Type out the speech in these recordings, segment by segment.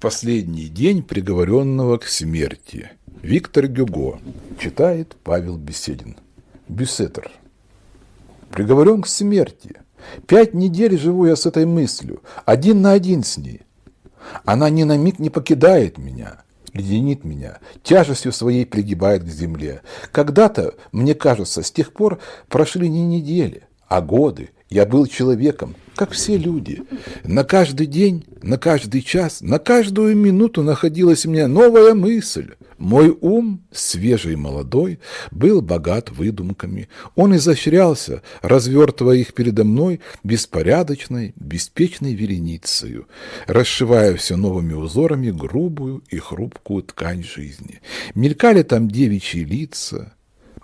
Последний день приговоренного к смерти. Виктор Гюго. Читает Павел Беседин. Бюсетер. Приговорен к смерти. Пять недель живу я с этой мыслью, один на один с ней. Она ни на миг не покидает меня, леденит меня, тяжестью своей пригибает к земле. Когда-то, мне кажется, с тех пор прошли не недели, а годы. Я был человеком, как все люди. На каждый день, на каждый час, на каждую минуту находилась у меня новая мысль. Мой ум, свежий и молодой, был богат выдумками. Он изощрялся, развертывая их передо мной беспорядочной, беспечной вереницею, расшивая все новыми узорами грубую и хрупкую ткань жизни. Мелькали там девичьи лица,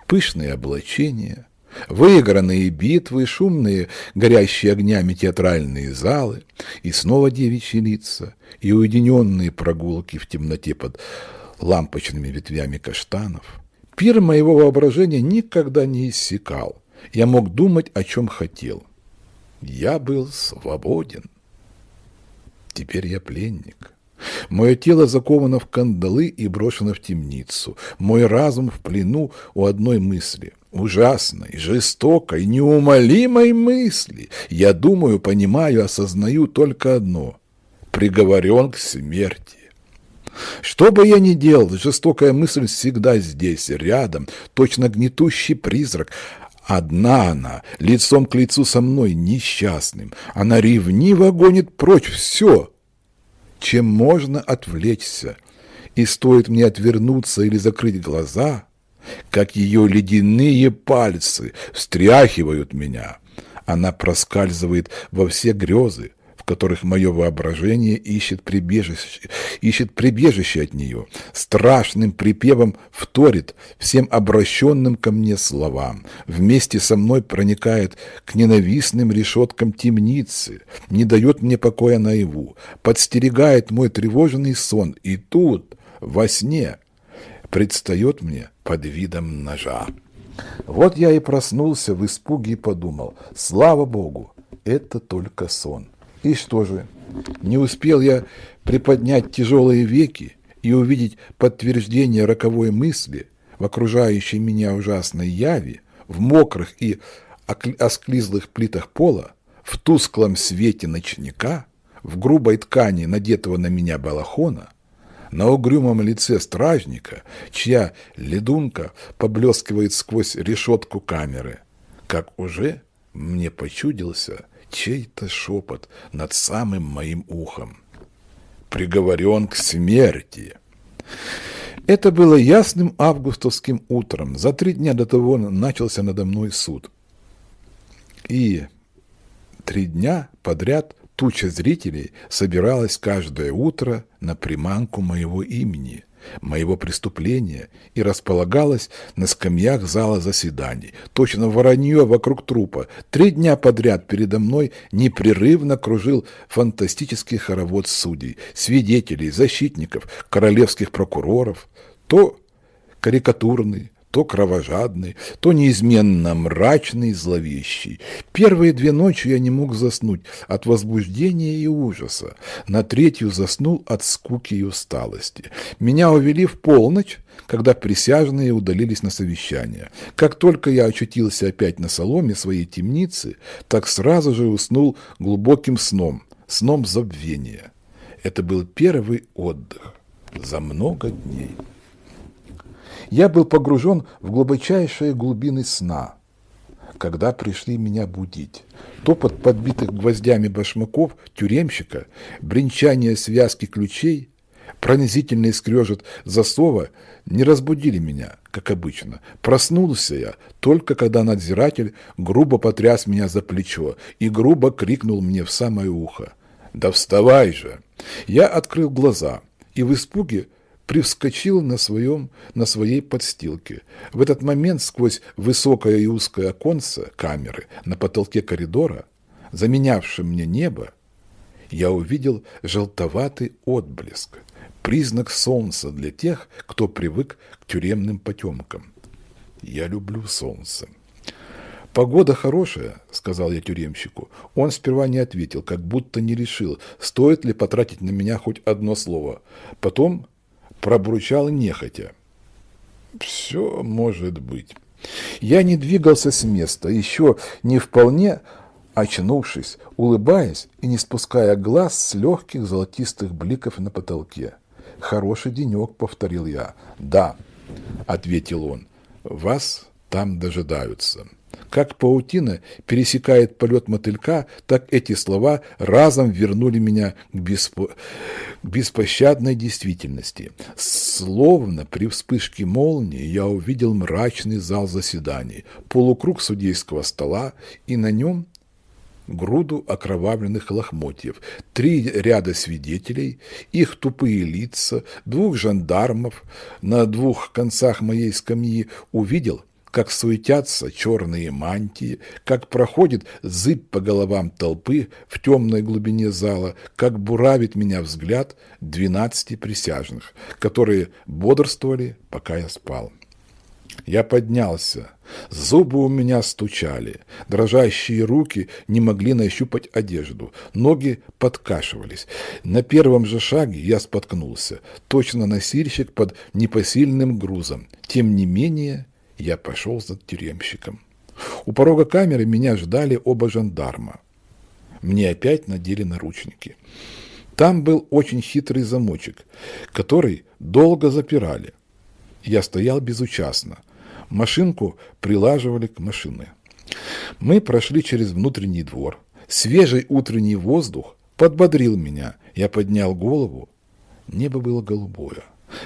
пышные облачения — Выигранные битвы, шумные, горящие огнями театральные залы, и снова девичьи лица, и уединенные прогулки в темноте под лампочными ветвями каштанов. Пир моего воображения никогда не иссякал. Я мог думать, о чем хотел. Я был свободен. Теперь я пленник. Мое тело заковано в кандалы и брошено в темницу. Мой разум в плену у одной мысли — ужасной, жестокой, неумолимой мысли. Я думаю, понимаю, осознаю только одно – приговорен к смерти. Что бы я ни делал, жестокая мысль всегда здесь, рядом, точно гнетущий призрак. Одна она, лицом к лицу со мной, несчастным. Она ревниво гонит прочь все, чем можно отвлечься. И стоит мне отвернуться или закрыть глаза – как ее ледяные пальцы встряхивают меня. Она проскальзывает во все грезы, в которых мое воображение ищет прибежище, ищет прибежище от нее, страшным припевом вторит всем обращенным ко мне словам, вместе со мной проникает к ненавистным решеткам темницы, не дает мне покоя наяву, подстерегает мой тревожный сон, и тут, во сне, предстает мне под видом ножа. Вот я и проснулся в испуге и подумал, слава Богу, это только сон. И что же, не успел я приподнять тяжелые веки и увидеть подтверждение роковой мысли в окружающей меня ужасной яви, в мокрых и осклизлых плитах пола, в тусклом свете ночника, в грубой ткани надетого на меня балахона – на угрюмом лице стражника, чья ледунка поблескивает сквозь решетку камеры, как уже мне почудился чей-то шепот над самым моим ухом. «Приговорен к смерти!» Это было ясным августовским утром. За три дня до того начался надо мной суд. И три дня подряд Туча зрителей собиралась каждое утро на приманку моего имени, моего преступления и располагалась на скамьях зала заседаний. Точно воронье вокруг трупа. Три дня подряд передо мной непрерывно кружил фантастический хоровод судей, свидетелей, защитников, королевских прокуроров. То карикатурный, то кровожадный, то неизменно мрачный и зловещий. Первые две ночи я не мог заснуть от возбуждения и ужаса. На третью заснул от скуки и усталости. Меня увели в полночь, когда присяжные удалились на совещание. Как только я очутился опять на соломе своей темницы, так сразу же уснул глубоким сном, сном забвения. Это был первый отдых за много дней. Я был погружен в глубочайшие глубины сна, когда пришли меня будить. Топот подбитых гвоздями башмаков тюремщика, бренчание связки ключей, пронизительный скрежет засова не разбудили меня, как обычно. Проснулся я только когда надзиратель грубо потряс меня за плечо и грубо крикнул мне в самое ухо. «Да вставай же!» Я открыл глаза и в испуге привскочил на, своем, на своей подстилке. В этот момент сквозь высокое и узкое оконце камеры на потолке коридора, заменявшем мне небо, я увидел желтоватый отблеск, признак солнца для тех, кто привык к тюремным потемкам. Я люблю солнце. «Погода хорошая», — сказал я тюремщику. Он сперва не ответил, как будто не решил, стоит ли потратить на меня хоть одно слово. Потом пробурчал нехотя. «Все может быть». Я не двигался с места, еще не вполне очнувшись, улыбаясь и не спуская глаз с легких золотистых бликов на потолке. «Хороший денек», — повторил я. «Да», — ответил он, — «вас там дожидаются». Как паутина пересекает полет мотылька, так эти слова разом вернули меня к, беспо... к беспощадной действительности. Словно при вспышке молнии я увидел мрачный зал заседаний, полукруг судейского стола, и на нем груду окровавленных лохмотьев, три ряда свидетелей, их тупые лица, двух жандармов на двух концах моей скамьи увидел – как суетятся черные мантии, как проходит зыб по головам толпы в темной глубине зала, как буравит меня взгляд двенадцати присяжных, которые бодрствовали, пока я спал. Я поднялся. Зубы у меня стучали. Дрожащие руки не могли нащупать одежду. Ноги подкашивались. На первом же шаге я споткнулся. Точно носильщик под непосильным грузом. Тем не менее, я пошел за тюремщиком. У порога камеры меня ждали оба жандарма. Мне опять надели наручники. Там был очень хитрый замочек, который долго запирали. Я стоял безучастно. Машинку прилаживали к машине. Мы прошли через внутренний двор. Свежий утренний воздух подбодрил меня. Я поднял голову. Небо было голубое.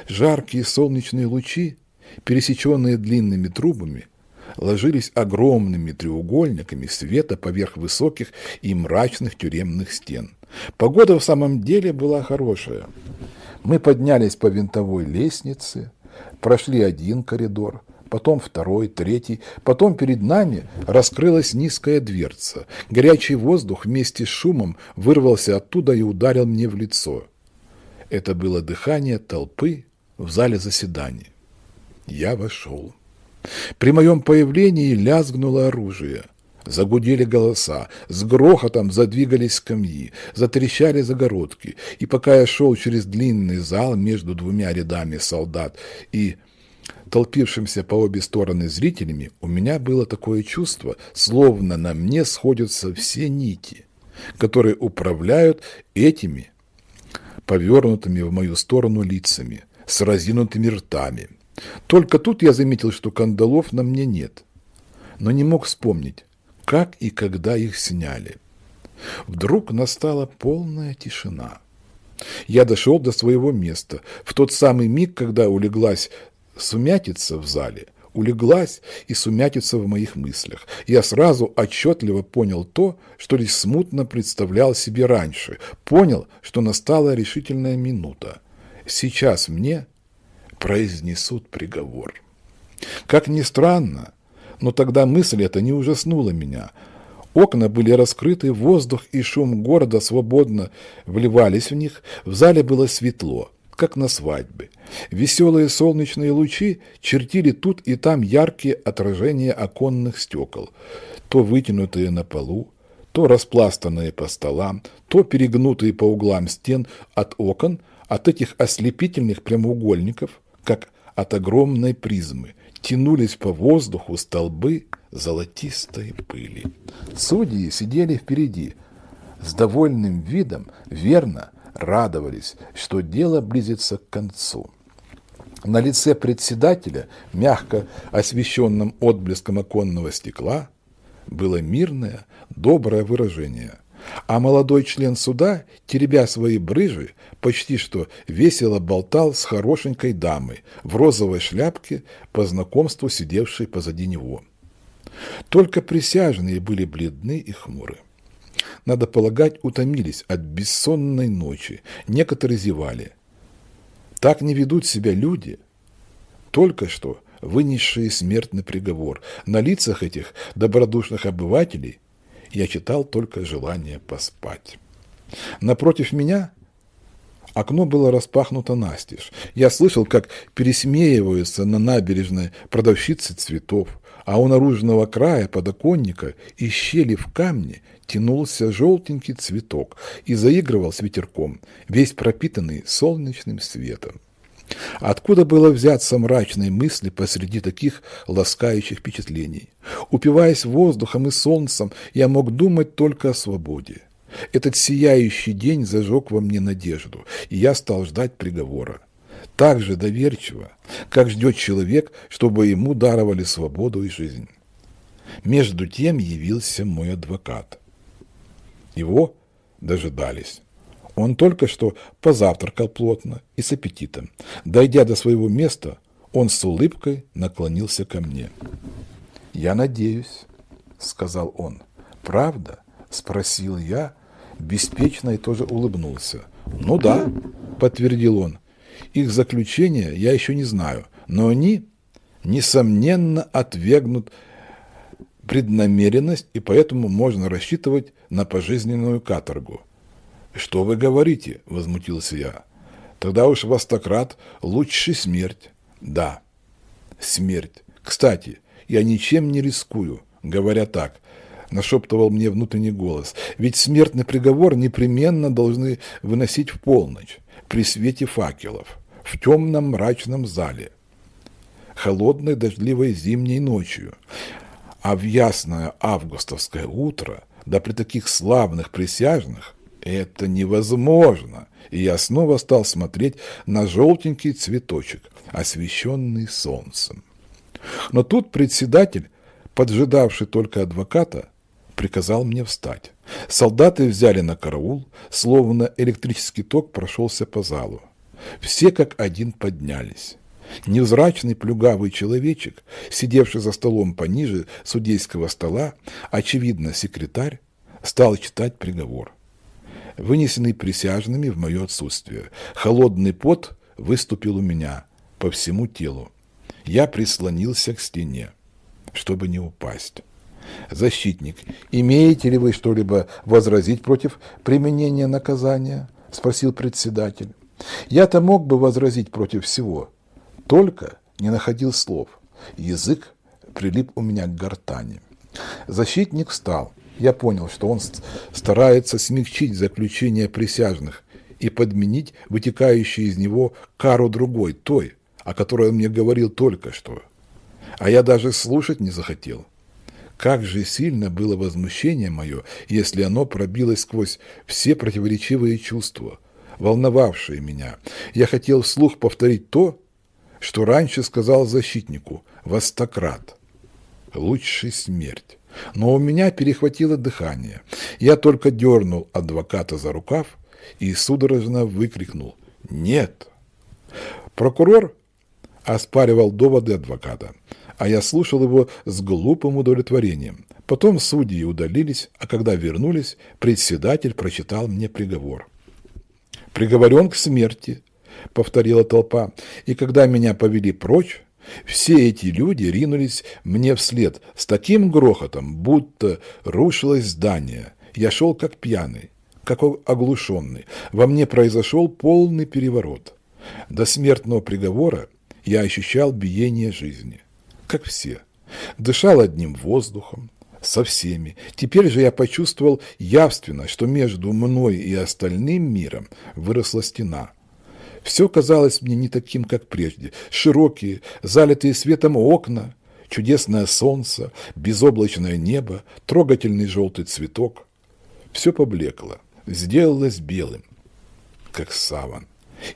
Жаркие солнечные лучи пересеченные длинными трубами, ложились огромными треугольниками света поверх высоких и мрачных тюремных стен. Погода в самом деле была хорошая. Мы поднялись по винтовой лестнице, прошли один коридор, потом второй, третий, потом перед нами раскрылась низкая дверца. Горячий воздух вместе с шумом вырвался оттуда и ударил мне в лицо. Это было дыхание толпы в зале заседаний. Я вошел. При моем появлении лязгнуло оружие. Загудели голоса, с грохотом задвигались скамьи, затрещали загородки, и пока я шел через длинный зал между двумя рядами солдат и толпившимся по обе стороны зрителями, у меня было такое чувство, словно на мне сходятся все нити, которые управляют этими повернутыми в мою сторону лицами, с разинутыми ртами, только тут я заметил, что кандалов на мне нет, но не мог вспомнить, как и когда их сняли. Вдруг настала полная тишина. Я дошел до своего места в тот самый миг, когда улеглась сумятица в зале, улеглась и сумятица в моих мыслях. Я сразу отчетливо понял то, что лишь смутно представлял себе раньше. Понял, что настала решительная минута. Сейчас мне произнесут приговор. Как ни странно, но тогда мысль эта не ужаснула меня. Окна были раскрыты, воздух и шум города свободно вливались в них, в зале было светло, как на свадьбе. Веселые солнечные лучи чертили тут и там яркие отражения оконных стекол, то вытянутые на полу, то распластанные по столам, то перегнутые по углам стен от окон, от этих ослепительных прямоугольников – как от огромной призмы, тянулись по воздуху столбы золотистой пыли. Судьи сидели впереди, с довольным видом, верно радовались, что дело близится к концу. На лице председателя, мягко освещенном отблеском оконного стекла, было мирное, доброе выражение – а молодой член суда, теребя свои брыжи, почти что весело болтал с хорошенькой дамой в розовой шляпке по знакомству сидевшей позади него. Только присяжные были бледны и хмуры. Надо полагать, утомились от бессонной ночи, некоторые зевали. Так не ведут себя люди, только что вынесшие смертный приговор. На лицах этих добродушных обывателей – я читал только желание поспать. Напротив меня окно было распахнуто настежь. Я слышал, как пересмеиваются на набережной продавщицы цветов, а у наружного края подоконника из щели в камне тянулся желтенький цветок и заигрывал с ветерком, весь пропитанный солнечным светом. Откуда было взяться мрачной мысли посреди таких ласкающих впечатлений? Упиваясь воздухом и солнцем, я мог думать только о свободе. Этот сияющий день зажег во мне надежду, и я стал ждать приговора. Так же доверчиво, как ждет человек, чтобы ему даровали свободу и жизнь. Между тем явился мой адвокат. Его дожидались. Он только что позавтракал плотно и с аппетитом. Дойдя до своего места, он с улыбкой наклонился ко мне. «Я надеюсь», — сказал он. «Правда?» — спросил я, беспечно и тоже улыбнулся. «Ну да», — подтвердил он. «Их заключение я еще не знаю, но они, несомненно, отвергнут преднамеренность, и поэтому можно рассчитывать на пожизненную каторгу. «Что вы говорите?» – возмутился я. «Тогда уж востократ лучше смерть». «Да, смерть. Кстати, я ничем не рискую, говоря так», – нашептывал мне внутренний голос. «Ведь смертный приговор непременно должны выносить в полночь, при свете факелов, в темном мрачном зале, холодной дождливой зимней ночью. А в ясное августовское утро, да при таких славных присяжных, это невозможно. И я снова стал смотреть на желтенький цветочек, освещенный солнцем. Но тут председатель, поджидавший только адвоката, приказал мне встать. Солдаты взяли на караул, словно электрический ток прошелся по залу. Все как один поднялись. Невзрачный плюгавый человечек, сидевший за столом пониже судейского стола, очевидно, секретарь, стал читать приговор вынесенный присяжными в мое отсутствие. Холодный пот выступил у меня по всему телу. Я прислонился к стене, чтобы не упасть. «Защитник, имеете ли вы что-либо возразить против применения наказания?» – спросил председатель. «Я-то мог бы возразить против всего, только не находил слов. Язык прилип у меня к гортани. Защитник встал, я понял, что он старается смягчить заключение присяжных и подменить вытекающую из него кару другой, той, о которой он мне говорил только что. А я даже слушать не захотел. Как же сильно было возмущение мое, если оно пробилось сквозь все противоречивые чувства, волновавшие меня. Я хотел вслух повторить то, что раньше сказал защитнику «Востократ». Лучше смерть. Но у меня перехватило дыхание. Я только дернул адвоката за рукав и судорожно выкрикнул «Нет!». Прокурор оспаривал доводы адвоката, а я слушал его с глупым удовлетворением. Потом судьи удалились, а когда вернулись, председатель прочитал мне приговор. «Приговорен к смерти», — повторила толпа, и когда меня повели прочь, все эти люди ринулись мне вслед с таким грохотом, будто рушилось здание. Я шел как пьяный, как оглушенный. Во мне произошел полный переворот. До смертного приговора я ощущал биение жизни, как все. Дышал одним воздухом, со всеми. Теперь же я почувствовал явственно, что между мной и остальным миром выросла стена – все казалось мне не таким, как прежде. Широкие, залитые светом окна, чудесное солнце, безоблачное небо, трогательный желтый цветок. Все поблекло, сделалось белым, как саван.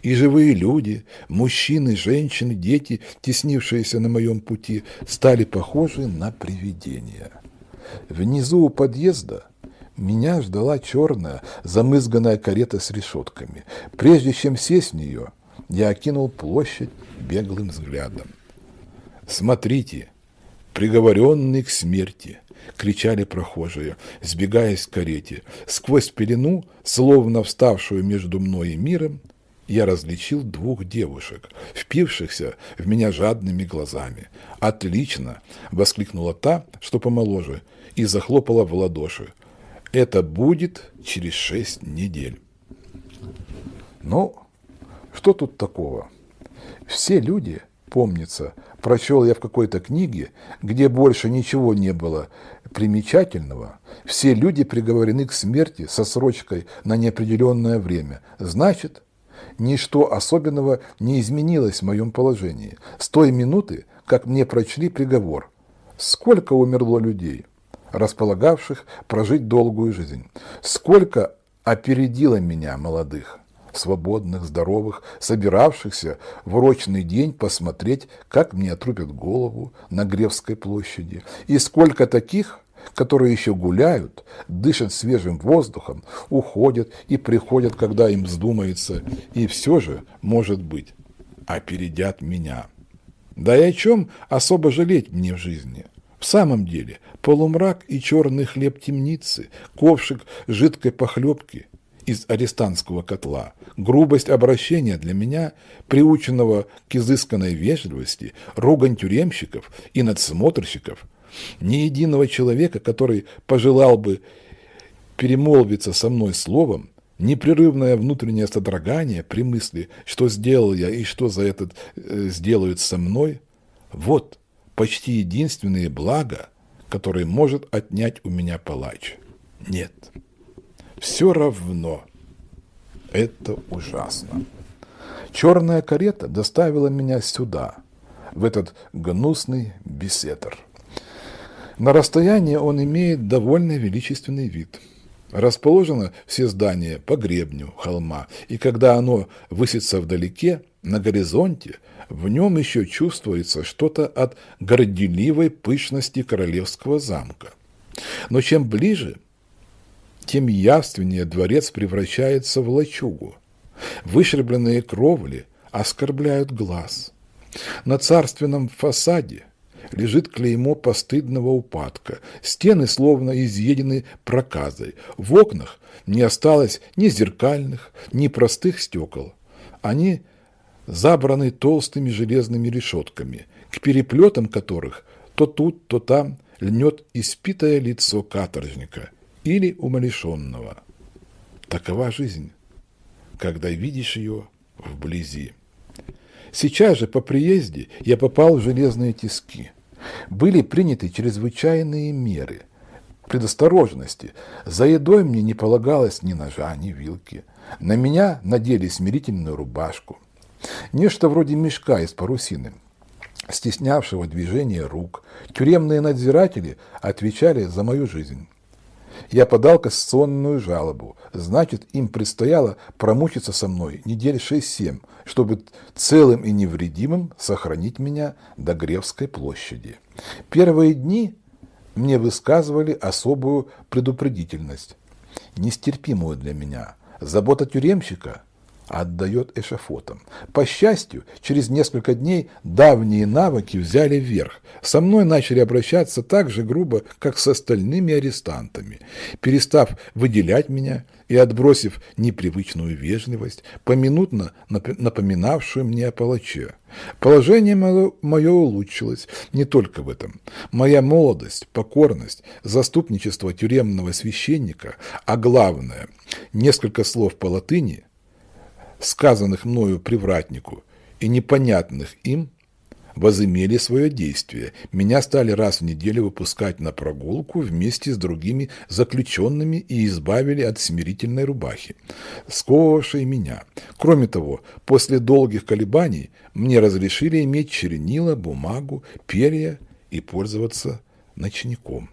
И живые люди, мужчины, женщины, дети, теснившиеся на моем пути, стали похожи на привидения. Внизу у подъезда меня ждала черная, замызганная карета с решетками. Прежде чем сесть в нее, я окинул площадь беглым взглядом. «Смотрите, приговоренный к смерти!» — кричали прохожие, сбегаясь к карете. Сквозь пелену, словно вставшую между мной и миром, я различил двух девушек, впившихся в меня жадными глазами. «Отлично!» — воскликнула та, что помоложе, и захлопала в ладоши. Это будет через шесть недель. Ну, что тут такого? Все люди, помнится, прочел я в какой-то книге, где больше ничего не было примечательного, все люди приговорены к смерти со срочкой на неопределенное время. Значит, ничто особенного не изменилось в моем положении. С той минуты, как мне прочли приговор, сколько умерло людей, располагавших прожить долгую жизнь, сколько опередило меня молодых свободных, здоровых, собиравшихся в урочный день посмотреть, как мне отрубят голову на Гревской площади. И сколько таких, которые еще гуляют, дышат свежим воздухом, уходят и приходят, когда им вздумается, и все же, может быть, опередят меня. Да и о чем особо жалеть мне в жизни? В самом деле, полумрак и черный хлеб темницы, ковшик жидкой похлебки из арестантского котла, грубость обращения для меня, приученного к изысканной вежливости, ругань тюремщиков и надсмотрщиков, ни единого человека, который пожелал бы перемолвиться со мной словом, непрерывное внутреннее содрогание при мысли, что сделал я и что за это э, сделают со мной, вот почти единственные блага, которые может отнять у меня палач. Нет, все равно это ужасно. Черная карета доставила меня сюда, в этот гнусный беседр. На расстоянии он имеет довольно величественный вид. Расположено все здания по гребню холма, и когда оно высится вдалеке, на горизонте, в нем еще чувствуется что-то от горделивой пышности королевского замка. Но чем ближе, тем явственнее дворец превращается в лачугу. Вышербленные кровли оскорбляют глаз. На царственном фасаде лежит клеймо постыдного упадка. Стены словно изъедены проказой. В окнах не осталось ни зеркальных, ни простых стекол. Они забраны толстыми железными решетками, к переплетам которых то тут, то там льнет испитое лицо каторжника – или умалишенного. Такова жизнь, когда видишь ее вблизи. Сейчас же по приезде я попал в железные тиски. Были приняты чрезвычайные меры предосторожности. За едой мне не полагалось ни ножа, ни вилки. На меня надели смирительную рубашку. Нечто вроде мешка из парусины, стеснявшего движение рук. Тюремные надзиратели отвечали за мою жизнь. Я подал кассационную жалобу. Значит, им предстояло промучиться со мной недель 6-7, чтобы целым и невредимым сохранить меня до Гревской площади. Первые дни мне высказывали особую предупредительность, нестерпимую для меня. Забота тюремщика отдает эшафотам. По счастью, через несколько дней давние навыки взяли вверх. Со мной начали обращаться так же грубо, как с остальными арестантами. Перестав выделять меня и отбросив непривычную вежливость, поминутно напоминавшую мне о палаче. Положение мое улучшилось не только в этом. Моя молодость, покорность, заступничество тюремного священника, а главное, несколько слов по латыни – сказанных мною привратнику и непонятных им, возымели свое действие. Меня стали раз в неделю выпускать на прогулку вместе с другими заключенными и избавили от смирительной рубахи, сковавшей меня. Кроме того, после долгих колебаний мне разрешили иметь чернила, бумагу, перья и пользоваться ночником.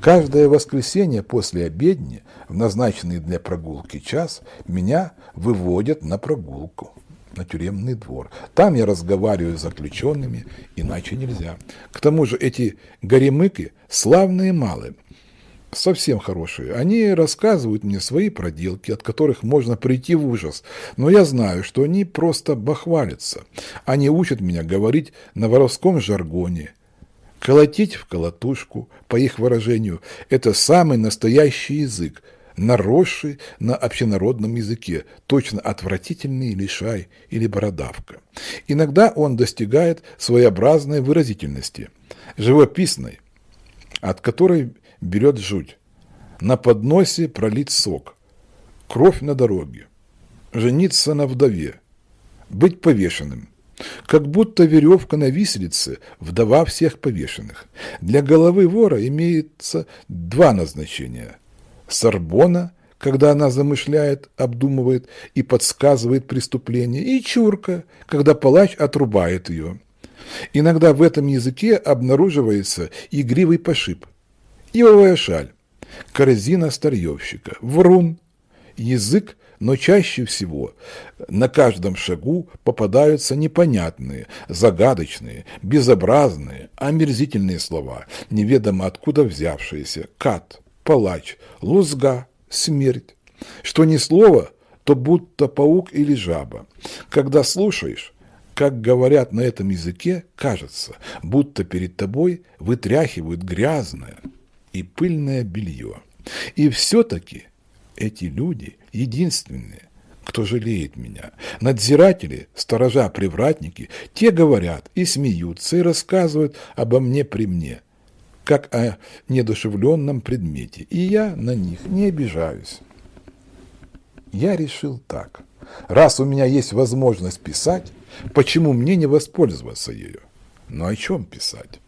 Каждое воскресенье после обедни, в назначенный для прогулки час, меня выводят на прогулку на тюремный двор. Там я разговариваю с заключенными, иначе нельзя. К тому же эти горемыки славные малые, совсем хорошие. Они рассказывают мне свои проделки, от которых можно прийти в ужас. Но я знаю, что они просто бахвалятся. Они учат меня говорить на воровском жаргоне, Колотить в колотушку, по их выражению, это самый настоящий язык, наросший на общенародном языке, точно отвратительный лишай или бородавка. Иногда он достигает своеобразной выразительности, живописной, от которой берет жуть. На подносе пролить сок, кровь на дороге, жениться на вдове, быть повешенным, как будто веревка на виселице, вдова всех повешенных. Для головы вора имеется два назначения. Сорбона, когда она замышляет, обдумывает и подсказывает преступление, и чурка, когда палач отрубает ее. Иногда в этом языке обнаруживается игривый пошиб, ивовая шаль, корзина старьевщика, врун, язык но чаще всего на каждом шагу попадаются непонятные, загадочные, безобразные, омерзительные слова, неведомо откуда взявшиеся «кат», «палач», «лузга», «смерть». Что ни слово, то будто паук или жаба. Когда слушаешь, как говорят на этом языке, кажется, будто перед тобой вытряхивают грязное и пыльное белье. И все-таки эти люди единственные, кто жалеет меня. Надзиратели, сторожа-привратники, те говорят и смеются, и рассказывают обо мне при мне, как о недушевленном предмете, и я на них не обижаюсь. Я решил так. Раз у меня есть возможность писать, почему мне не воспользоваться ею? Но о чем писать?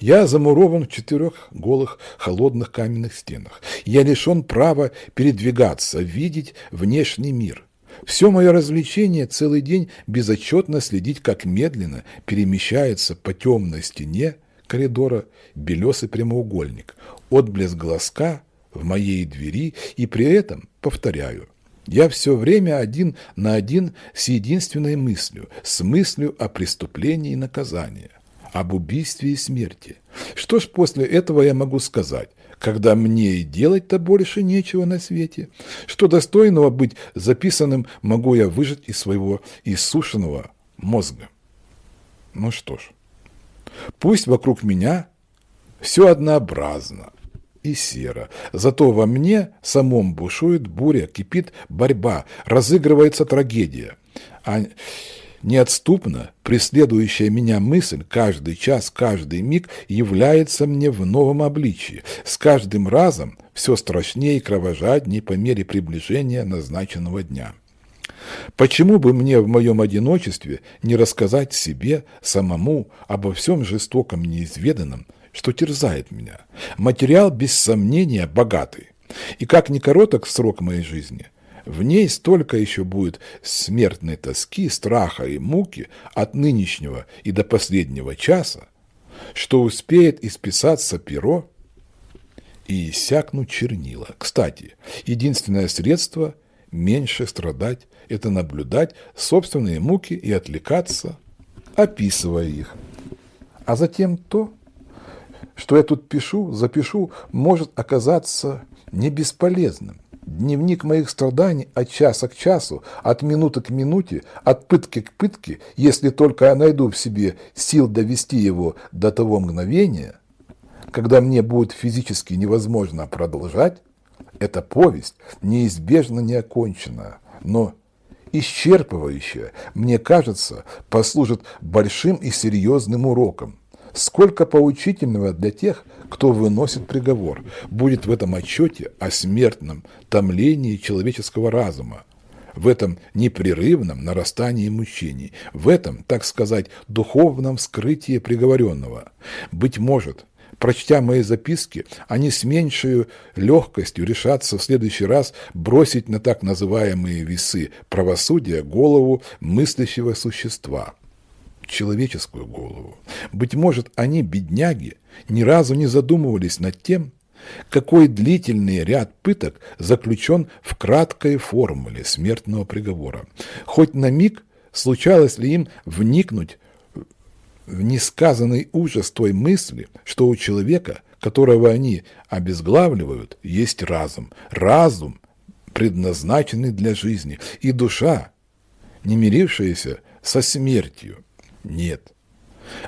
Я замурован в четырех голых холодных каменных стенах. Я лишен права передвигаться, видеть внешний мир. Все мое развлечение целый день безотчетно следить, как медленно перемещается по темной стене коридора белесый прямоугольник, отблеск глазка в моей двери, и при этом, повторяю, я все время один на один с единственной мыслью, с мыслью о преступлении и наказании об убийстве и смерти. Что ж после этого я могу сказать, когда мне и делать-то больше нечего на свете? Что достойного быть записанным могу я выжать из своего иссушенного мозга? Ну что ж, пусть вокруг меня все однообразно и серо. Зато во мне самом бушует буря, кипит борьба, разыгрывается трагедия. А Неотступно преследующая меня мысль каждый час, каждый миг является мне в новом обличии, с каждым разом все страшнее и кровожаднее по мере приближения назначенного дня. Почему бы мне в моем одиночестве не рассказать себе самому обо всем жестоком неизведанном, что терзает меня? Материал, без сомнения, богатый. И как не короток срок моей жизни – в ней столько еще будет смертной тоски, страха и муки от нынешнего и до последнего часа, что успеет исписаться перо и иссякнуть чернила. Кстати, единственное средство меньше страдать – это наблюдать собственные муки и отвлекаться, описывая их. А затем то, что я тут пишу, запишу, может оказаться не бесполезным. Дневник моих страданий от часа к часу, от минуты к минуте, от пытки к пытке, если только я найду в себе сил довести его до того мгновения, когда мне будет физически невозможно продолжать, эта повесть неизбежно не окончена, но исчерпывающая, мне кажется, послужит большим и серьезным уроком. Сколько поучительного для тех, кто выносит приговор, будет в этом отчете о смертном томлении человеческого разума, в этом непрерывном нарастании мучений, в этом, так сказать, духовном вскрытии приговоренного. Быть может, прочтя мои записки, они с меньшей легкостью решатся в следующий раз бросить на так называемые весы правосудия голову мыслящего существа – человеческую голову. Быть может, они, бедняги, ни разу не задумывались над тем, какой длительный ряд пыток заключен в краткой формуле смертного приговора. Хоть на миг случалось ли им вникнуть в несказанный ужас той мысли, что у человека, которого они обезглавливают, есть разум. Разум, предназначенный для жизни, и душа, не мирившаяся со смертью. Нет.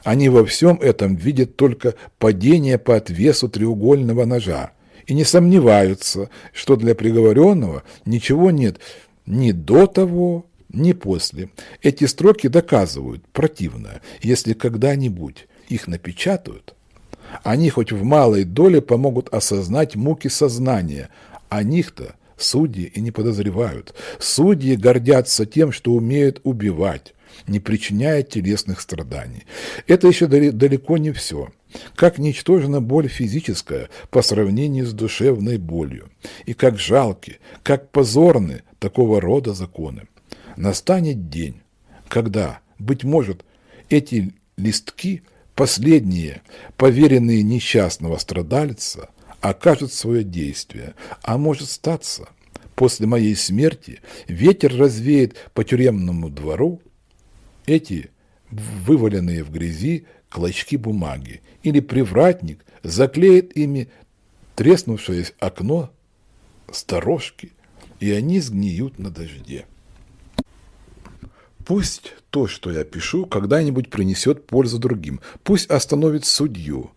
Они во всем этом видят только падение по отвесу треугольного ножа и не сомневаются, что для приговоренного ничего нет ни до того, ни после. Эти строки доказывают противное, если когда-нибудь их напечатают, они хоть в малой доле помогут осознать муки сознания, о них-то судьи и не подозревают. Судьи гордятся тем, что умеют убивать, не причиняя телесных страданий. Это еще далеко не все. Как ничтожна боль физическая по сравнению с душевной болью, и как жалки, как позорны такого рода законы. Настанет день, когда, быть может, эти листки, последние, поверенные несчастного страдальца, окажут свое действие, а может статься – после моей смерти ветер развеет по тюремному двору эти вываленные в грязи клочки бумаги, или привратник заклеит ими треснувшее окно сторожки, и они сгниют на дожде. Пусть то, что я пишу, когда-нибудь принесет пользу другим, пусть остановит судью,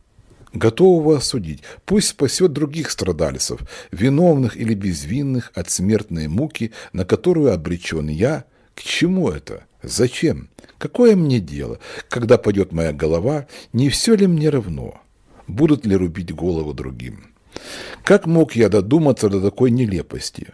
готового осудить, пусть спасет других страдальцев, виновных или безвинных от смертной муки, на которую обречен я. К чему это? Зачем? Какое мне дело, когда пойдет моя голова, не все ли мне равно? Будут ли рубить голову другим? Как мог я додуматься до такой нелепости?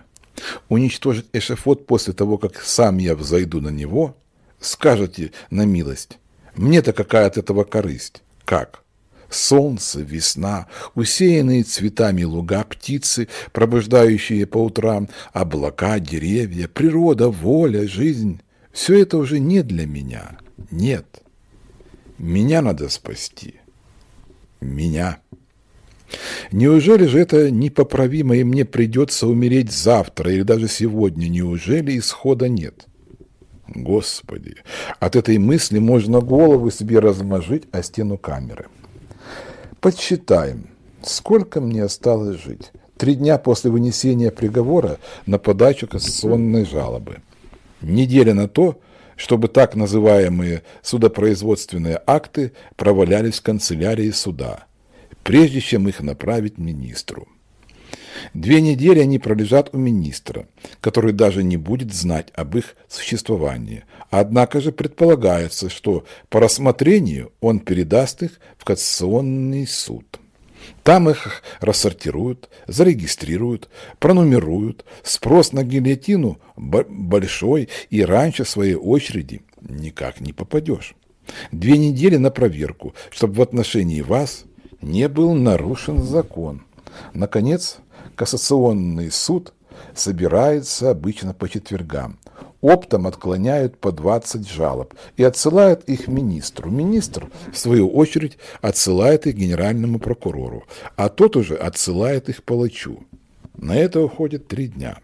Уничтожить эшафот после того, как сам я взойду на него? Скажете на милость. Мне-то какая от этого корысть? Как? солнце, весна, усеянные цветами луга, птицы, пробуждающие по утрам, облака, деревья, природа, воля, жизнь. Все это уже не для меня. Нет. Меня надо спасти. Меня. Неужели же это непоправимо, и мне придется умереть завтра или даже сегодня? Неужели исхода нет? Господи, от этой мысли можно голову себе размажить о стену камеры. Подсчитаем, сколько мне осталось жить. Три дня после вынесения приговора на подачу кассационной жалобы. Неделя на то, чтобы так называемые судопроизводственные акты провалялись в канцелярии суда, прежде чем их направить министру. Две недели они пролежат у министра, который даже не будет знать об их существовании. Однако же предполагается, что по рассмотрению он передаст их в Кассационный суд. Там их рассортируют, зарегистрируют, пронумеруют. Спрос на гильотину большой, и раньше своей очереди никак не попадешь. Две недели на проверку, чтобы в отношении вас не был нарушен закон. Наконец, Кассационный суд собирается обычно по четвергам. Оптом отклоняют по 20 жалоб и отсылают их министру. Министр, в свою очередь, отсылает их генеральному прокурору, а тот уже отсылает их палачу. На это уходит три дня.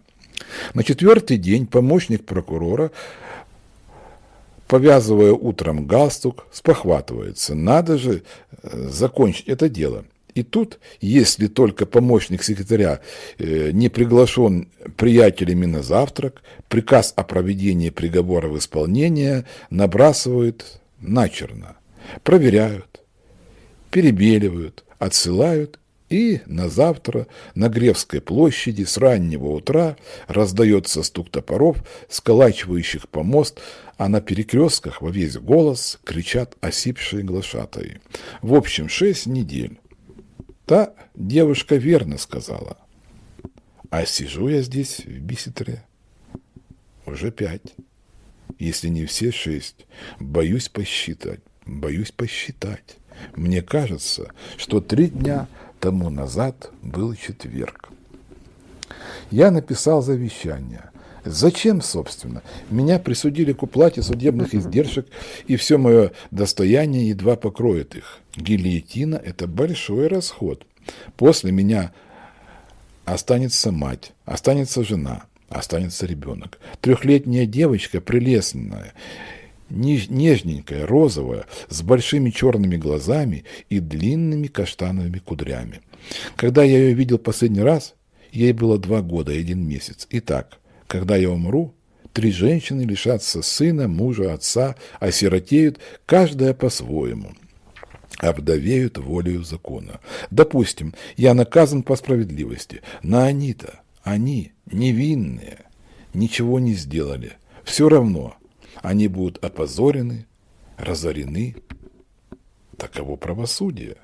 На четвертый день помощник прокурора повязывая утром галстук, спохватывается. Надо же э, закончить это дело. И тут, если только помощник секретаря э, не приглашен приятелями на завтрак, приказ о проведении приговора в исполнение набрасывают начерно, проверяют, перебеливают, отсылают и на завтра на Гревской площади с раннего утра раздается стук топоров, сколачивающих помост, а на перекрестках во весь голос кричат осипшие глашатые. В общем, шесть недель. Та девушка верно сказала. А сижу я здесь, в Бисетре, уже пять, если не все шесть. Боюсь посчитать, боюсь посчитать. Мне кажется, что три дня тому назад был четверг. Я написал завещание – Зачем, собственно? Меня присудили к уплате судебных издержек, и все мое достояние едва покроет их. Гильотина – это большой расход. После меня останется мать, останется жена, останется ребенок. Трехлетняя девочка прелестная, нежненькая, розовая, с большими черными глазами и длинными каштановыми кудрями. Когда я ее видел последний раз, ей было два года и один месяц. Итак, когда я умру, три женщины лишатся сына, мужа, отца, осиротеют, каждая по-своему, обдавеют волею закона. Допустим, я наказан по справедливости, но они-то, они, невинные, ничего не сделали. Все равно они будут опозорены, разорены. Таково правосудие.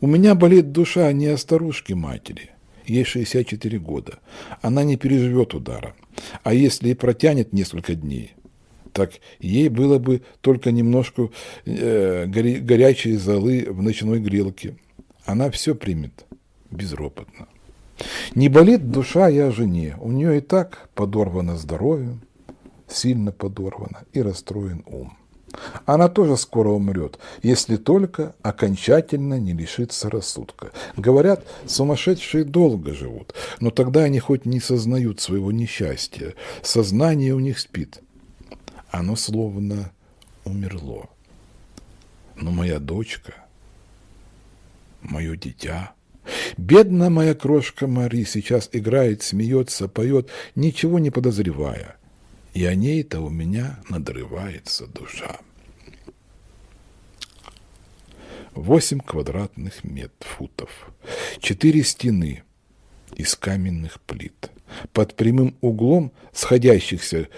У меня болит душа не о старушке матери, ей 64 года. Она не переживет удара. А если и протянет несколько дней, так ей было бы только немножко э, горя горячей золы в ночной грелке. Она все примет безропотно. Не болит душа я жене, у нее и так подорвано здоровье, сильно подорвано и расстроен ум. Она тоже скоро умрет, если только окончательно не лишится рассудка. Говорят, сумасшедшие долго живут, но тогда они хоть не сознают своего несчастья, сознание у них спит. Оно словно умерло. Но моя дочка, мое дитя, бедная моя крошка Мари сейчас играет, смеется, поет, ничего не подозревая – и о ней-то у меня надрывается душа. Восемь квадратных метфутов, четыре стены из каменных плит. Под прямым углом сходящихся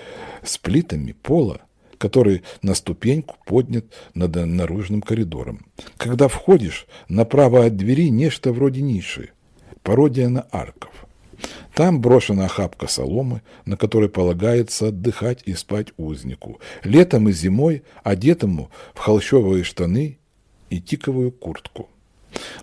с плитами пола, который на ступеньку поднят над наружным коридором. Когда входишь, направо от двери нечто вроде ниши, пародия на арков. Там брошена охапка соломы, на которой полагается отдыхать и спать узнику. Летом и зимой одетому в холщовые штаны и тиковую куртку.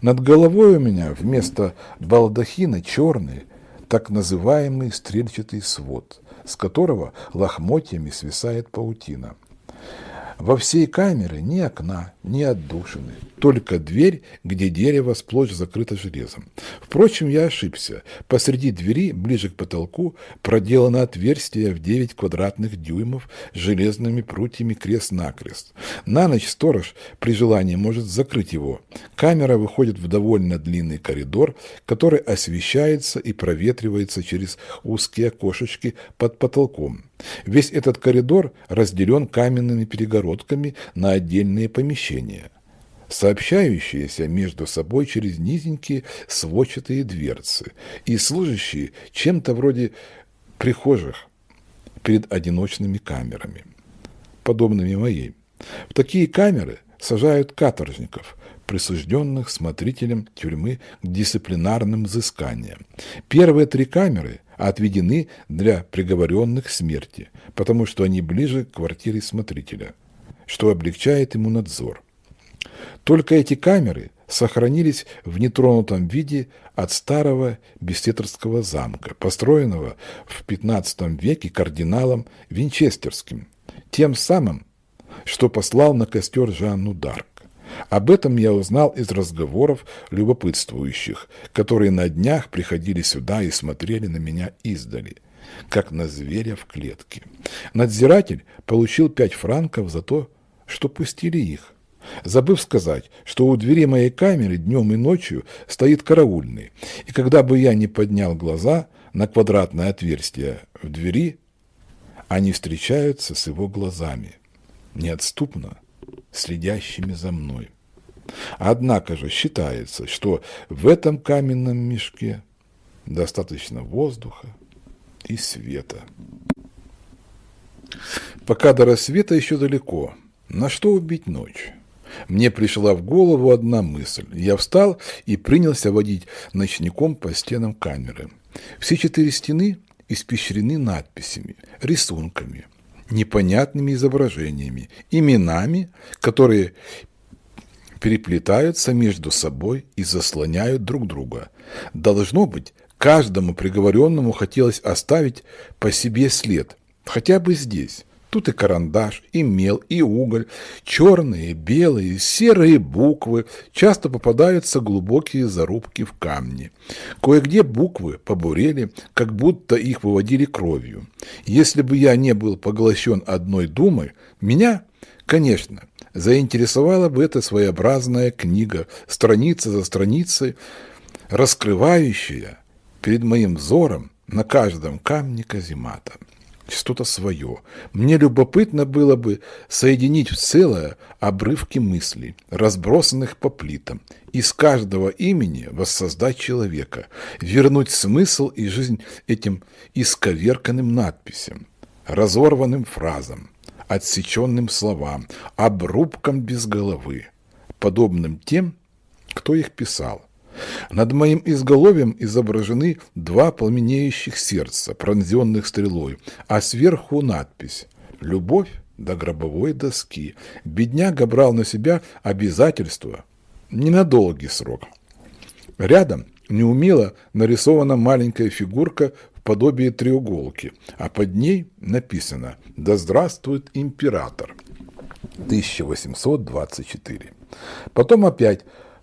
Над головой у меня вместо балдахина черный, так называемый стрельчатый свод, с которого лохмотьями свисает паутина. Во всей камере ни окна, ни отдушины, только дверь, где дерево сплошь закрыто железом. Впрочем, я ошибся. Посреди двери, ближе к потолку, проделано отверстие в 9 квадратных дюймов с железными прутьями крест-накрест. На ночь сторож при желании может закрыть его. Камера выходит в довольно длинный коридор, который освещается и проветривается через узкие окошечки под потолком. Весь этот коридор разделен каменными перегородками на отдельные помещения, сообщающиеся между собой через низенькие сводчатые дверцы и служащие чем-то вроде прихожих перед одиночными камерами, подобными моей. В такие камеры сажают каторжников, присужденных смотрителем тюрьмы к дисциплинарным взысканиям. Первые три камеры отведены для приговоренных к смерти, потому что они ближе к квартире смотрителя, что облегчает ему надзор. Только эти камеры сохранились в нетронутом виде от старого Бестетерского замка, построенного в XV веке кардиналом Винчестерским, тем самым, что послал на костер Жанну Дарк. Об этом я узнал из разговоров любопытствующих, которые на днях приходили сюда и смотрели на меня издали, как на зверя в клетке. Надзиратель получил пять франков за то, что пустили их. Забыв сказать, что у двери моей камеры днем и ночью стоит караульный, и когда бы я не поднял глаза на квадратное отверстие в двери, они встречаются с его глазами, неотступно следящими за мной. Однако же считается, что в этом каменном мешке достаточно воздуха и света. Пока до рассвета еще далеко. На что убить ночь? Мне пришла в голову одна мысль. Я встал и принялся водить ночником по стенам камеры. Все четыре стены испещрены надписями, рисунками, непонятными изображениями, именами, которые переплетаются между собой и заслоняют друг друга. Должно быть, каждому приговоренному хотелось оставить по себе след, хотя бы здесь. Тут и карандаш, и мел, и уголь, черные, белые, серые буквы, часто попадаются глубокие зарубки в камне. Кое-где буквы побурели, как будто их выводили кровью. Если бы я не был поглощен одной думой, меня, конечно, заинтересовала бы эта своеобразная книга, страница за страницей, раскрывающая перед моим взором на каждом камне каземата что-то свое. Мне любопытно было бы соединить в целое обрывки мыслей, разбросанных по плитам, из каждого имени воссоздать человека, вернуть смысл и жизнь этим исковерканным надписям, разорванным фразам, отсеченным словам, обрубкам без головы, подобным тем, кто их писал. Над моим изголовьем изображены два пламенеющих сердца, пронзенных стрелой, а сверху надпись «Любовь до гробовой доски. Бедняга брал на себя обязательства не на срок. Рядом неумело нарисована маленькая фигурка в подобии треуголки, а под ней написано «Да здравствует император» 1824. Потом опять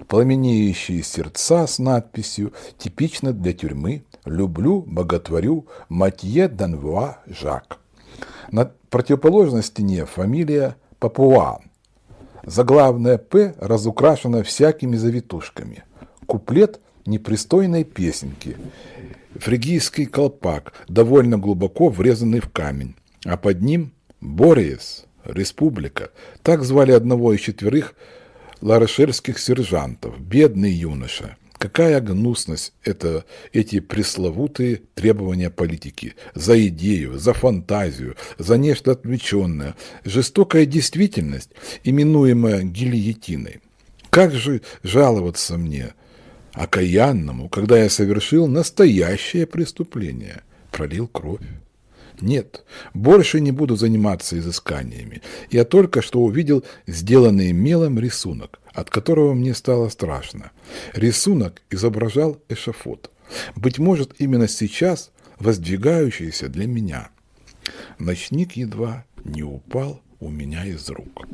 пламенеющие сердца с надписью, типично для тюрьмы «Люблю, боготворю, Матье Данвуа Жак». На противоположной стене фамилия Папуан. Заглавная «П» разукрашена всякими завитушками. Куплет непристойной песенки. Фригийский колпак, довольно глубоко врезанный в камень. А под ним Бориес, республика. Так звали одного из четверых ларошельских сержантов, бедный юноша. Какая гнусность это эти пресловутые требования политики. За идею, за фантазию, за нечто отвлеченное. Жестокая действительность, именуемая гильотиной. Как же жаловаться мне, окаянному, когда я совершил настоящее преступление, пролил кровь? Нет, больше не буду заниматься изысканиями. Я только что увидел сделанный мелом рисунок, от которого мне стало страшно. Рисунок изображал эшафот. Быть может, именно сейчас воздвигающийся для меня. Ночник едва не упал у меня из рук.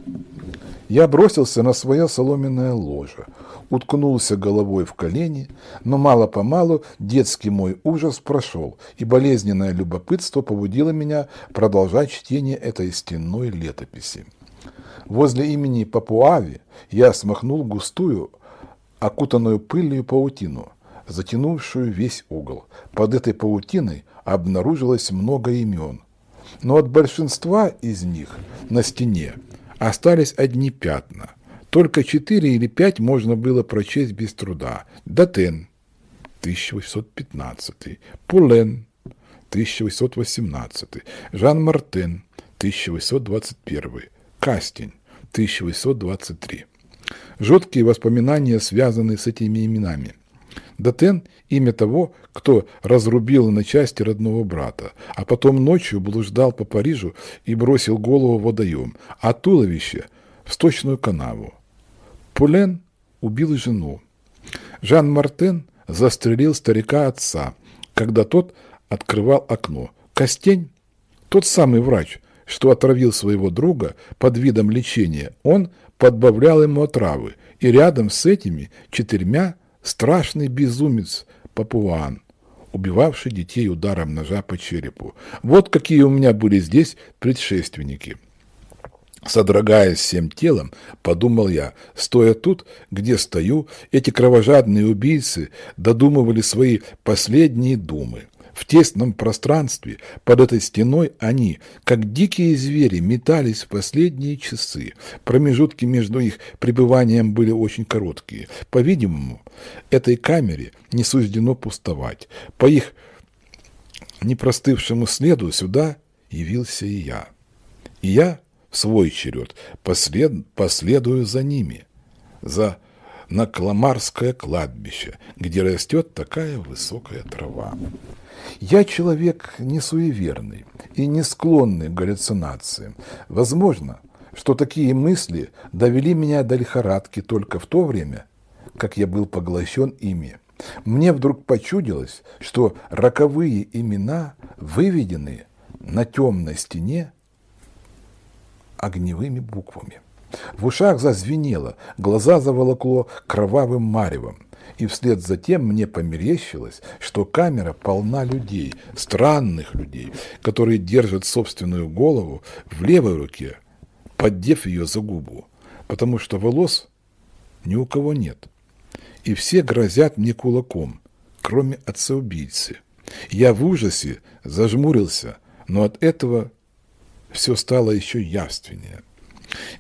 Я бросился на свое соломенное ложе, уткнулся головой в колени, но мало-помалу детский мой ужас прошел, и болезненное любопытство побудило меня продолжать чтение этой стенной летописи. Возле имени Папуави я смахнул густую, окутанную пылью паутину, затянувшую весь угол. Под этой паутиной обнаружилось много имен, но от большинства из них на стене остались одни пятна. Только четыре или пять можно было прочесть без труда. Датен, 1815, Пулен, 1818, Жан Мартен, 1821, Кастень, 1823. Жуткие воспоминания связаны с этими именами. Датен – имя того, кто разрубил на части родного брата, а потом ночью блуждал по Парижу и бросил голову в водоем, а туловище – в сточную канаву. Пулен убил жену. Жан Мартен застрелил старика отца, когда тот открывал окно. Костень – тот самый врач, что отравил своего друга под видом лечения, он подбавлял ему отравы, и рядом с этими четырьмя – страшный безумец Папуан, убивавший детей ударом ножа по черепу. Вот какие у меня были здесь предшественники. Содрогаясь всем телом, подумал я, стоя тут, где стою, эти кровожадные убийцы додумывали свои последние думы. В тесном пространстве под этой стеной они, как дикие звери, метались в последние часы. Промежутки между их пребыванием были очень короткие. По-видимому, этой камере не суждено пустовать. По их непростывшему следу сюда явился и я. И я, в свой черед, послед, последую за ними, за на Кламарское кладбище, где растет такая высокая трава. Я человек не суеверный и не склонный к галлюцинациям. Возможно, что такие мысли довели меня до лихорадки только в то время, как я был поглощен ими. Мне вдруг почудилось, что роковые имена выведены на темной стене огневыми буквами. В ушах зазвенело, глаза заволокло кровавым маревом. И вслед за тем мне померещилось, что камера полна людей, странных людей, которые держат собственную голову в левой руке, поддев ее за губу, потому что волос ни у кого нет. И все грозят мне кулаком, кроме отца-убийцы. Я в ужасе зажмурился, но от этого все стало еще явственнее.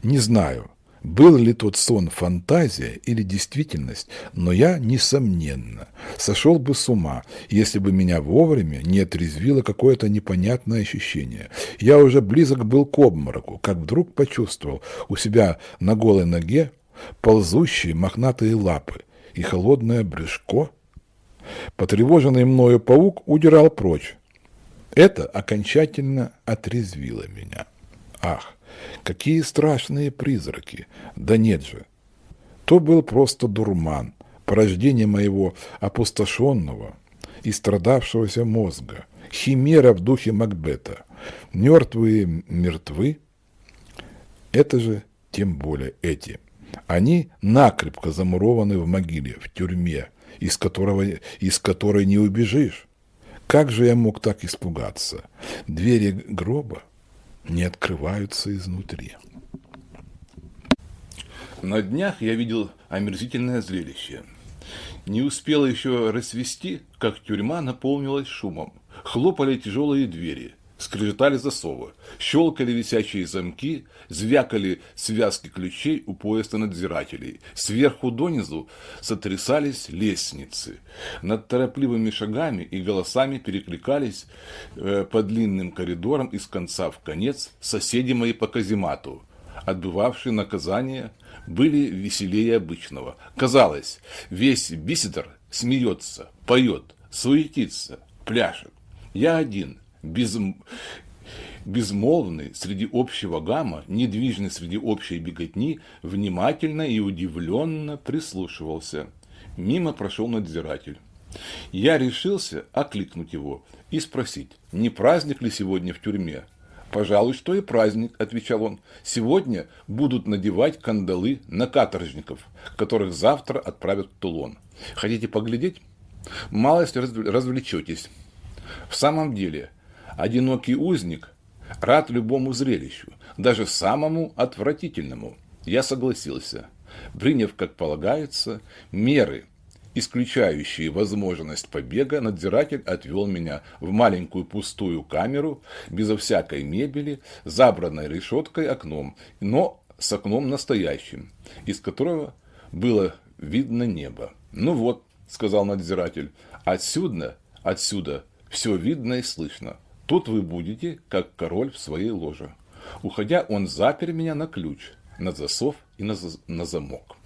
Не знаю, был ли тот сон фантазия или действительность, но я, несомненно, сошел бы с ума, если бы меня вовремя не отрезвило какое-то непонятное ощущение. Я уже близок был к обмороку, как вдруг почувствовал у себя на голой ноге ползущие мохнатые лапы и холодное брюшко. Потревоженный мною паук удирал прочь. Это окончательно отрезвило меня. Ах, какие страшные призраки! Да нет же! То был просто дурман, порождение моего опустошенного и страдавшегося мозга, химера в духе Макбета. Мертвые мертвы, это же тем более эти. Они накрепко замурованы в могиле, в тюрьме, из, которого, из которой не убежишь. Как же я мог так испугаться? Двери гроба не открываются изнутри. На днях я видел омерзительное зрелище. Не успела еще рассвести, как тюрьма наполнилась шумом. Хлопали тяжелые двери скрежетали засовы, щелкали висячие замки, звякали связки ключей у пояса надзирателей. Сверху донизу сотрясались лестницы. Над торопливыми шагами и голосами перекликались э, по длинным коридорам из конца в конец соседи мои по каземату, отбывавшие наказание, были веселее обычного. Казалось, весь Бисидор смеется, поет, суетится, пляшет. Я один – без, безмолвный среди общего гамма, недвижный среди общей беготни, внимательно и удивленно прислушивался. Мимо прошел надзиратель. Я решился окликнуть его и спросить, не праздник ли сегодня в тюрьме. «Пожалуй, что и праздник», – отвечал он. «Сегодня будут надевать кандалы на каторжников, которых завтра отправят в Тулон. Хотите поглядеть? Малость развлечетесь». В самом деле, Одинокий узник рад любому зрелищу, даже самому отвратительному. Я согласился, приняв, как полагается, меры, исключающие возможность побега, надзиратель отвел меня в маленькую пустую камеру, безо всякой мебели, забранной решеткой окном, но с окном настоящим, из которого было видно небо. «Ну вот», — сказал надзиратель, — «отсюда, отсюда все видно и слышно. Тут вы будете, как король в своей ложе. Уходя, он запер меня на ключ, на засов и на, на замок.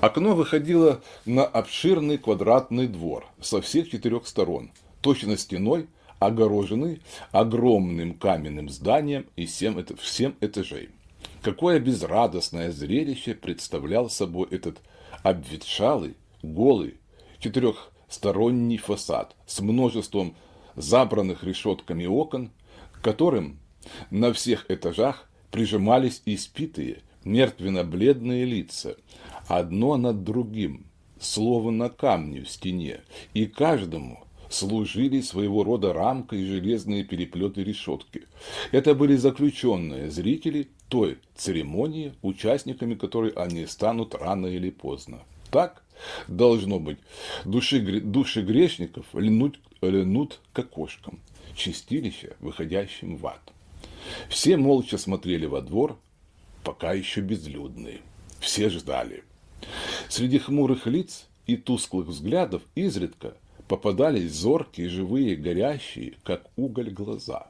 Окно выходило на обширный квадратный двор со всех четырех сторон, точно стеной, огороженный огромным каменным зданием семь, всем этажей. Какое безрадостное зрелище представлял собой этот обветшалый, голый, четырехсторонний фасад с множеством забранных решетками окон, к которым на всех этажах прижимались испитые, мертвенно-бледные лица, одно над другим, слово на камне в стене, и каждому служили своего рода рамкой железные переплеты решетки. Это были заключенные зрители той церемонии, участниками которой они станут рано или поздно. Так, должно быть, души, души грешников льнут, льнут к окошкам, чистилища, выходящим в ад. Все молча смотрели во двор, пока еще безлюдные. Все ждали. Среди хмурых лиц и тусклых взглядов изредка попадались зоркие, живые, горящие, как уголь, глаза.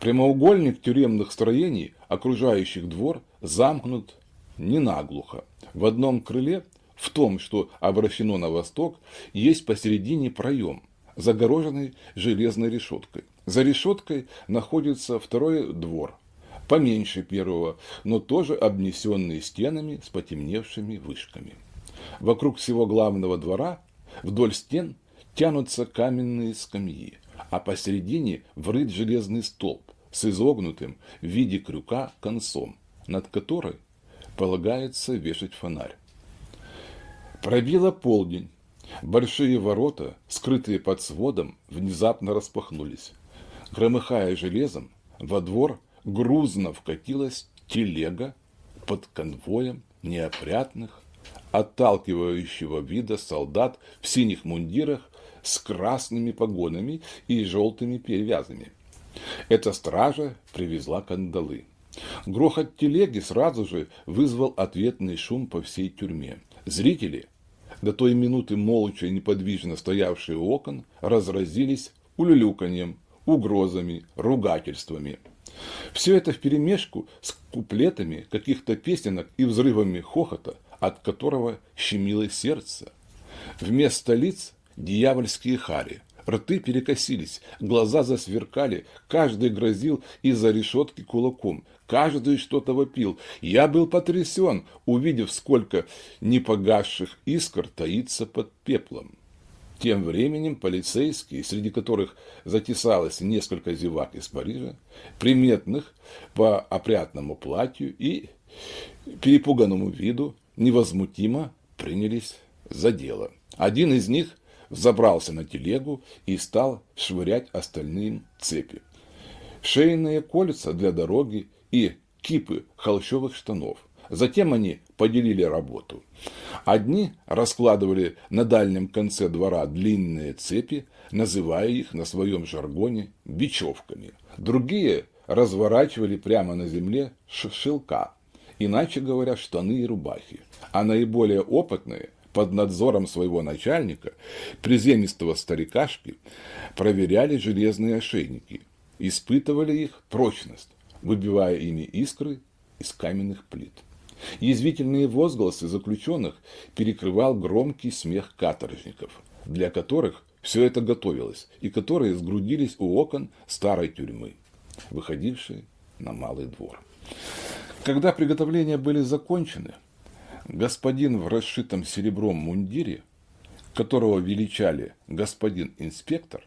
Прямоугольник тюремных строений, окружающих двор, замкнут не наглухо. В одном крыле, в том, что обращено на восток, есть посередине проем, загороженный железной решеткой. За решеткой находится второй двор, поменьше первого, но тоже обнесенный стенами с потемневшими вышками. Вокруг всего главного двора вдоль стен тянутся каменные скамьи, а посередине врыт железный столб с изогнутым в виде крюка концом, над которой полагается вешать фонарь. Пробило полдень. Большие ворота, скрытые под сводом, внезапно распахнулись. Громыхая железом, во двор грузно вкатилась телега под конвоем неопрятных, отталкивающего вида солдат в синих мундирах с красными погонами и желтыми перевязами. Эта стража привезла кандалы. Грохот телеги сразу же вызвал ответный шум по всей тюрьме. Зрители, до той минуты молча и неподвижно стоявшие у окон, разразились улюлюканьем, угрозами, ругательствами. Все это вперемешку с куплетами каких-то песенок и взрывами хохота, от которого щемило сердце. Вместо лиц дьявольские хари, Рты перекосились, глаза засверкали, каждый грозил из-за решетки кулаком, каждый что-то вопил. Я был потрясен, увидев, сколько непогасших искр таится под пеплом. Тем временем полицейские, среди которых затесалось несколько зевак из Парижа, приметных по опрятному платью и перепуганному виду, невозмутимо принялись за дело. Один из них забрался на телегу и стал швырять остальным цепи. Шейные кольца для дороги и кипы холщовых штанов. Затем они поделили работу. Одни раскладывали на дальнем конце двора длинные цепи, называя их на своем жаргоне бечевками. Другие разворачивали прямо на земле шелка, иначе говоря, штаны и рубахи. А наиболее опытные – под надзором своего начальника, приземистого старикашки, проверяли железные ошейники, испытывали их прочность, выбивая ими искры из каменных плит. Язвительные возгласы заключенных перекрывал громкий смех каторжников, для которых все это готовилось, и которые сгрудились у окон старой тюрьмы, выходившей на малый двор. Когда приготовления были закончены, господин в расшитом серебром мундире, которого величали господин инспектор,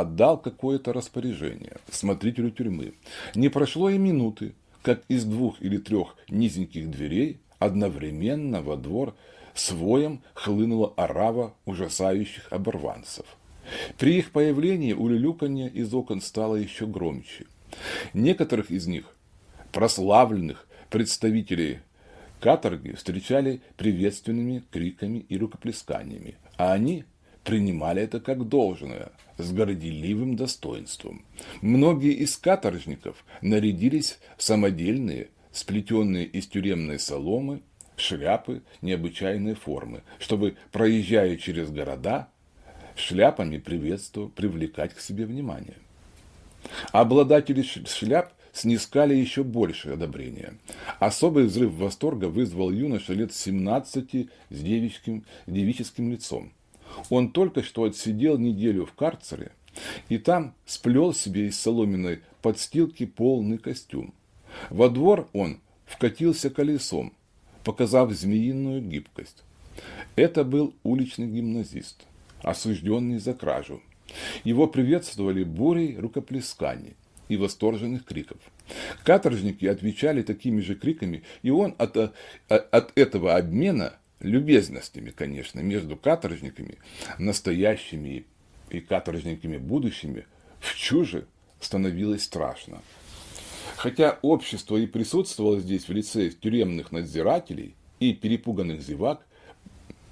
отдал какое-то распоряжение смотрителю тюрьмы. Не прошло и минуты, как из двух или трех низеньких дверей одновременно во двор своем хлынула орава ужасающих оборванцев. При их появлении улюлюканье из окон стало еще громче. Некоторых из них, прославленных представителей Каторги встречали приветственными криками и рукоплесканиями, а они принимали это как должное, с горделивым достоинством. Многие из каторжников нарядились в самодельные, сплетенные из тюремной соломы, шляпы необычайной формы, чтобы, проезжая через города, шляпами приветствовать, привлекать к себе внимание. Обладатели шляп снискали еще большее одобрение. Особый взрыв восторга вызвал юноша лет 17 с девичьим, девическим лицом. Он только что отсидел неделю в карцере, и там сплел себе из соломенной подстилки полный костюм. Во двор он вкатился колесом, показав змеиную гибкость. Это был уличный гимназист, осужденный за кражу. Его приветствовали бурей рукоплесканий и восторженных криков. Каторжники отвечали такими же криками, и он от, э, от этого обмена любезностями, конечно, между каторжниками, настоящими и каторжниками будущими, в чуже становилось страшно. Хотя общество и присутствовало здесь в лице тюремных надзирателей и перепуганных зевак,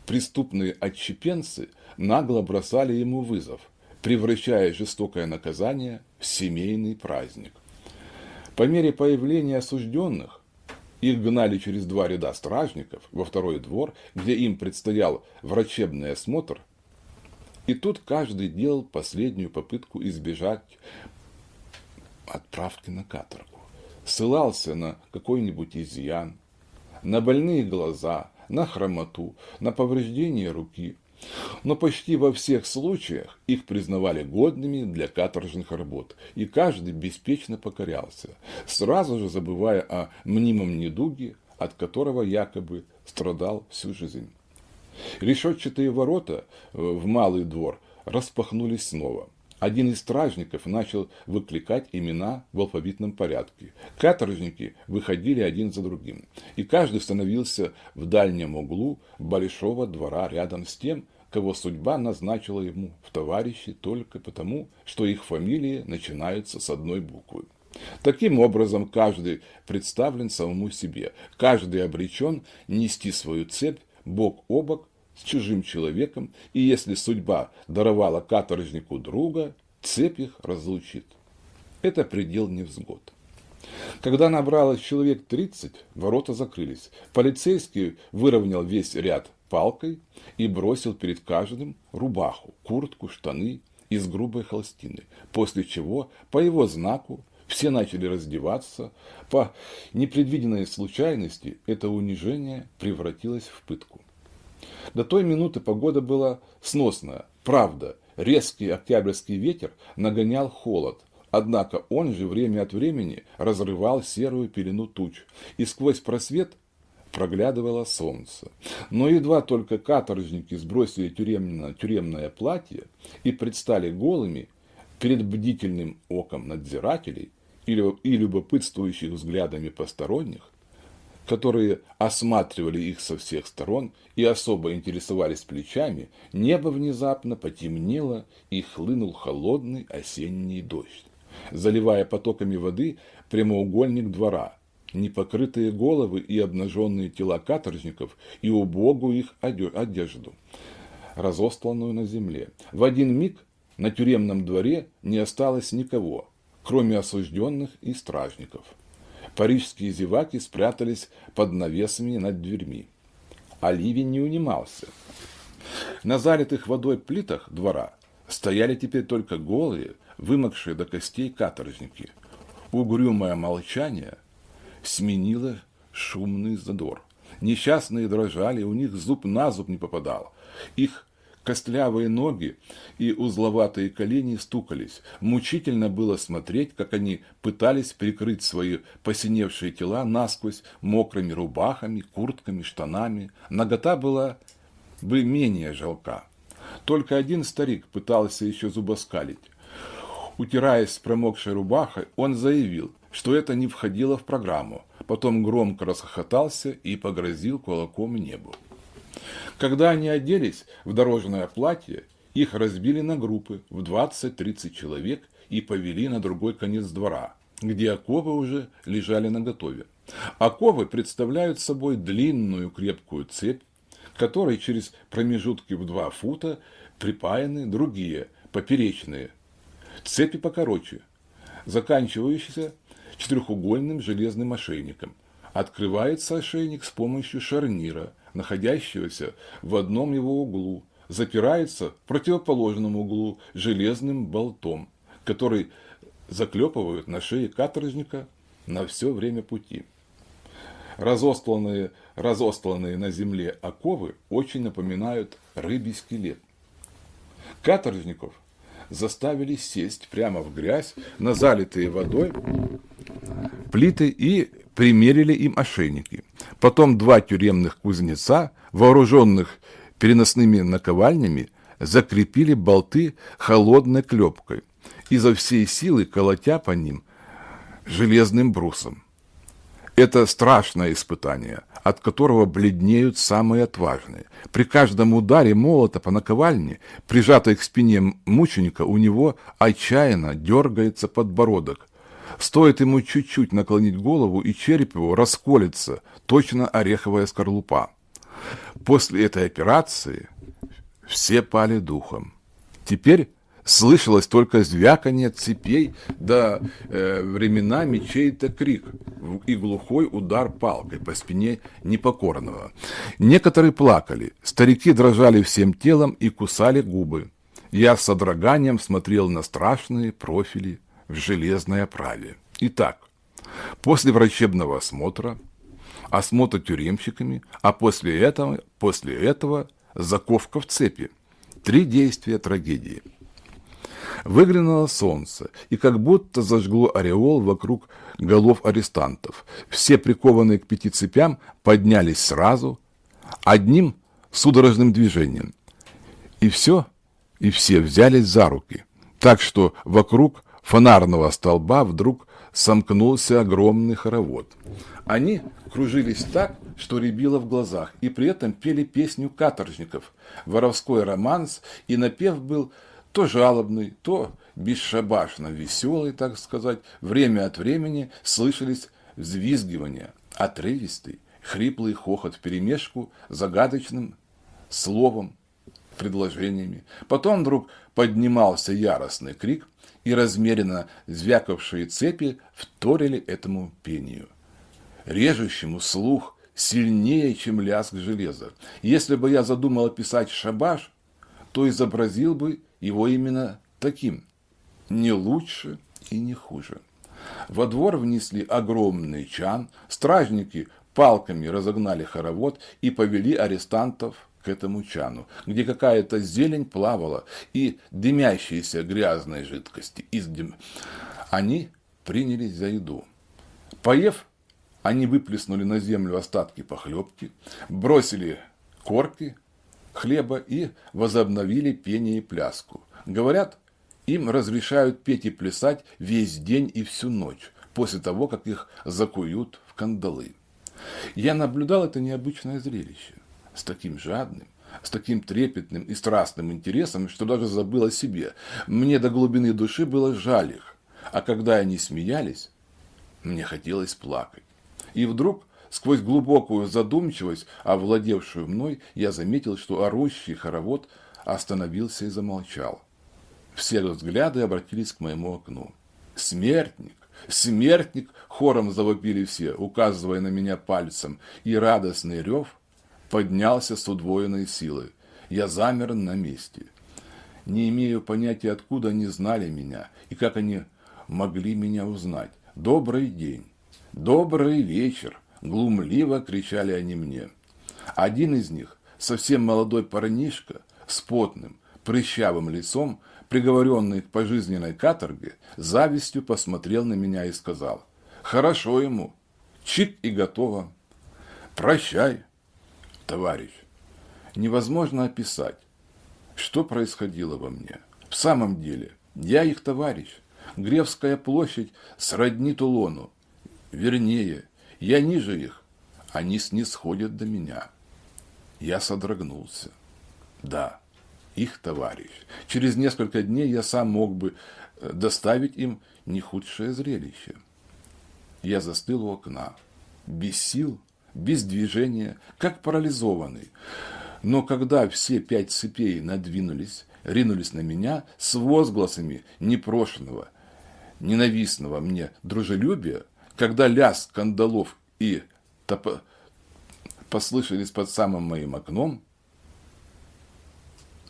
преступные отщепенцы нагло бросали ему вызов – превращая жестокое наказание в семейный праздник. По мере появления осужденных их гнали через два ряда стражников во второй двор, где им предстоял врачебный осмотр, и тут каждый делал последнюю попытку избежать отправки на каторгу. Ссылался на какой-нибудь изъян, на больные глаза, на хромоту, на повреждение руки – но почти во всех случаях их признавали годными для каторжных работ, и каждый беспечно покорялся, сразу же забывая о мнимом недуге, от которого якобы страдал всю жизнь. Решетчатые ворота э, в малый двор распахнулись снова. Один из стражников начал выкликать имена в алфавитном порядке. Каторжники выходили один за другим, и каждый становился в дальнем углу большого двора рядом с тем, кого судьба назначила ему в товарищи только потому, что их фамилии начинаются с одной буквы. Таким образом, каждый представлен самому себе, каждый обречен нести свою цепь бок о бок с чужим человеком, и если судьба даровала каторжнику друга, цепь их разлучит. Это предел невзгод. Когда набралось человек 30, ворота закрылись. Полицейский выровнял весь ряд палкой и бросил перед каждым рубаху, куртку, штаны из грубой холстины, после чего по его знаку все начали раздеваться. По непредвиденной случайности это унижение превратилось в пытку. До той минуты погода была сносная. Правда, резкий октябрьский ветер нагонял холод, однако он же время от времени разрывал серую пелену туч, и сквозь просвет проглядывало солнце. Но едва только каторжники сбросили тюремное, тюремное платье и предстали голыми перед бдительным оком надзирателей или, и любопытствующих взглядами посторонних, которые осматривали их со всех сторон и особо интересовались плечами, небо внезапно потемнело и хлынул холодный осенний дождь, заливая потоками воды прямоугольник двора, непокрытые головы и обнаженные тела каторжников и убогую их одежду, разостланную на земле. В один миг на тюремном дворе не осталось никого, кроме осужденных и стражников – Парижские зеваки спрятались под навесами над дверьми. Ливень не унимался. На залитых водой плитах двора стояли теперь только голые, вымокшие до костей каторжники. Угрюмое молчание сменило шумный задор. Несчастные дрожали, у них зуб на зуб не попадал. Их Костлявые ноги и узловатые колени стукались. Мучительно было смотреть, как они пытались прикрыть свои посиневшие тела насквозь мокрыми рубахами, куртками, штанами. Нагота была бы менее жалка. Только один старик пытался еще зубоскалить. Утираясь с промокшей рубахой, он заявил, что это не входило в программу. Потом громко расхохотался и погрозил кулаком небу. Когда они оделись в дорожное платье, их разбили на группы в 20-30 человек и повели на другой конец двора, где оковы уже лежали наготове. Оковы представляют собой длинную крепкую цепь, которой через промежутки в 2 фута припаяны другие, поперечные, цепи покороче, заканчивающиеся четырехугольным железным ошейником. Открывается ошейник с помощью шарнира – находящегося в одном его углу, запирается в противоположном углу железным болтом, который заклепывают на шее каторжника на все время пути. Разостланные, разостланные на земле оковы очень напоминают рыбий скелет. Каторжников заставили сесть прямо в грязь на залитые водой плиты и примерили им ошейники. Потом два тюремных кузнеца, вооруженных переносными наковальнями, закрепили болты холодной клепкой, изо всей силы колотя по ним железным брусом. Это страшное испытание, от которого бледнеют самые отважные. При каждом ударе молота по наковальне, прижатой к спине мученика, у него отчаянно дергается подбородок – Стоит ему чуть-чуть наклонить голову, и череп его расколется, точно ореховая скорлупа. После этой операции все пали духом. Теперь слышалось только звяканье цепей, да э, временами чей-то крик и глухой удар палкой по спине непокорного. Некоторые плакали, старики дрожали всем телом и кусали губы. Я с содроганием смотрел на страшные профили в железной оправе. Итак, после врачебного осмотра, осмотра тюремщиками, а после этого, после этого заковка в цепи. Три действия трагедии. Выглянуло солнце, и как будто зажгло ореол вокруг голов арестантов. Все прикованные к пяти цепям поднялись сразу, одним судорожным движением. И все, и все взялись за руки, так что вокруг фонарного столба вдруг сомкнулся огромный хоровод. Они кружились так, что рябило в глазах, и при этом пели песню каторжников, воровской романс, и напев был то жалобный, то бесшабашно веселый, так сказать. Время от времени слышались взвизгивания, отрывистый, хриплый хохот вперемешку загадочным словом, предложениями. Потом вдруг поднимался яростный крик, и размеренно звякавшие цепи вторили этому пению, режущему слух сильнее, чем лязг железа. Если бы я задумал описать шабаш, то изобразил бы его именно таким, не лучше и не хуже. Во двор внесли огромный чан, стражники палками разогнали хоровод и повели арестантов к этому чану, где какая-то зелень плавала и дымящиеся грязные жидкости из дым. Они принялись за еду. Поев, они выплеснули на землю остатки похлебки, бросили корки хлеба и возобновили пение и пляску. Говорят, им разрешают петь и плясать весь день и всю ночь, после того, как их закуют в кандалы. Я наблюдал это необычное зрелище с таким жадным, с таким трепетным и страстным интересом, что даже забыл о себе. Мне до глубины души было жаль их, а когда они смеялись, мне хотелось плакать. И вдруг, сквозь глубокую задумчивость, овладевшую мной, я заметил, что орущий хоровод остановился и замолчал. Все взгляды обратились к моему окну. «Смертник! Смертник!» – хором завопили все, указывая на меня пальцем, и радостный рев поднялся с удвоенной силой. Я замер на месте. Не имею понятия, откуда они знали меня и как они могли меня узнать. «Добрый день! Добрый вечер!» – глумливо кричали они мне. Один из них, совсем молодой парнишка, с потным, прыщавым лицом, приговоренный к пожизненной каторге, завистью посмотрел на меня и сказал, «Хорошо ему, чик и готово. Прощай, товарищ». Невозможно описать, что происходило во мне. В самом деле, я их товарищ. Гревская площадь сродни Тулону. Вернее, я ниже их, они снисходят до меня. Я содрогнулся. Да, их товарищ. Через несколько дней я сам мог бы э, доставить им не худшее зрелище. Я застыл у окна, без сил, без движения, как парализованный. Но когда все пять цепей надвинулись, ринулись на меня с возгласами непрошенного, ненавистного мне дружелюбия, когда лязг кандалов и топ... послышались под самым моим окном,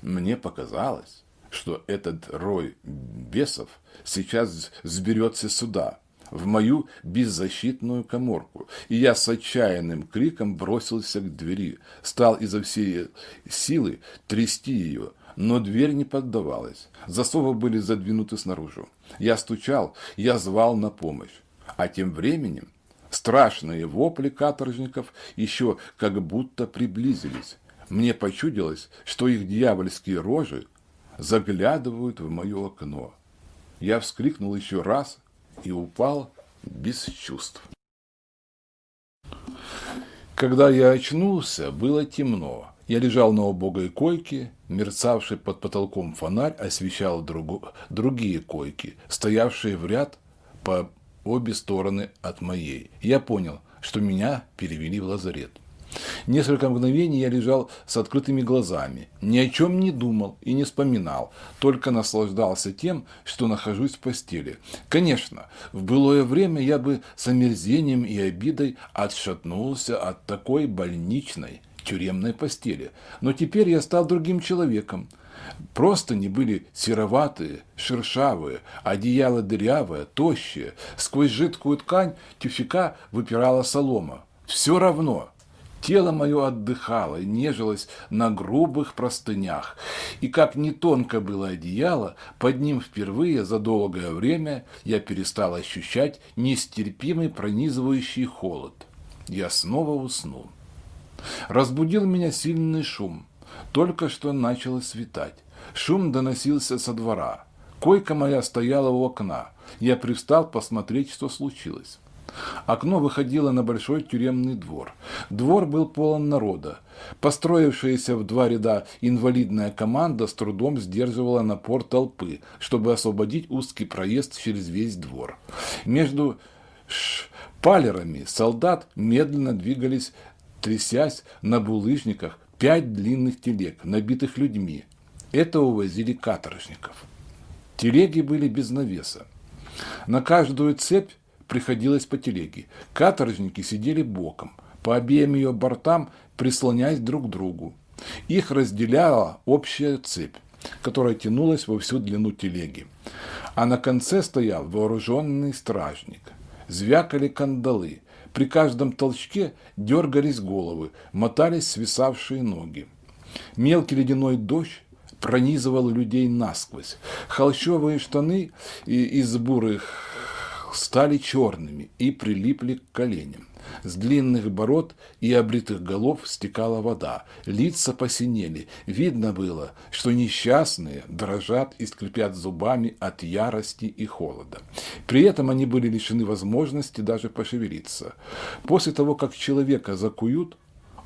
мне показалось, что этот рой бесов сейчас сберется сюда, в мою беззащитную коморку, и я с отчаянным криком бросился к двери, стал изо всей силы трясти ее, но дверь не поддавалась, засовы были задвинуты снаружи. Я стучал, я звал на помощь, а тем временем страшные вопли каторжников еще как будто приблизились, мне почудилось, что их дьявольские рожи заглядывают в мое окно. Я вскрикнул еще раз и упал без чувств. Когда я очнулся, было темно. Я лежал на убогой койке, мерцавший под потолком фонарь освещал другу, другие койки, стоявшие в ряд по обе стороны от моей. Я понял, что меня перевели в лазарет. Несколько мгновений я лежал с открытыми глазами, ни о чем не думал и не вспоминал, только наслаждался тем, что нахожусь в постели. Конечно, в былое время я бы с омерзением и обидой отшатнулся от такой больничной тюремной постели, но теперь я стал другим человеком. Просто не были сероватые, шершавые, одеяло дырявое, тощее, сквозь жидкую ткань тюфика выпирала солома. Все равно – Тело мое отдыхало и нежилось на грубых простынях, и как не тонко было одеяло, под ним впервые за долгое время я перестал ощущать нестерпимый пронизывающий холод. Я снова уснул. Разбудил меня сильный шум. Только что начало светать. Шум доносился со двора. Койка моя стояла у окна. Я пристал посмотреть, что случилось. Окно выходило на большой тюремный двор. Двор был полон народа. Построившаяся в два ряда инвалидная команда с трудом сдерживала напор толпы, чтобы освободить узкий проезд через весь двор. Между шпалерами солдат медленно двигались, трясясь на булыжниках, пять длинных телег, набитых людьми. Это увозили каторжников. Телеги были без навеса. На каждую цепь приходилось по телеге. Каторжники сидели боком, по обеим ее бортам прислоняясь друг к другу. Их разделяла общая цепь, которая тянулась во всю длину телеги. А на конце стоял вооруженный стражник. Звякали кандалы. При каждом толчке дергались головы, мотались свисавшие ноги. Мелкий ледяной дождь пронизывал людей насквозь. Холщовые штаны из бурых стали черными и прилипли к коленям. С длинных бород и обритых голов стекала вода, лица посинели. Видно было, что несчастные дрожат и скрипят зубами от ярости и холода. При этом они были лишены возможности даже пошевелиться. После того, как человека закуют,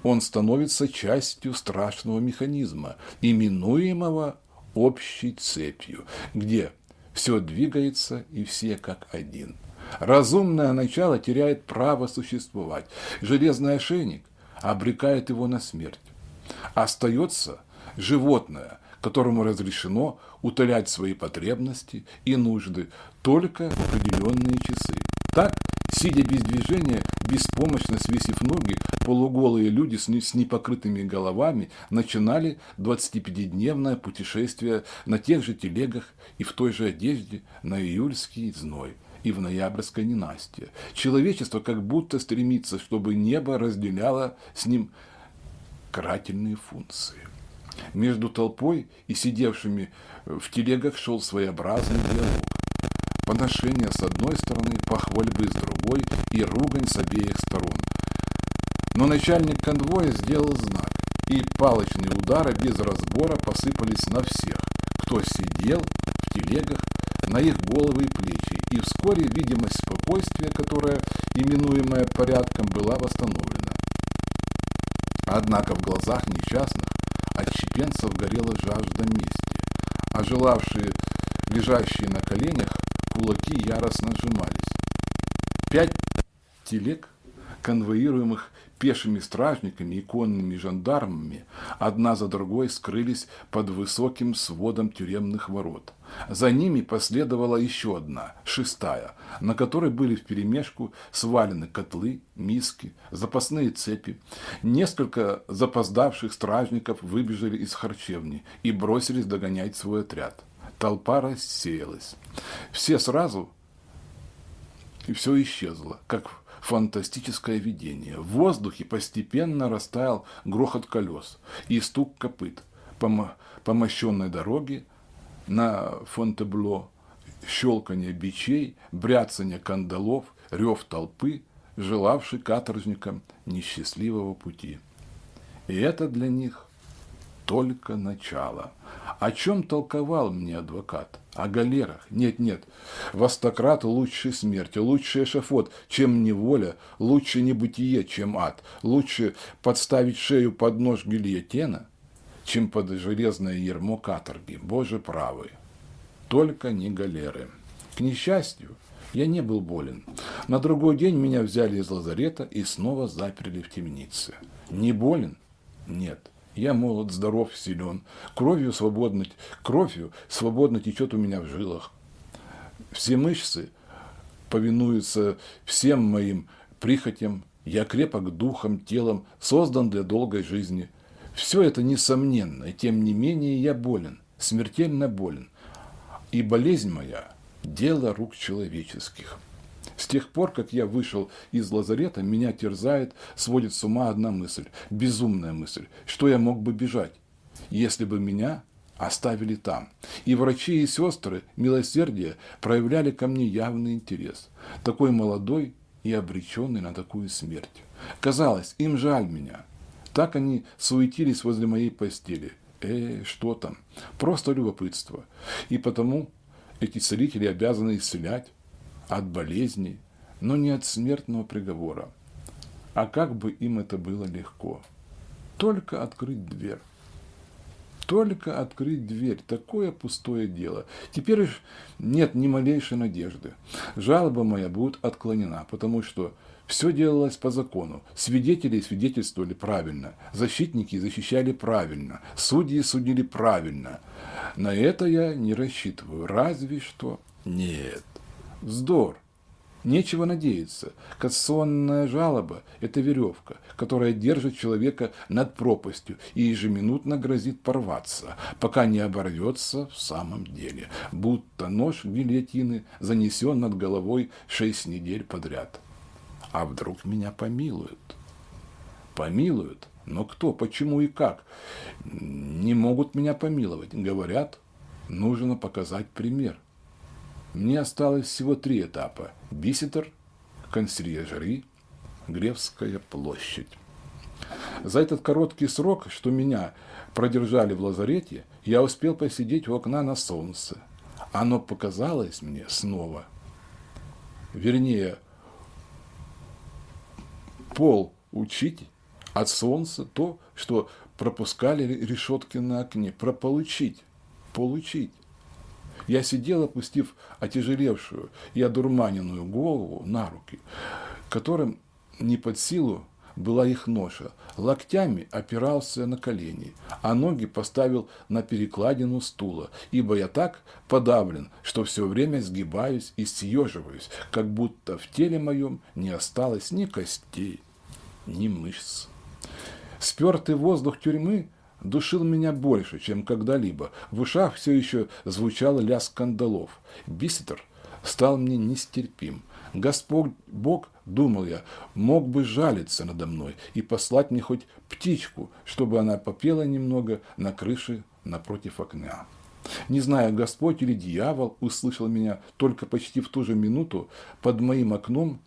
он становится частью страшного механизма, именуемого общей цепью, где все двигается и все как один. Разумное начало теряет право существовать. Железный ошейник обрекает его на смерть. Остается животное, которому разрешено утолять свои потребности и нужды только в определенные часы. Так, сидя без движения, беспомощно свесив ноги, полуголые люди с непокрытыми головами начинали 25-дневное путешествие на тех же телегах и в той же одежде на июльский зной и в ноябрьское ненастье. Человечество как будто стремится, чтобы небо разделяло с ним карательные функции. Между толпой и сидевшими в телегах шел своеобразный диалог. Поношение с одной стороны, похвальбы с другой и ругань с обеих сторон. Но начальник конвоя сделал знак, и палочные удары без разбора посыпались на всех, кто сидел в телегах на их головы и плечи, и вскоре видимость спокойствия, которая, именуемая порядком, была восстановлена. Однако в глазах несчастных отщепенцев горела жажда мести, а желавшие, лежащие на коленях, кулаки яростно сжимались. Пять телег, конвоируемых пешими стражниками и конными жандармами, одна за другой скрылись под высоким сводом тюремных ворот. За ними последовала еще одна, шестая, на которой были вперемешку свалены котлы, миски, запасные цепи. Несколько запоздавших стражников выбежали из харчевни и бросились догонять свой отряд. Толпа рассеялась. Все сразу, и все исчезло, как фантастическое видение. В воздухе постепенно растаял грохот колес и стук копыт по, по мощенной дороге на Фонтебло, щелканье бичей, бряцание кандалов, рев толпы, желавший каторжникам несчастливого пути. И это для них только начало. О чем толковал мне адвокат? О галерах? Нет, нет. Востократ лучше смерти, лучше эшафот, чем неволя, лучше небытие, чем ад. Лучше подставить шею под нож гильотена, чем под железное ермо каторги. Боже правый. Только не галеры. К несчастью, я не был болен. На другой день меня взяли из лазарета и снова заперли в темнице. Не болен? Нет. Я молод, здоров, силен. Кровью свободно, кровью свободно течет у меня в жилах. Все мышцы повинуются всем моим прихотям. Я крепок духом, телом, создан для долгой жизни. Все это несомненно, и тем не менее я болен, смертельно болен. И болезнь моя – дело рук человеческих. С тех пор, как я вышел из лазарета, меня терзает, сводит с ума одна мысль, безумная мысль, что я мог бы бежать, если бы меня оставили там. И врачи и сестры милосердия проявляли ко мне явный интерес. Такой молодой и обреченный на такую смерть. Казалось, им жаль меня. Так они суетились возле моей постели. Э, что там? Просто любопытство. И потому эти целители обязаны исцелять, от болезни, но не от смертного приговора. А как бы им это было легко? Только открыть дверь. Только открыть дверь. Такое пустое дело. Теперь нет ни малейшей надежды. Жалоба моя будет отклонена, потому что все делалось по закону. Свидетели свидетельствовали правильно. Защитники защищали правильно. Судьи судили правильно. На это я не рассчитываю. Разве что нет. Вздор. Нечего надеяться. Кассационная жалоба – это веревка, которая держит человека над пропастью и ежеминутно грозит порваться, пока не оборвется в самом деле, будто нож гильотины занесен над головой шесть недель подряд. А вдруг меня помилуют? Помилуют. Но кто, почему и как? Не могут меня помиловать. Говорят, нужно показать пример. Мне осталось всего три этапа. Бисетер, консьержери, Гревская площадь. За этот короткий срок, что меня продержали в лазарете, я успел посидеть у окна на солнце. Оно показалось мне снова. Вернее, пол учить от солнца то, что пропускали решетки на окне, прополучить, получить. Я сидел, опустив отяжелевшую и одурманенную голову на руки, которым не под силу была их ноша. Локтями опирался на колени, а ноги поставил на перекладину стула, ибо я так подавлен, что все время сгибаюсь и съеживаюсь, как будто в теле моем не осталось ни костей, ни мышц. Спертый воздух тюрьмы душил меня больше, чем когда-либо. В ушах все еще звучал лязг кандалов. Бисетер стал мне нестерпим. Господь Бог, думал я, мог бы жалиться надо мной и послать мне хоть птичку, чтобы она попела немного на крыше напротив окна. Не знаю, Господь или дьявол услышал меня, только почти в ту же минуту под моим окном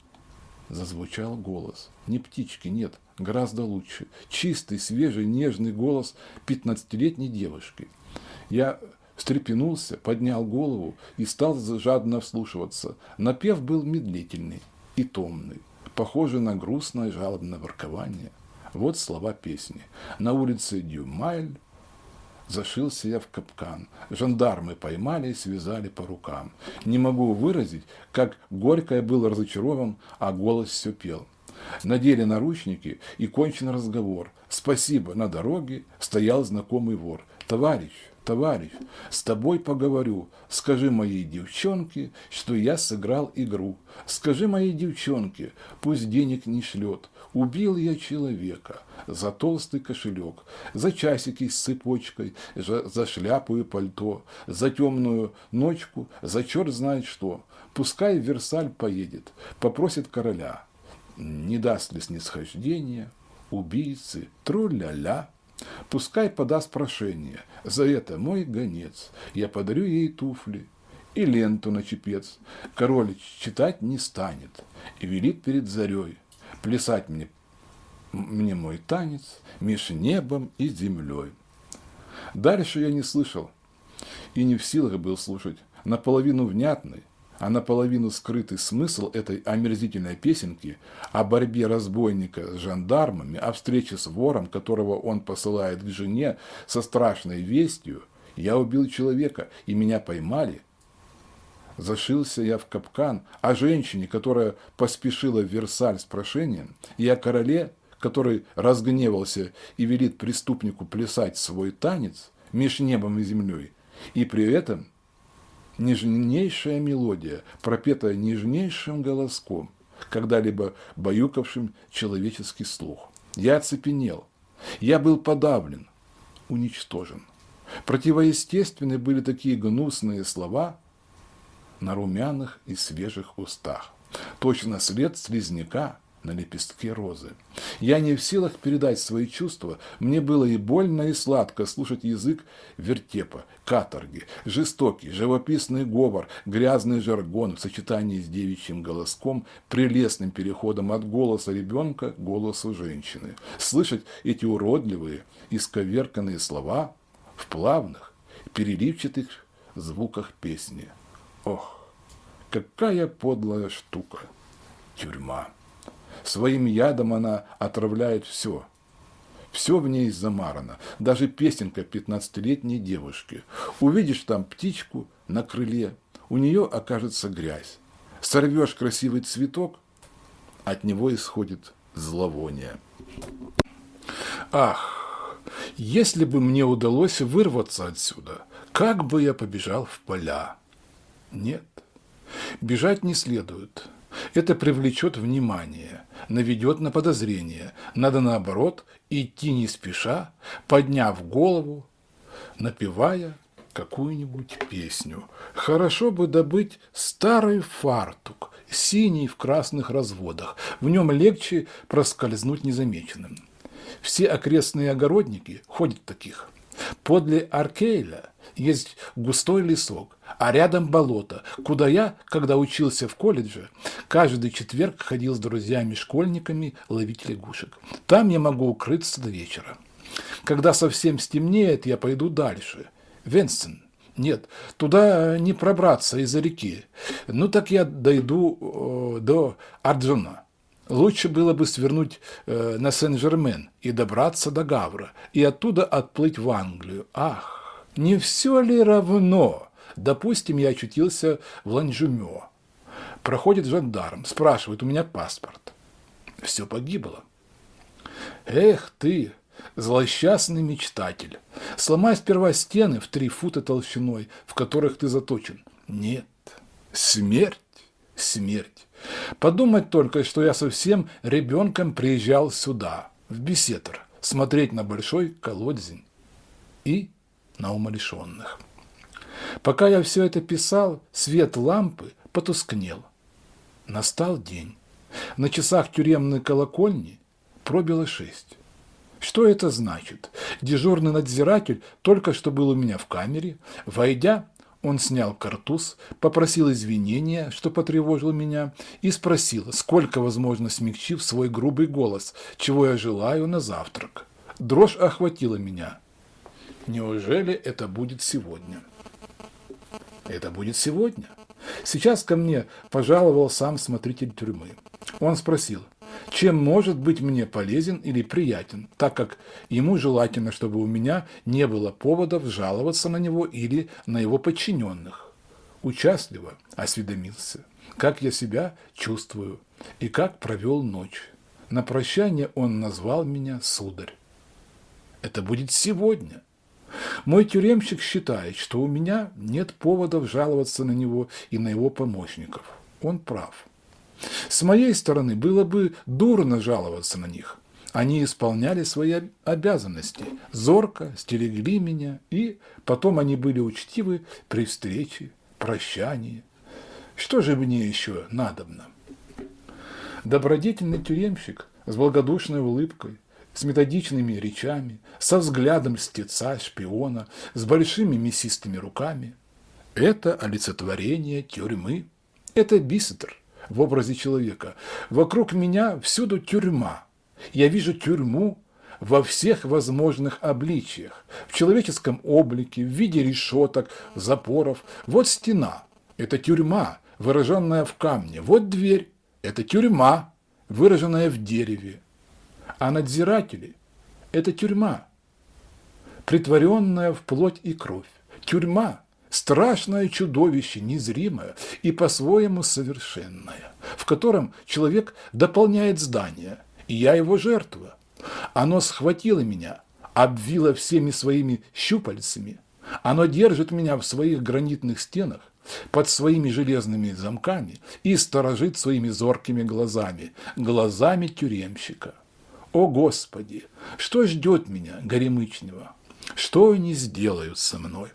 зазвучал голос. Не птички, нет, гораздо лучше. Чистый, свежий, нежный голос пятнадцатилетней девушки. Я встрепенулся, поднял голову и стал жадно вслушиваться. Напев был медлительный и томный, похожий на грустное жалобное воркование. Вот слова песни. На улице Дюмайль Зашился я в капкан. Жандармы поймали и связали по рукам. Не могу выразить, как горько я был разочарован, а голос все пел. Надели наручники и кончен разговор. Спасибо, на дороге стоял знакомый вор. Товарищ, товарищ, с тобой поговорю. Скажи моей девчонке, что я сыграл игру. Скажи моей девчонке, пусть денег не шлет. Убил я человека за толстый кошелек, за часики с цепочкой, за, шляпу и пальто, за темную ночку, за черт знает что. Пускай в Версаль поедет, попросит короля. Не даст ли снисхождения, убийцы, тру-ля-ля. Пускай подаст прошение, за это мой гонец, я подарю ей туфли, и ленту на чепец. Король читать не станет и велит перед зарей плясать мне, мне мой танец меж небом и землей. Дальше я не слышал и не в силах был слушать наполовину внятный, а наполовину скрытый смысл этой омерзительной песенки о борьбе разбойника с жандармами, о встрече с вором, которого он посылает к жене со страшной вестью, я убил человека, и меня поймали – Зашился я в капкан, о женщине, которая поспешила в Версаль с прошением, и о короле, который разгневался и велит преступнику плясать свой танец меж небом и землей, и при этом нежнейшая мелодия, пропетая нежнейшим голоском, когда-либо баюкавшим человеческий слух. Я оцепенел, я был подавлен, уничтожен. Противоестественны были такие гнусные слова – на румяных и свежих устах. Точно след слизняка на лепестке розы. Я не в силах передать свои чувства. Мне было и больно, и сладко слушать язык вертепа, каторги, жестокий, живописный говор, грязный жаргон в сочетании с девичьим голоском, прелестным переходом от голоса ребенка к голосу женщины. Слышать эти уродливые, исковерканные слова в плавных, переливчатых звуках песни – Ох, какая подлая штука, тюрьма. Своим ядом она отравляет все. Все в ней замарано, даже песенка пятнадцатилетней девушки. Увидишь там птичку на крыле, у нее окажется грязь. Сорвешь красивый цветок, от него исходит зловоние. Ах, если бы мне удалось вырваться отсюда, как бы я побежал в поля. Нет, бежать не следует. Это привлечет внимание, наведет на подозрение. Надо наоборот идти не спеша, подняв голову, напевая какую-нибудь песню. Хорошо бы добыть старый фартук, синий в красных разводах. В нем легче проскользнуть незамеченным. Все окрестные огородники ходят таких. Подле Аркейля есть густой лесок, а рядом болото, куда я, когда учился в колледже, каждый четверг ходил с друзьями-школьниками ловить лягушек. Там я могу укрыться до вечера. Когда совсем стемнеет, я пойду дальше. Венстон. Нет, туда не пробраться из-за реки. Ну так я дойду э, до Арджуна. Лучше было бы свернуть э, на Сен-Жермен и добраться до Гавра, и оттуда отплыть в Англию. Ах, не все ли равно? Допустим, я очутился в Ланжумё. Проходит жандарм, спрашивает, у меня паспорт. Все погибло. Эх ты, злосчастный мечтатель. Сломай сперва стены в три фута толщиной, в которых ты заточен. Нет, смерть, смерть. Подумать только, что я совсем ребенком приезжал сюда, в беседр, смотреть на большой колодзень и на умалишенных. Пока я все это писал, свет лампы потускнел. Настал день. На часах тюремной колокольни пробило шесть. Что это значит? Дежурный надзиратель только что был у меня в камере. Войдя, он снял картуз, попросил извинения, что потревожил меня, и спросил, сколько возможно смягчив свой грубый голос, чего я желаю на завтрак. Дрожь охватила меня. Неужели это будет сегодня? Это будет сегодня. Сейчас ко мне пожаловал сам смотритель тюрьмы. Он спросил, чем может быть мне полезен или приятен, так как ему желательно, чтобы у меня не было поводов жаловаться на него или на его подчиненных. Участливо осведомился, как я себя чувствую и как провел ночь. На прощание он назвал меня сударь. Это будет сегодня. Мой тюремщик считает, что у меня нет поводов жаловаться на него и на его помощников. Он прав. С моей стороны было бы дурно жаловаться на них. Они исполняли свои обязанности, зорко стерегли меня, и потом они были учтивы при встрече, прощании. Что же мне еще надобно? Добродетельный тюремщик с благодушной улыбкой, с методичными речами, со взглядом стеца, шпиона, с большими мясистыми руками. Это олицетворение тюрьмы. Это бисетр в образе человека. Вокруг меня всюду тюрьма. Я вижу тюрьму во всех возможных обличиях. В человеческом облике, в виде решеток, запоров. Вот стена. Это тюрьма, выраженная в камне. Вот дверь. Это тюрьма, выраженная в дереве. А надзиратели – это тюрьма, притворенная в плоть и кровь. Тюрьма – страшное чудовище, незримое и по-своему совершенное, в котором человек дополняет здание, и я его жертва. Оно схватило меня, обвило всеми своими щупальцами, оно держит меня в своих гранитных стенах, под своими железными замками и сторожит своими зоркими глазами, глазами тюремщика. О Господи, что ждет меня, горемычного? Что они сделают со мной?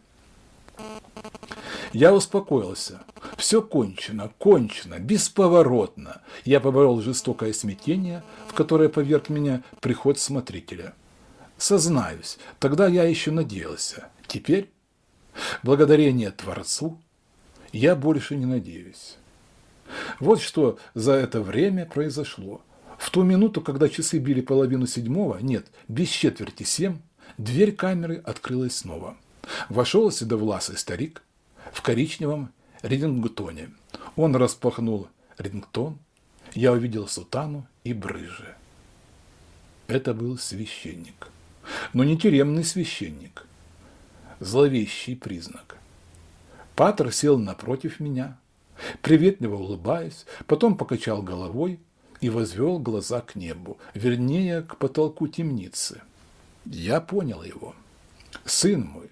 Я успокоился. Все кончено, кончено, бесповоротно. Я поборол жестокое смятение, в которое поверг меня приход смотрителя. Сознаюсь, тогда я еще надеялся. Теперь, благодарение Творцу, я больше не надеюсь. Вот что за это время произошло. В ту минуту, когда часы били половину седьмого, нет, без четверти семь, дверь камеры открылась снова. Вошел седовласый старик в коричневом редингтоне. Он распахнул редингтон, я увидел сутану и брыжи. Это был священник. Но не тюремный священник. Зловещий признак. Патер сел напротив меня, приветливо улыбаясь, потом покачал головой и возвел глаза к небу, вернее, к потолку темницы. Я понял его. «Сын мой,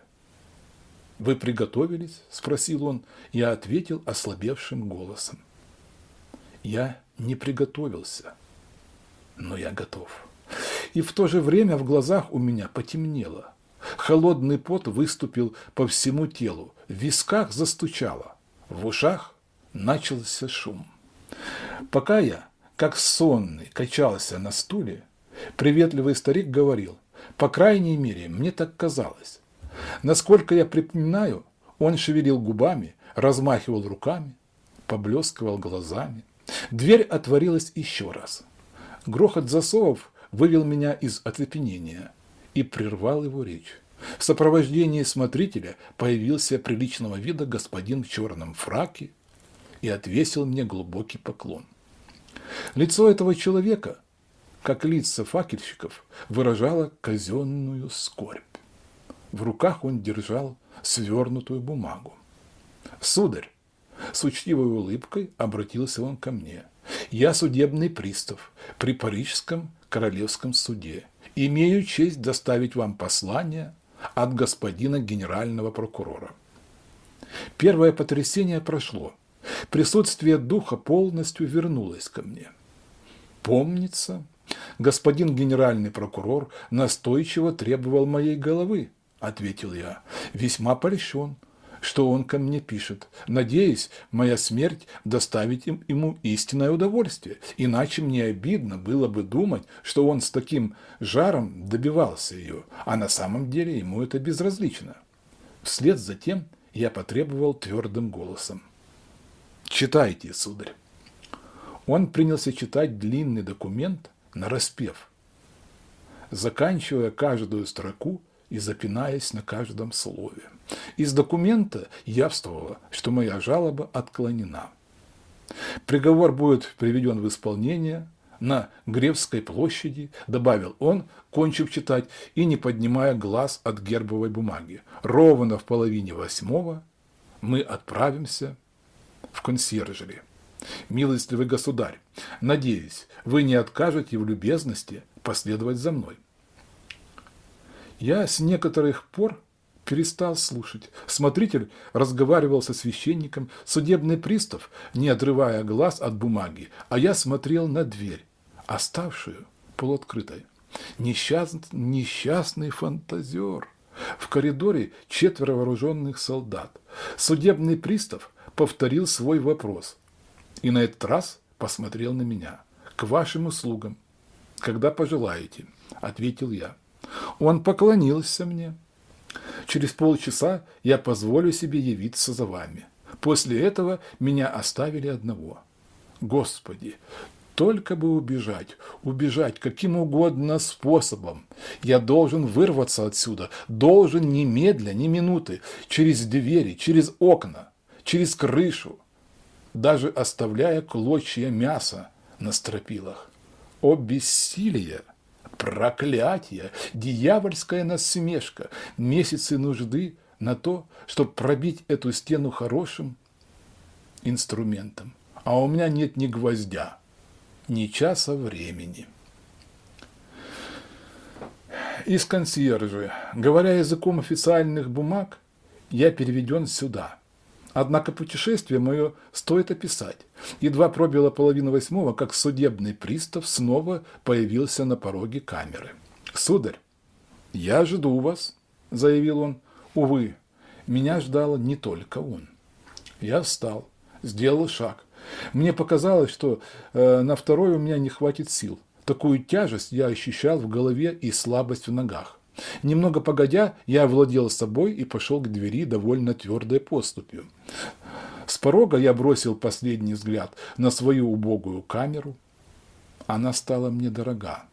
вы приготовились?» – спросил он. Я ответил ослабевшим голосом. «Я не приготовился, но я готов». И в то же время в глазах у меня потемнело. Холодный пот выступил по всему телу, в висках застучало, в ушах начался шум. Пока я, как сонный, качался на стуле, Приветливый старик говорил, по крайней мере, мне так казалось. Насколько я припоминаю, он шевелил губами, размахивал руками, поблескивал глазами. Дверь отворилась еще раз. Грохот засовов вывел меня из оцепенения и прервал его речь. В сопровождении смотрителя появился приличного вида господин в черном фраке и отвесил мне глубокий поклон. Лицо этого человека, как лица факельщиков, выражало казенную скорбь. В руках он держал свернутую бумагу. «Сударь!» С учтивой улыбкой обратился он ко мне. «Я судебный пристав при Парижском королевском суде. Имею честь доставить вам послание от господина генерального прокурора». Первое потрясение прошло. Присутствие духа полностью вернулось ко мне. Помнится, господин генеральный прокурор настойчиво требовал моей головы, ответил я, весьма польщен, что он ко мне пишет. Надеюсь, моя смерть доставит им, ему истинное удовольствие, иначе мне обидно было бы думать, что он с таким жаром добивался ее, а на самом деле ему это безразлично. Вслед за тем я потребовал твердым голосом. «Читайте, сударь». Он принялся читать длинный документ на распев, заканчивая каждую строку и запинаясь на каждом слове. Из документа явствовало, что моя жалоба отклонена. Приговор будет приведен в исполнение на Гревской площади, добавил он, кончив читать и не поднимая глаз от гербовой бумаги. Ровно в половине восьмого мы отправимся в консьержери. Милостивый государь, надеюсь, вы не откажете в любезности последовать за мной. Я с некоторых пор перестал слушать. Смотритель разговаривал со священником, судебный пристав, не отрывая глаз от бумаги, а я смотрел на дверь, оставшую полуоткрытой. Несчаст... Несчастный фантазер. В коридоре четверо вооруженных солдат. Судебный пристав повторил свой вопрос и на этот раз посмотрел на меня. «К вашим услугам, когда пожелаете», – ответил я. Он поклонился мне. Через полчаса я позволю себе явиться за вами. После этого меня оставили одного. Господи, только бы убежать, убежать каким угодно способом. Я должен вырваться отсюда, должен немедля, ни минуты, через двери, через окна, через крышу, даже оставляя клочья мяса на стропилах. О бессилие! проклятие, дьявольская насмешка, месяцы нужды на то, чтобы пробить эту стену хорошим инструментом. А у меня нет ни гвоздя, ни часа времени. Из консьержи, говоря языком официальных бумаг, я переведен сюда – Однако путешествие мое стоит описать. Едва пробило половину восьмого, как судебный пристав снова появился на пороге камеры. «Сударь, я жду вас», – заявил он. Увы, меня ждал не только он. Я встал, сделал шаг. Мне показалось, что э, на второй у меня не хватит сил. Такую тяжесть я ощущал в голове и слабость в ногах. Немного погодя, я овладел собой и пошел к двери довольно твердой поступью. С порога я бросил последний взгляд на свою убогую камеру. Она стала мне дорога.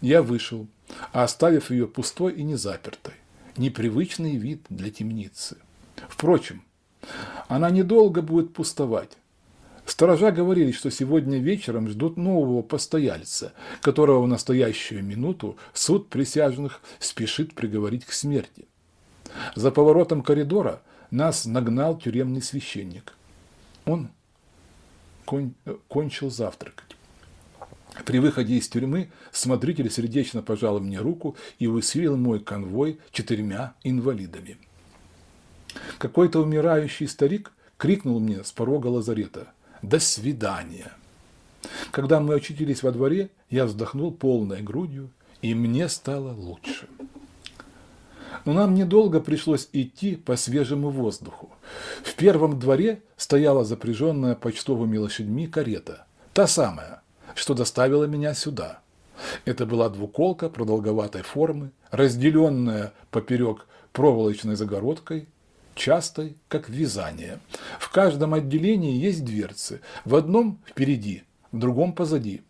Я вышел, оставив ее пустой и незапертой. Непривычный вид для темницы. Впрочем, она недолго будет пустовать. Сторожа говорили, что сегодня вечером ждут нового постояльца, которого в настоящую минуту суд присяжных спешит приговорить к смерти. За поворотом коридора нас нагнал тюремный священник. Он кон кончил завтракать. При выходе из тюрьмы смотритель сердечно пожал мне руку и усилил мой конвой четырьмя инвалидами. Какой-то умирающий старик крикнул мне с порога лазарета – до свидания. Когда мы очутились во дворе, я вздохнул полной грудью, и мне стало лучше. Но нам недолго пришлось идти по свежему воздуху. В первом дворе стояла запряженная почтовыми лошадьми карета, та самая, что доставила меня сюда. Это была двуколка продолговатой формы, разделенная поперек проволочной загородкой, частой, как вязание. В каждом отделении есть дверцы, в одном впереди, в другом позади.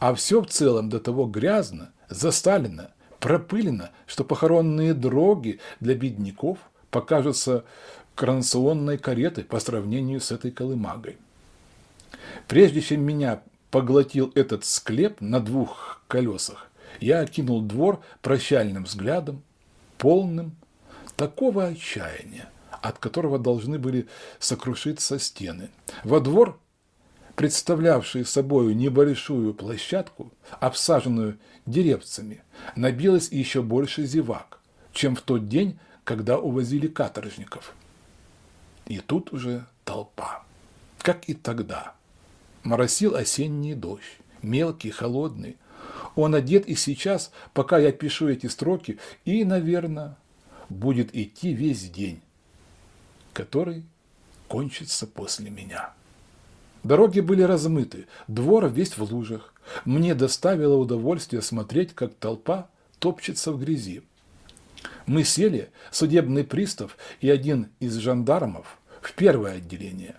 А все в целом до того грязно, засталено, пропылено, что похоронные дороги для бедняков покажутся коронационной каретой по сравнению с этой колымагой. Прежде чем меня поглотил этот склеп на двух колесах, я окинул двор прощальным взглядом, полным такого отчаяния, от которого должны были сокрушиться стены. Во двор, представлявший собой небольшую площадку, обсаженную деревцами, набилось еще больше зевак, чем в тот день, когда увозили каторжников. И тут уже толпа. Как и тогда. Моросил осенний дождь, мелкий, холодный. Он одет и сейчас, пока я пишу эти строки, и, наверное, будет идти весь день, который кончится после меня. Дороги были размыты, двор весь в лужах. Мне доставило удовольствие смотреть, как толпа топчется в грязи. Мы сели, судебный пристав и один из жандармов, в первое отделение.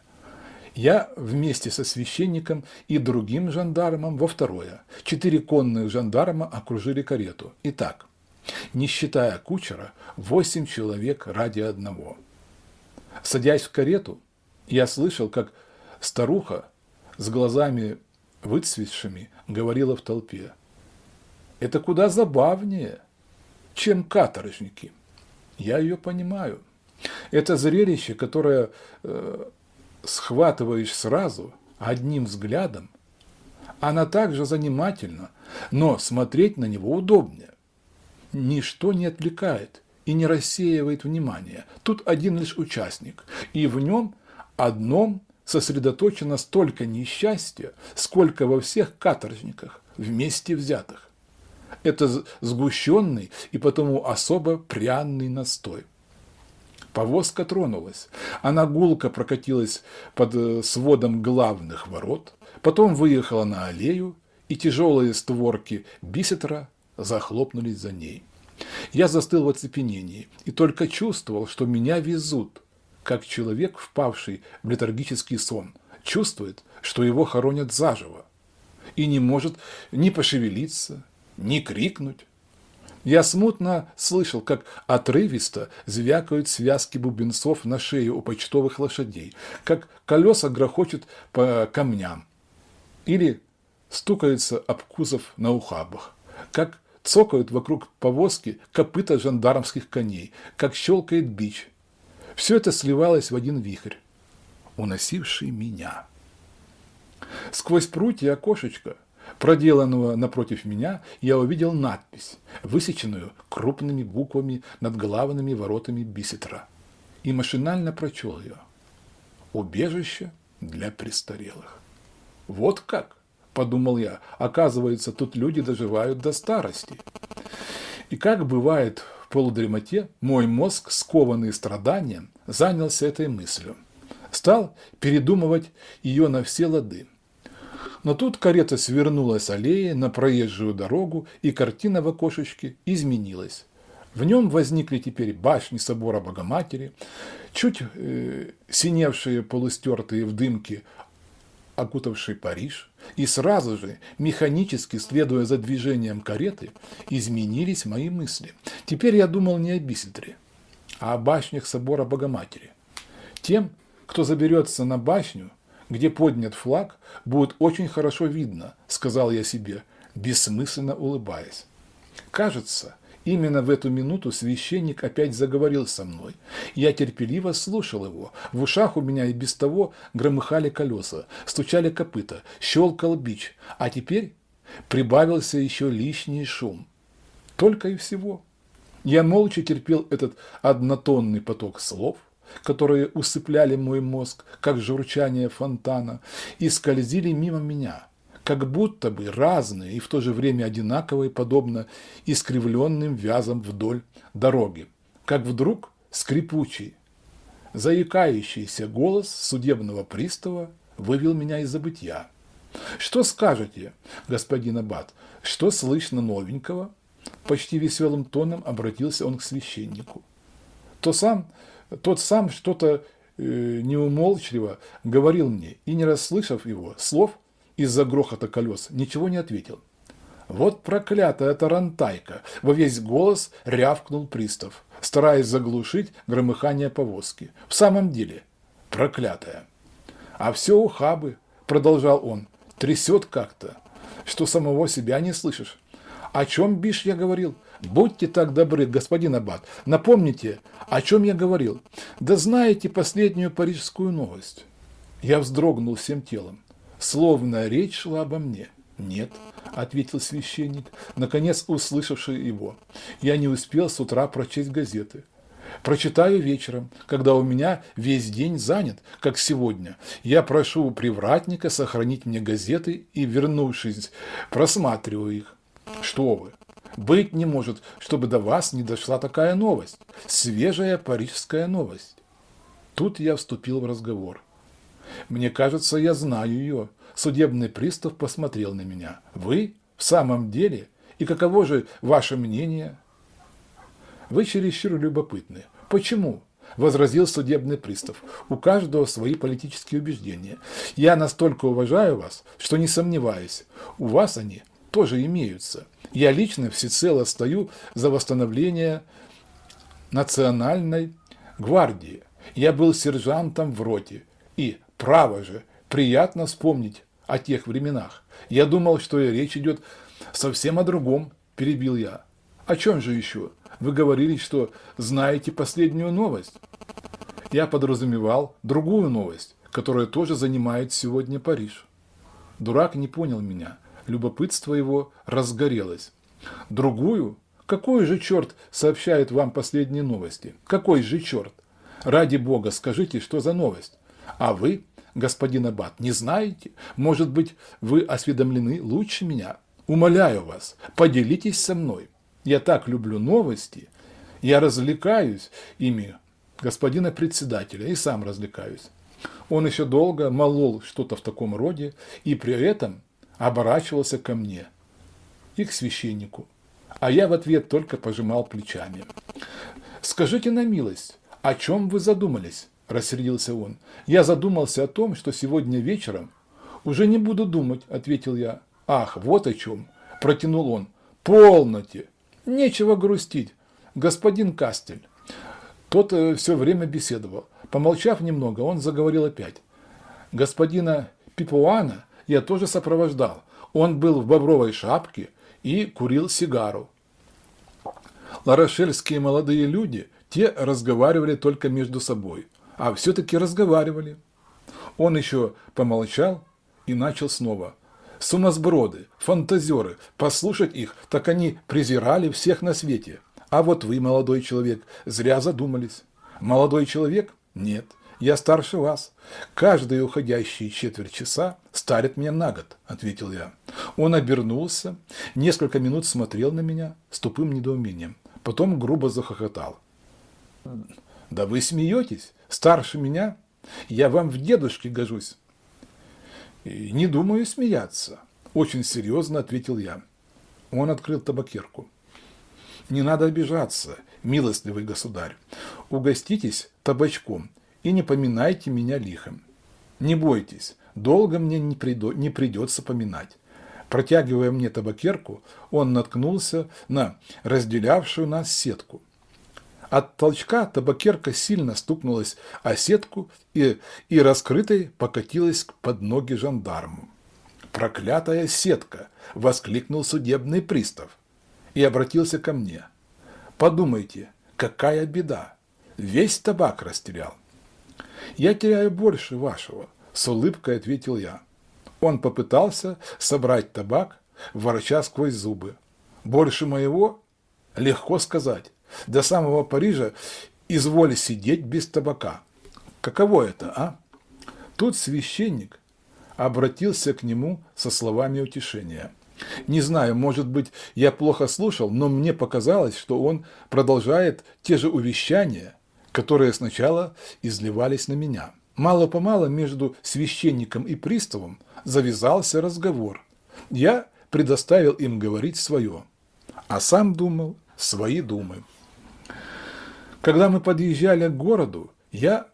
Я вместе со священником и другим жандармом во второе. Четыре конных жандарма окружили карету. Итак, не считая кучера, восемь человек ради одного. Садясь в карету, я слышал, как старуха с глазами выцветшими говорила в толпе. Это куда забавнее, чем каторжники. Я ее понимаю. Это зрелище, которое э, схватываешь сразу, одним взглядом, она также занимательна, но смотреть на него удобнее. Ничто не отвлекает и не рассеивает внимание. Тут один лишь участник, и в нем одном сосредоточено столько несчастья, сколько во всех каторжниках, вместе взятых. Это сгущенный и потому особо пряный настой. Повозка тронулась. Она гулко прокатилась под э, сводом главных ворот, потом выехала на аллею, и тяжелые створки бисетра захлопнулись за ней. Я застыл в оцепенении и только чувствовал, что меня везут, как человек, впавший в летаргический сон, чувствует, что его хоронят заживо, и не может ни пошевелиться, ни крикнуть. Я смутно слышал, как отрывисто звякают связки бубенцов на шее у почтовых лошадей, как колеса грохочут по камням или стукаются об кузов на ухабах, как цокают вокруг повозки копыта жандармских коней, как щелкает бич. Все это сливалось в один вихрь, уносивший меня. Сквозь прутья окошечко проделанного напротив меня, я увидел надпись, высеченную крупными буквами над главными воротами Бисетра, и машинально прочел ее. «Убежище для престарелых». Вот как, подумал я, оказывается, тут люди доживают до старости. И как бывает в полудремоте, мой мозг, скованный страданием, занялся этой мыслью. Стал передумывать ее на все лады. Но тут карета свернула с аллеи на проезжую дорогу, и картина в окошечке изменилась. В нем возникли теперь башни собора Богоматери, чуть э, синевшие полустертые в дымке, окутавший Париж, и сразу же, механически следуя за движением кареты, изменились мои мысли. Теперь я думал не о Бисельтре, а о башнях собора Богоматери. Тем, кто заберется на башню, где поднят флаг, будет очень хорошо видно, сказал я себе, бессмысленно улыбаясь. Кажется, именно в эту минуту священник опять заговорил со мной. Я терпеливо слушал его. В ушах у меня и без того громыхали колеса, стучали копыта, щелкал бич, а теперь прибавился еще лишний шум. Только и всего. Я молча терпел этот однотонный поток слов – которые усыпляли мой мозг, как журчание фонтана, и скользили мимо меня, как будто бы разные и в то же время одинаковые, подобно искривленным вязам вдоль дороги, как вдруг скрипучий, заикающийся голос судебного пристава вывел меня из забытья. Что скажете, господин Аббат, что слышно новенького? Почти веселым тоном обратился он к священнику. То сам, тот сам что-то э, неумолчливо говорил мне, и не расслышав его слов из-за грохота колес, ничего не ответил. Вот проклятая тарантайка! Во весь голос рявкнул пристав, стараясь заглушить громыхание повозки. В самом деле, проклятая. А все ухабы, продолжал он, трясет как-то, что самого себя не слышишь. О чем, бишь, я говорил? Будьте так добры, господин Аббат, напомните, о чем я говорил. Да знаете последнюю парижскую новость. Я вздрогнул всем телом. Словно речь шла обо мне. Нет, ответил священник, наконец услышавший его. Я не успел с утра прочесть газеты. Прочитаю вечером, когда у меня весь день занят, как сегодня. Я прошу у привратника сохранить мне газеты и, вернувшись, просматриваю их. Что вы? Быть не может, чтобы до вас не дошла такая новость. Свежая парижская новость. Тут я вступил в разговор. Мне кажется, я знаю ее. Судебный пристав посмотрел на меня. Вы? В самом деле? И каково же ваше мнение? Вы чересчур любопытны. Почему? возразил судебный пристав. У каждого свои политические убеждения. Я настолько уважаю вас, что не сомневаюсь, у вас они тоже имеются. Я лично всецело стою за восстановление национальной гвардии. Я был сержантом в роте. И, право же, приятно вспомнить о тех временах. Я думал, что речь идет совсем о другом, перебил я. О чем же еще? Вы говорили, что знаете последнюю новость. Я подразумевал другую новость, которая тоже занимает сегодня Париж. Дурак не понял меня. Любопытство его разгорелось. Другую? Какой же черт сообщает вам последние новости? Какой же черт? Ради бога, скажите, что за новость? А вы, господин Аббат, не знаете? Может быть, вы осведомлены лучше меня? Умоляю вас, поделитесь со мной. Я так люблю новости, я развлекаюсь ими, господина председателя, и сам развлекаюсь. Он еще долго молол что-то в таком роде, и при этом оборачивался ко мне и к священнику. А я в ответ только пожимал плечами. «Скажите на милость, о чем вы задумались?» – рассердился он. «Я задумался о том, что сегодня вечером...» «Уже не буду думать», – ответил я. «Ах, вот о чем!» – протянул он. «Полноте! Нечего грустить, господин Кастель. Тот э, все время беседовал. Помолчав немного, он заговорил опять. Господина Пипуана я тоже сопровождал. Он был в бобровой шапке и курил сигару. Ларошельские молодые люди, те разговаривали только между собой, а все-таки разговаривали. Он еще помолчал и начал снова – сумасброды, фантазеры, послушать их, так они презирали всех на свете. А вот вы, молодой человек, зря задумались. Молодой человек? Нет, я старше вас. Каждые уходящие четверть часа старят меня на год, ответил я. Он обернулся, несколько минут смотрел на меня с тупым недоумением. Потом грубо захохотал. Да вы смеетесь? Старше меня? Я вам в дедушке гожусь. «Не думаю смеяться», – очень серьезно ответил я. Он открыл табакерку. «Не надо обижаться, милостливый государь. Угоститесь табачком и не поминайте меня лихом. Не бойтесь, долго мне не, придо, не придется поминать». Протягивая мне табакерку, он наткнулся на разделявшую нас сетку – от толчка табакерка сильно стукнулась о сетку и, и раскрытой покатилась под ноги жандарму. «Проклятая сетка!» – воскликнул судебный пристав и обратился ко мне. «Подумайте, какая беда! Весь табак растерял!» «Я теряю больше вашего», – с улыбкой ответил я. Он попытался собрать табак, вороча сквозь зубы. «Больше моего? Легко сказать до самого Парижа изволь сидеть без табака. Каково это, а? Тут священник обратился к нему со словами утешения. Не знаю, может быть, я плохо слушал, но мне показалось, что он продолжает те же увещания, которые сначала изливались на меня. Мало-помало между священником и приставом завязался разговор. Я предоставил им говорить свое, а сам думал свои думы. Когда мы подъезжали к городу, я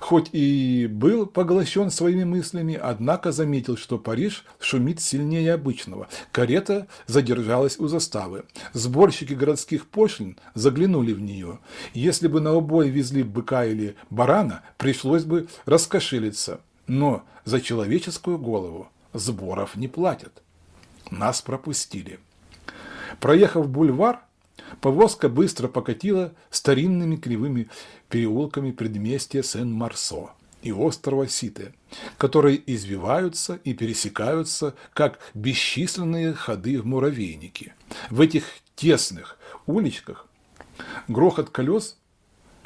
хоть и был поглощен своими мыслями, однако заметил, что Париж шумит сильнее обычного. Карета задержалась у заставы. Сборщики городских пошлин заглянули в нее. Если бы на обои везли быка или барана, пришлось бы раскошелиться. Но за человеческую голову сборов не платят. Нас пропустили. Проехав бульвар, Повозка быстро покатила старинными кривыми переулками предместья Сен-Марсо и острова Сите, которые извиваются и пересекаются, как бесчисленные ходы в муравейнике. В этих тесных уличках грохот колес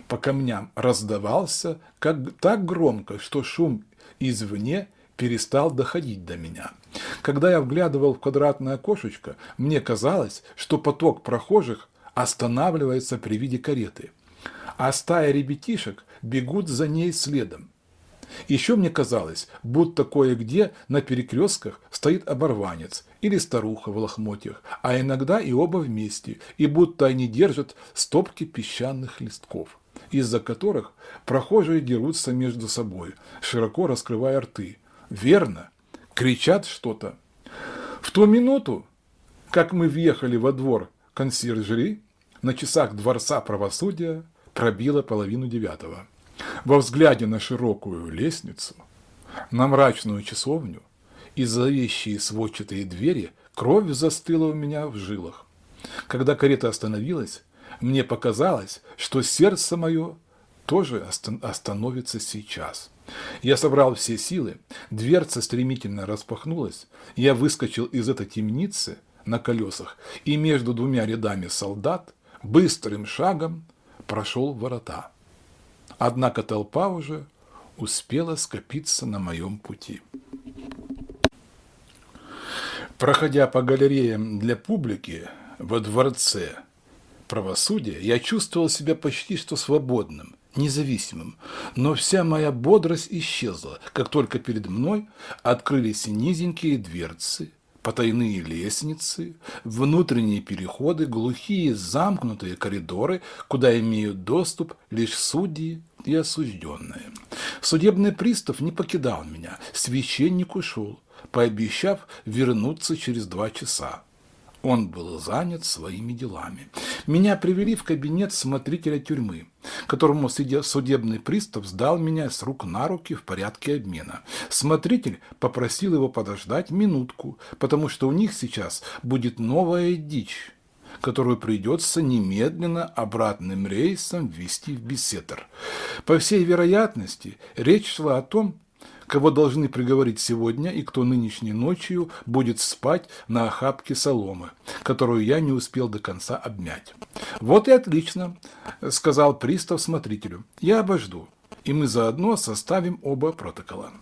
по камням раздавался как, так громко, что шум извне перестал доходить до меня. Когда я вглядывал в квадратное окошечко, мне казалось, что поток прохожих останавливается при виде кареты, а стая ребятишек бегут за ней следом. Еще мне казалось, будто кое-где на перекрестках стоит оборванец или старуха в лохмотьях, а иногда и оба вместе, и будто они держат стопки песчаных листков, из-за которых прохожие дерутся между собой, широко раскрывая рты. Верно, кричат что-то. В ту минуту, как мы въехали во двор консьержери, на часах Дворца правосудия пробило половину девятого. Во взгляде на широкую лестницу, на мрачную часовню и зловещие сводчатые двери кровь застыла у меня в жилах. Когда карета остановилась, мне показалось, что сердце мое тоже остановится сейчас. Я собрал все силы, дверца стремительно распахнулась, я выскочил из этой темницы на колесах и между двумя рядами солдат быстрым шагом прошел ворота. Однако толпа уже успела скопиться на моем пути. Проходя по галереям для публики во дворце правосудия, я чувствовал себя почти что свободным, независимым, но вся моя бодрость исчезла, как только перед мной открылись низенькие дверцы, потайные лестницы, внутренние переходы, глухие замкнутые коридоры, куда имеют доступ лишь судьи и осужденные. Судебный пристав не покидал меня, священник ушел, пообещав вернуться через два часа. Он был занят своими делами. Меня привели в кабинет смотрителя тюрьмы, которому судебный пристав сдал меня с рук на руки в порядке обмена. Смотритель попросил его подождать минутку, потому что у них сейчас будет новая дичь которую придется немедленно обратным рейсом ввести в беседер. По всей вероятности, речь шла о том, кого должны приговорить сегодня и кто нынешней ночью будет спать на охапке соломы, которую я не успел до конца обмять. «Вот и отлично», – сказал пристав смотрителю. «Я обожду, и мы заодно составим оба протокола».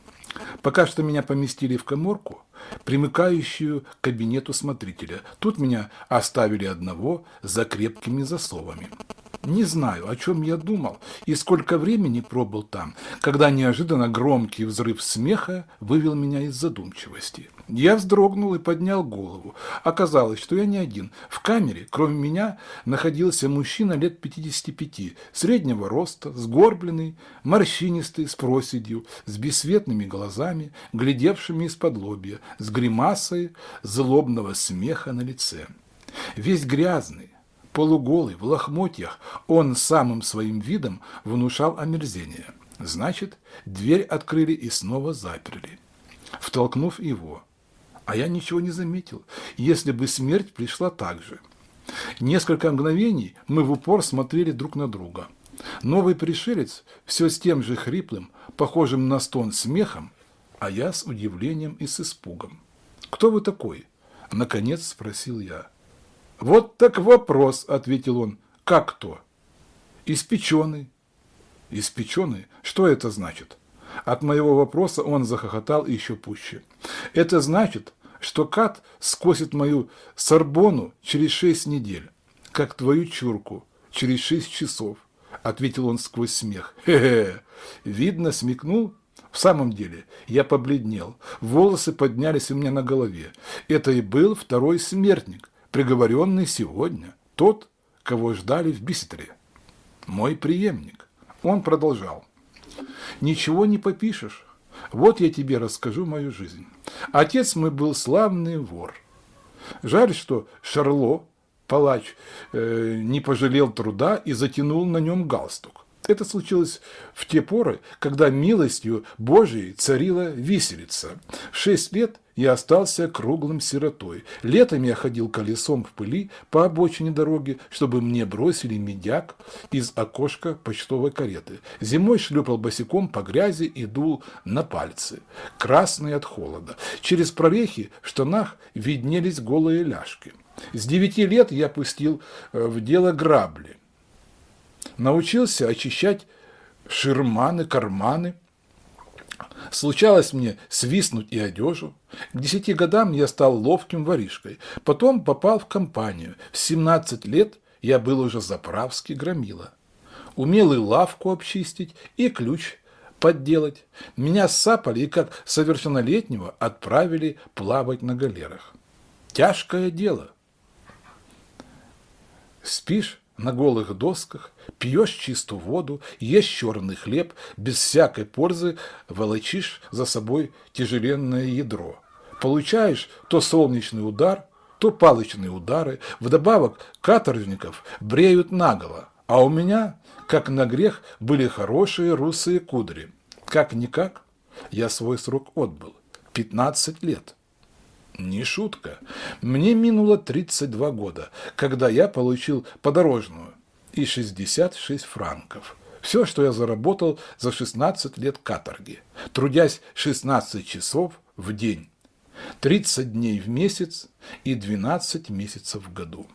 Пока что меня поместили в коморку, примыкающую к кабинету смотрителя. Тут меня оставили одного за крепкими засовами. Не знаю, о чем я думал и сколько времени пробыл там, когда неожиданно громкий взрыв смеха вывел меня из задумчивости. Я вздрогнул и поднял голову. Оказалось, что я не один. В камере, кроме меня, находился мужчина лет 55, среднего роста, сгорбленный, морщинистый, с проседью, с бесцветными глазами, глядевшими из-под лобья, с гримасой злобного смеха на лице. Весь грязный, полуголый, в лохмотьях, он самым своим видом внушал омерзение. Значит, дверь открыли и снова заперли, втолкнув его. А я ничего не заметил, если бы смерть пришла так же. Несколько мгновений мы в упор смотрели друг на друга. Новый пришелец все с тем же хриплым, похожим на стон смехом, а я с удивлением и с испугом. «Кто вы такой?» – наконец спросил я. «Вот так вопрос», – ответил он. «Как кто?» «Испеченный». «Испеченный? Что это значит?» От моего вопроса он захохотал еще пуще. «Это значит, что Кат скосит мою сорбону через шесть недель, как твою чурку через шесть часов. – ответил он сквозь смех. «Хе-хе! Видно, смекнул?» В самом деле, я побледнел, волосы поднялись у меня на голове. Это и был второй смертник, приговоренный сегодня, тот, кого ждали в Бисетре. Мой преемник. Он продолжал. «Ничего не попишешь. Вот я тебе расскажу мою жизнь. Отец мой был славный вор. Жаль, что Шарло, палач, э, не пожалел труда и затянул на нем галстук. Это случилось в те поры, когда милостью Божией царила виселица. В шесть лет я остался круглым сиротой. Летом я ходил колесом в пыли по обочине дороги, чтобы мне бросили медяк из окошка почтовой кареты. Зимой шлепал босиком по грязи и дул на пальцы, красные от холода. Через прорехи в штанах виднелись голые ляжки. С девяти лет я пустил э, в дело грабли научился очищать ширманы, карманы. Случалось мне свистнуть и одежу. К десяти годам я стал ловким воришкой. Потом попал в компанию. В 17 лет я был уже заправский громила. Умел и лавку обчистить, и ключ подделать. Меня сапали и как совершеннолетнего отправили плавать на галерах. Тяжкое дело. Спишь на голых досках, пьешь чистую воду, ешь черный хлеб, без всякой пользы волочишь за собой тяжеленное ядро. Получаешь то солнечный удар, то палочные удары, вдобавок каторжников бреют наголо, а у меня, как на грех, были хорошие русые кудри. Как-никак, я свой срок отбыл, 15 лет. Не шутка. Мне минуло 32 года, когда я получил подорожную и 66 франков. Все, что я заработал за 16 лет каторги, трудясь 16 часов в день, 30 дней в месяц и 12 месяцев в году.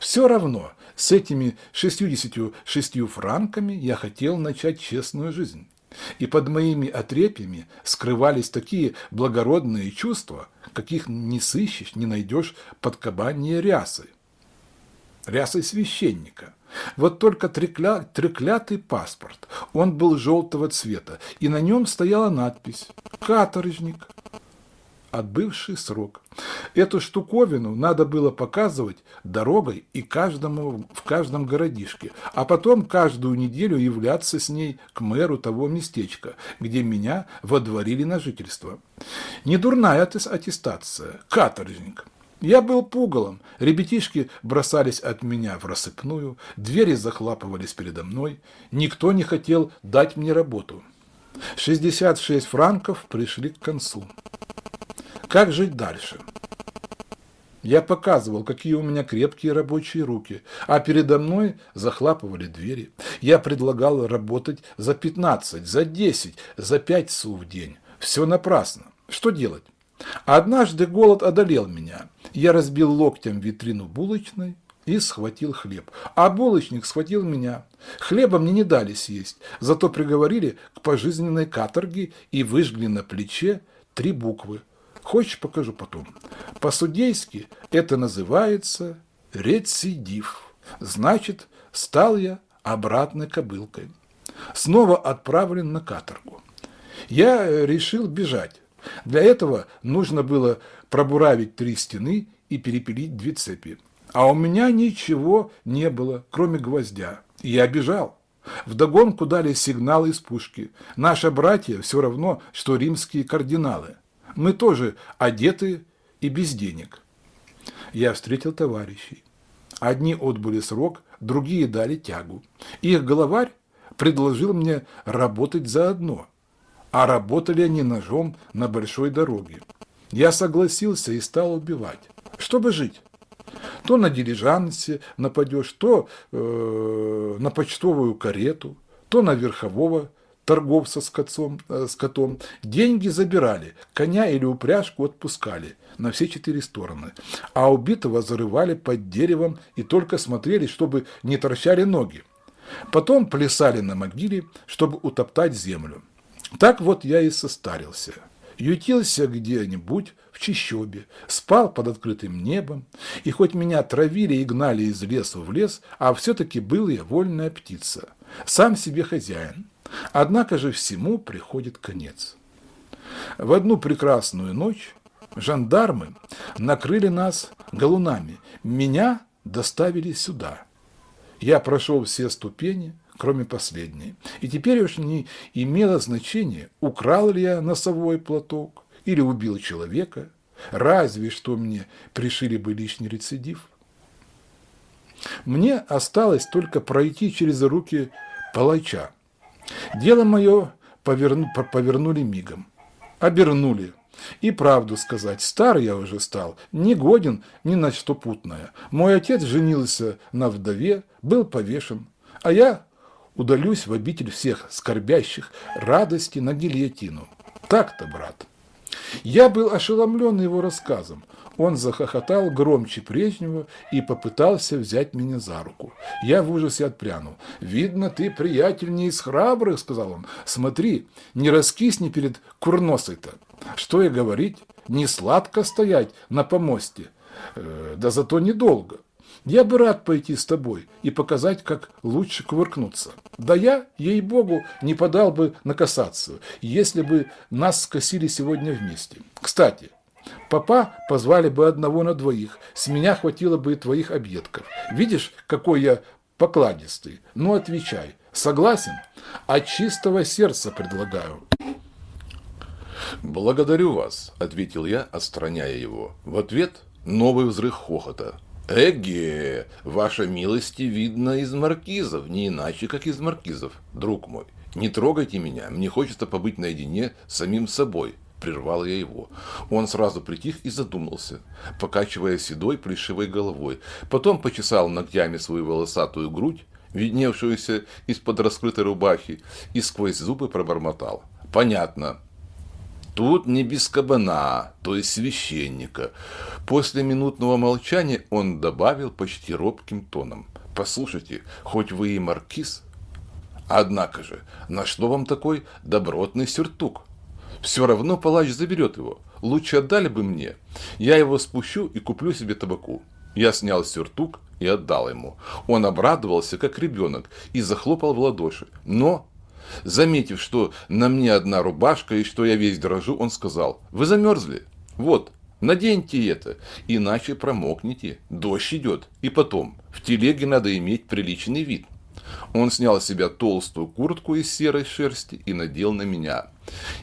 Все равно с этими 66 франками я хотел начать честную жизнь. И под моими отрепьями скрывались такие благородные чувства, каких не сыщешь, не найдешь под кабаньей рясы. Рясой священника. Вот только трекля... треклятый паспорт. Он был желтого цвета, и на нем стояла надпись «Каторжник» отбывший срок. Эту штуковину надо было показывать дорогой и каждому в каждом городишке, а потом каждую неделю являться с ней к мэру того местечка, где меня водворили на жительство. Недурная аттестация, каторжник. Я был пугалом, ребятишки бросались от меня в рассыпную, двери захлапывались передо мной, никто не хотел дать мне работу. 66 франков пришли к концу. Как жить дальше? Я показывал, какие у меня крепкие рабочие руки, а передо мной захлапывали двери. Я предлагал работать за 15, за 10, за 5 су в день. Все напрасно. Что делать? Однажды голод одолел меня. Я разбил локтем витрину булочной и схватил хлеб. А булочник схватил меня. Хлеба мне не дали съесть, зато приговорили к пожизненной каторге и выжгли на плече три буквы – Хочешь, покажу потом. По-судейски это называется рецидив. Значит, стал я обратной кобылкой. Снова отправлен на каторгу. Я решил бежать. Для этого нужно было пробуравить три стены и перепилить две цепи. А у меня ничего не было, кроме гвоздя. Я бежал. Вдогонку дали сигнал из пушки. Наши братья все равно, что римские кардиналы мы тоже одеты и без денег. Я встретил товарищей. Одни отбыли срок, другие дали тягу. Их главарь предложил мне работать заодно, а работали они ножом на большой дороге. Я согласился и стал убивать, чтобы жить. То на дилижансе нападешь, то э, на почтовую карету, то на верхового торговца с котом, э, с котом. Деньги забирали, коня или упряжку отпускали на все четыре стороны, а убитого зарывали под деревом и только смотрели, чтобы не торчали ноги. Потом плясали на могиле, чтобы утоптать землю. Так вот я и состарился. Ютился где-нибудь в чищобе, спал под открытым небом, и хоть меня травили и гнали из леса в лес, а все-таки был я вольная птица – сам себе хозяин. Однако же всему приходит конец. В одну прекрасную ночь жандармы накрыли нас галунами. Меня доставили сюда. Я прошел все ступени, кроме последней. И теперь уж не имело значения, украл ли я носовой платок или убил человека. Разве что мне пришили бы лишний рецидив. Мне осталось только пройти через руки палача. Дело мое поверну, повернули мигом, обернули. И правду сказать, стар я уже стал, не годен ни на что путное. Мой отец женился на вдове, был повешен, а я удалюсь в обитель всех скорбящих радости на гильотину. Так-то, брат. Я был ошеломлен его рассказом. Он захохотал громче прежнего и попытался взять меня за руку. Я в ужасе отпрянул. «Видно, ты, приятель, не из храбрых», — сказал он. «Смотри, не раскисни перед курносой-то. Что и говорить, не сладко стоять на помосте, э, да зато недолго. Я бы рад пойти с тобой и показать, как лучше кувыркнуться. Да я, ей-богу, не подал бы на касацию, если бы нас скосили сегодня вместе. Кстати, папа позвали бы одного на двоих, с меня хватило бы и твоих объедков. Видишь, какой я покладистый? Ну, отвечай, согласен? От чистого сердца предлагаю. «Благодарю вас», – ответил я, отстраняя его. В ответ новый взрыв хохота. Эге, ваша милости видно из маркизов, не иначе, как из маркизов, друг мой. Не трогайте меня, мне хочется побыть наедине с самим собой. Прервал я его. Он сразу притих и задумался, покачивая седой плешивой головой. Потом почесал ногтями свою волосатую грудь, видневшуюся из-под раскрытой рубахи, и сквозь зубы пробормотал. «Понятно. Тут не без кабана, то есть священника. После минутного молчания он добавил почти робким тоном. «Послушайте, хоть вы и маркиз, однако же, на что вам такой добротный сюртук? Все равно палач заберет его. Лучше отдали бы мне. Я его спущу и куплю себе табаку». Я снял сюртук и отдал ему. Он обрадовался, как ребенок, и захлопал в ладоши. Но Заметив, что на мне одна рубашка и что я весь дрожу, он сказал, «Вы замерзли? Вот, наденьте это, иначе промокнете. Дождь идет. И потом, в телеге надо иметь приличный вид». Он снял с себя толстую куртку из серой шерсти и надел на меня.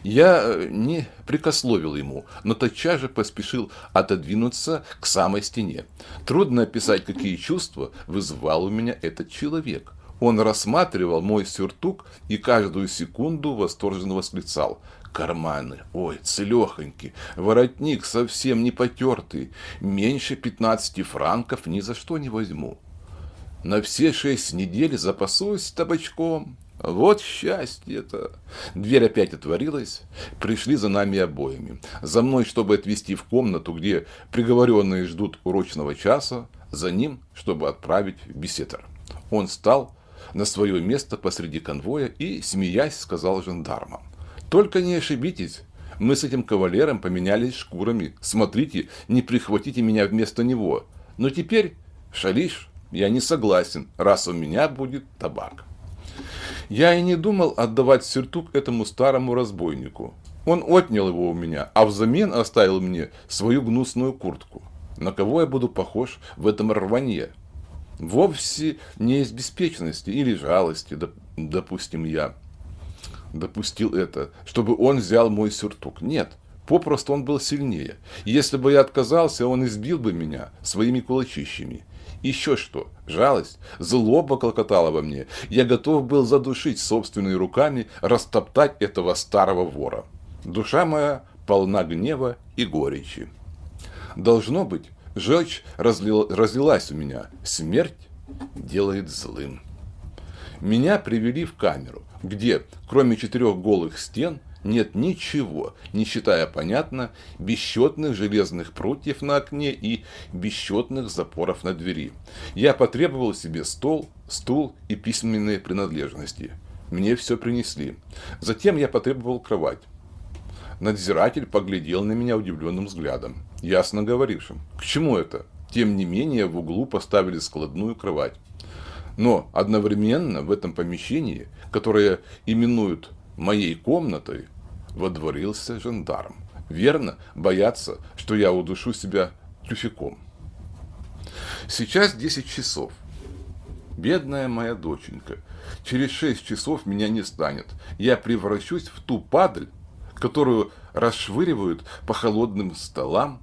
Я э, не прикословил ему, но тотчас же поспешил отодвинуться к самой стене. Трудно описать, какие чувства вызывал у меня этот человек. Он рассматривал мой сюртук и каждую секунду восторженно восклицал. Карманы, ой, целехонький, воротник совсем не потертый, меньше 15 франков ни за что не возьму. На все шесть недель запасусь табачком. Вот счастье-то! Дверь опять отворилась, пришли за нами обоими. За мной, чтобы отвезти в комнату, где приговоренные ждут урочного часа, за ним, чтобы отправить в беседер. Он стал на свое место посреди конвоя и, смеясь, сказал жандармам. «Только не ошибитесь, мы с этим кавалером поменялись шкурами. Смотрите, не прихватите меня вместо него. Но теперь, шалиш, я не согласен, раз у меня будет табак». Я и не думал отдавать сюртук этому старому разбойнику. Он отнял его у меня, а взамен оставил мне свою гнусную куртку. На кого я буду похож в этом рванье? Вовсе не из беспечности или жалости, допустим, я допустил это, чтобы он взял мой сюртук. Нет, попросту он был сильнее. Если бы я отказался, он избил бы меня своими кулачищами. Еще что, жалость, злоба клокотала во мне. Я готов был задушить собственными руками, растоптать этого старого вора. Душа моя полна гнева и горечи. Должно быть, Желчь разлил, разлилась у меня. Смерть делает злым. Меня привели в камеру, где, кроме четырех голых стен, нет ничего, не считая, понятно, бесчетных железных прутьев на окне и бесчетных запоров на двери. Я потребовал себе стол, стул и письменные принадлежности. Мне все принесли. Затем я потребовал кровать. Надзиратель поглядел на меня удивленным взглядом, ясно говорившим, к чему это? Тем не менее, в углу поставили складную кровать. Но одновременно в этом помещении, которое именуют моей комнатой, водворился жандарм. Верно, боятся, что я удушу себя тюфяком. Сейчас 10 часов. Бедная моя доченька, через 6 часов меня не станет. Я превращусь в ту падаль, которую расшвыривают по холодным столам